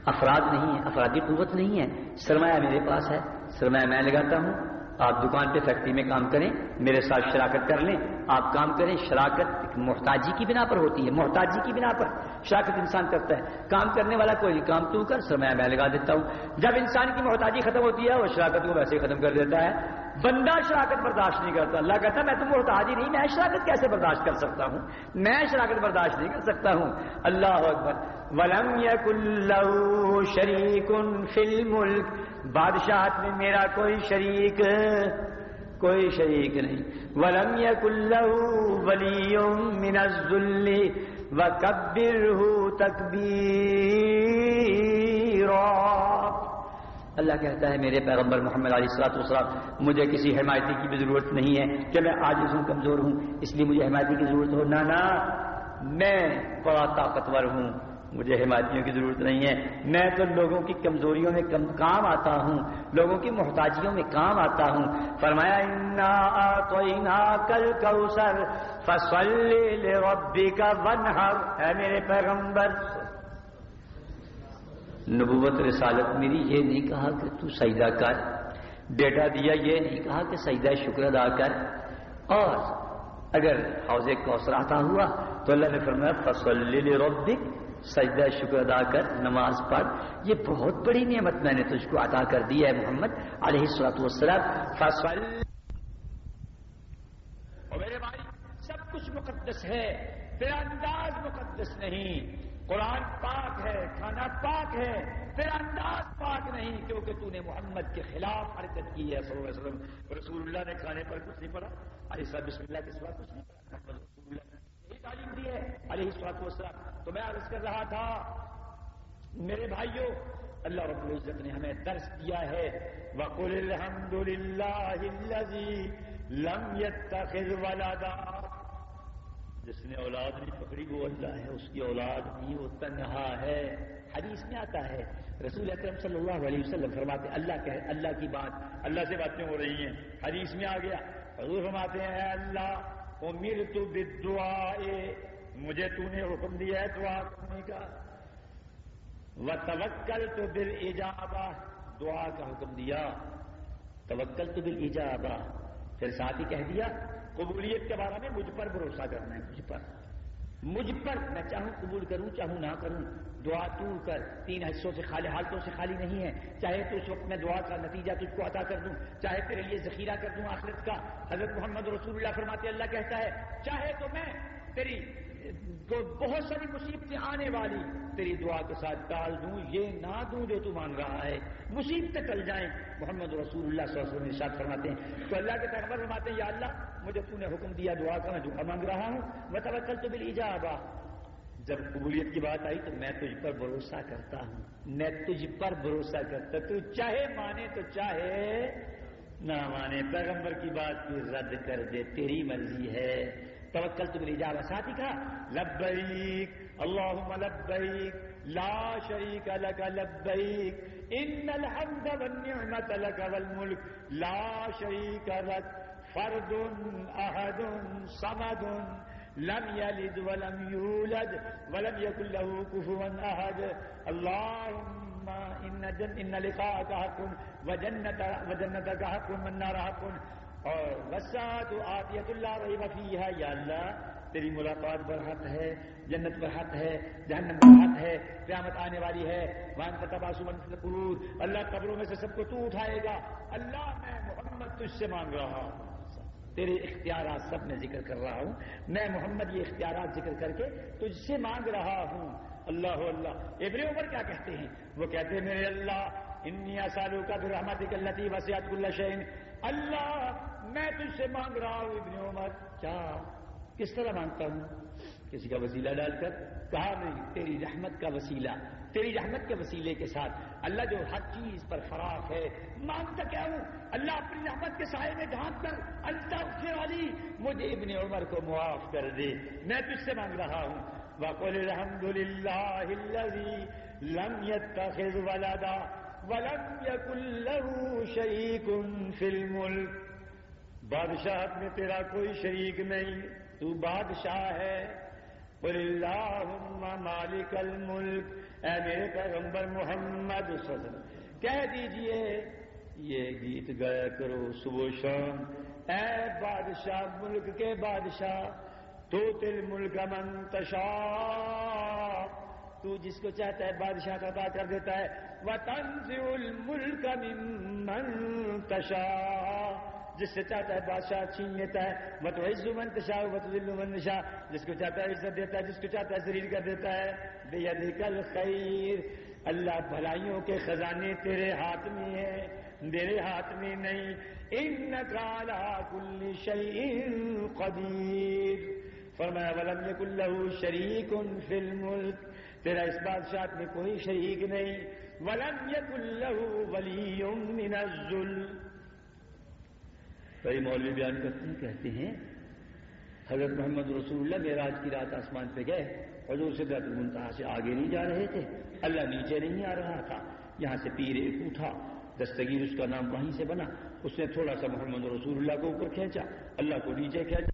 افراد نہیں ہے افرادی قوت نہیں ہے۔ سرمایہ میرے پاس ہے۔ سرمایہ میں لگاتا ہوں۔ آپ دکان پہ فیکٹری میں کام کریں، میرے ساتھ شراکت کر لیں، آپ کام کریں، شراکت محتاجی کی بنا پر ہوتی ہے، محتاجی کی بنا پر شراکت انسان کرتا ہے۔ کام کرنے والا کوئی کام تو کر، سرمایہ میں لگا دیتا ہوں۔ جب انسان کی محتاجی ختم ہوتی ہے وہ شراکت کو ویسے ختم کر دیتا ہے بندہ شراکت برداشت نہیں کرتا۔ اللہ کہتا ہے، میں تو محتاجی نہیں، میں شراکت کیسے برداشت کر سکتا ہوں؟ میں شراکت برداشت نہیں کر سکتا ہوں۔ اللہ اکبر۔ ولم شریک فی الملک۔ بادشاہت میں میرا کوئی شریک کوئی شریک نہیں۔ ولم له ولی من الذل وکبره تکبیرا۔ اللہ کہتا ہے، میرے پیغمبر محمد علیہ السلاط والسلام، مجھے کسی حمایتی کی بھی ضرورت نہیں ہے کہ میں آج ہوں کمزور ہوں، اس لیے مجھے حمایتی کی ضرورت ہو۔ نہ میں بڑا طاقتور ہوں، مجھے حمایتیوں کی ضرورت نہیں ہے۔ میں تو لوگوں کی کمزوریوں میں کم، کام آتا ہوں، لوگوں کی محتاجیوں میں کام آتا ہوں۔ فرمایا کل کا ونہر ہے میرے پیغمبر نبوت رسالت میری یہ نہیں کہا کہ تو سجدہ کر بیٹا دیا یہ نہیں کہا کہ سجدہ شکر ادا کر۔ اور اگر حوض کوثر آتا ہوا تو اللہ نے فرمایا، فصل ربک سجدہ شکر ادا کر، نماز پڑھ۔ یہ بہت بڑی نعمت میں نے تجھ کو ادا کر دی ہے محمد علیہ السلط وسلم فصل۔ میرے بھائی، سب کچھ مقدس ہے تیرا انداز مقدس نہیں۔ قرآن پاک ہے، کھانا پاک ہے تیرا انداز پاک نہیں، کیونکہ تو نے محمد کے خلاف حرکت کی ہے صلی اللہ علیہ وسلم۔ رسول اللہ نے کھانے پر کچھ نہیں پڑا علیہ صاحب بسم اللہ کے سوا کچھ نہیں پڑا رسول اللہ نے تعلیم دی ہے۔ علیہ السلام وسلم تو میں عرض کر رہا تھا، میرے بھائیوں اللہ رب العزت نے ہمیں درس دیا ہے، وقل الحمد للہ لم يتخذ ولدا جس نے اولاد نہیں پکڑی، وہ اللہ ہے، اس کی اولاد نہیں وہ تنہا ہے۔ حدیث میں آتا ہے، رسول اکرم صلی اللہ علیہ وسلم فرماتے اللہ کہ اللہ کی بات، اللہ سے باتیں ہو رہی ہیں۔ حدیث میں آ گیا، حضور فرماتے ہیں، اے اللہ امیر تو دعا مجھے تو نے حکم دیا ہے دعا کرنے کا۔ وہ توکل تو دل ایجابا دعا کا حکم دیا۔ توکل تو دل ایجابا پھر ساتھ ہی کہہ دیا قبولیت کے بارے میں مجھ پر بھروسہ کرنا ہے، مجھ پر۔ مجھ پر میں چاہوں قبول کروں، چاہوں نہ کروں، دعا تو کر، تین حصوں سے خالی، حالتوں سے خالی نہیں ہے۔ چاہے تو اس وقت میں دعا کا نتیجہ تجھ کو عطا کر دوں، چاہے تیرے لیے ذخیرہ کر دوں آخرت کا۔ حضرت محمد رسول اللہ فرماتے اللہ کہتا ہے، چاہے تو میں تیری بہت ساری مصیبتیں آنے والی، تیری دعا کے ساتھ ٹال دوں، یہ نہ دوں جو تو مانگ رہا ہے۔ مصیبتیں ٹل جائیں۔ محمد رسول اللہ صلی اللہ علیہ وسلم ارشاد فرماتے ہیں۔ تو اللہ کے پیغمبر فرماتے ہیں، یا اللہ، مجھے تو نے حکم دیا دعا کا، میں دعا مانگ رہا ہوں۔ میں توکل تو بل ایجابا جب قبولیت کی بات آئی تو میں تجھ پر بھروسہ کرتا ہوں۔ میں تجھ پر بھروسہ کرتا تو چاہے مانے تو چاہے نہ مانے۔ پیغمبر کی بات کی رد کر دے، تیری مرضی ہے۔ توکل تو میری جاوا ساتھ ہی کہا۔ لبیک، اللہم لبیک، لا شریک لک لبیک، ان الحمد والنعمت لک والملک، لا شریک لک فرد احد صمد لم يلد ولم يولد ولم يكن له كفوا احد۔ اللهم ان جن ان لقاءك حق وجنتك حق والنار حق اور وسعت آتیت اللہ رہی وفی ہے، یا اللہ، تیری ملاقات برحق ہے، جنت برحق ہے، جہنم برحق ہے، قیامت آنے والی ہے۔ وان کا تباسو قرور اللہ قبروں میں سے سب کو تو اٹھائے گا۔ اللہ، میں محمد تجھ سے مانگ رہا ہوں۔ تیرے اختیارات سب میں ذکر کر رہا ہوں۔ میں محمد یہ اختیارات ذکر کر کے تجھ سے مانگ رہا ہوں۔ اللہ اللہ۔ ابن عمر کیا کہتے ہیں؟ وہ کہتے ہیں، میرے اللہ انیا سالوں کا پھر رحمت اللہ وسیعت اللہ شعین اللہ، میں تجھ سے مانگ رہا ہوں، ابن عمر۔ کیا کس طرح مانگتا ہوں؟ کسی کا وسیلہ ڈال کر کہا، نہیں، تیری رحمت کا وسیلہ، تیری رحمت کے وسیلے کے ساتھ۔ اللہ جو ہر چیز پر فراق ہے، مانگتا کیا ہوں؟ اللہ اپنی رحمت کے سائے میں ڈھانپ کر اللہ والی مجھے ابن عمر کو معاف کر دے۔ میں تجھ سے مانگ رہا ہوں۔ وقل الحمد للہ لم يتخذ ولدا ولم يكن له شريك في الملك۔ بادشاہ میں تیرا کوئی شریک نہیں۔ تو بادشاہ ہے۔ قل اللہم مالک الملک اے میرے پیغمبر محمد صلی اللہ علیہ وسلم، کہہ دیجیے، یہ گیت گایا کرو صبح شام۔ اے بادشاہ، ملک کے بادشاہ، تو تل ملک منتشا تو جس کو چاہتا ہے بادشاہ کا عطا کر دیتا ہے۔ وہ تنظیم الملک منتشا جس سے چاہتا ہے بادشاہ چھین لیتا ہے۔ مت عزو من تشا مت من نشا جس کو چاہتا ہے عزت دیتا ہے، جس کو چاہتا ہے ذلیل کر دیتا ہے۔ بے نکل خیر اللہ بھلائیوں کے خزانے تیرے ہاتھ میں ہیں، میرے ہاتھ میں نہیں۔ ان کالا کل شعین قدیر فرمایا، ولم یکن له شریک فی الملک تیرا اس بادشاہ میں کوئی شریک نہیں۔ ولم ولی من کئی مولوی بیان کرتے ہیں، کہتے ہیں، حضرت محمد رسول اللہ معراج کی رات آسمان پہ گئے، حضور سے بیت المنتہا سے آگے نہیں جا رہے تھے۔ اللہ نیچے نہیں آ رہا تھا، یہاں سے پیر ایک اٹھا، دستگیر اس کا نام وہیں سے بنا، اس نے تھوڑا سا محمد رسول اللہ کو اوپر کھینچا، اللہ کو نیچے کھینچا۔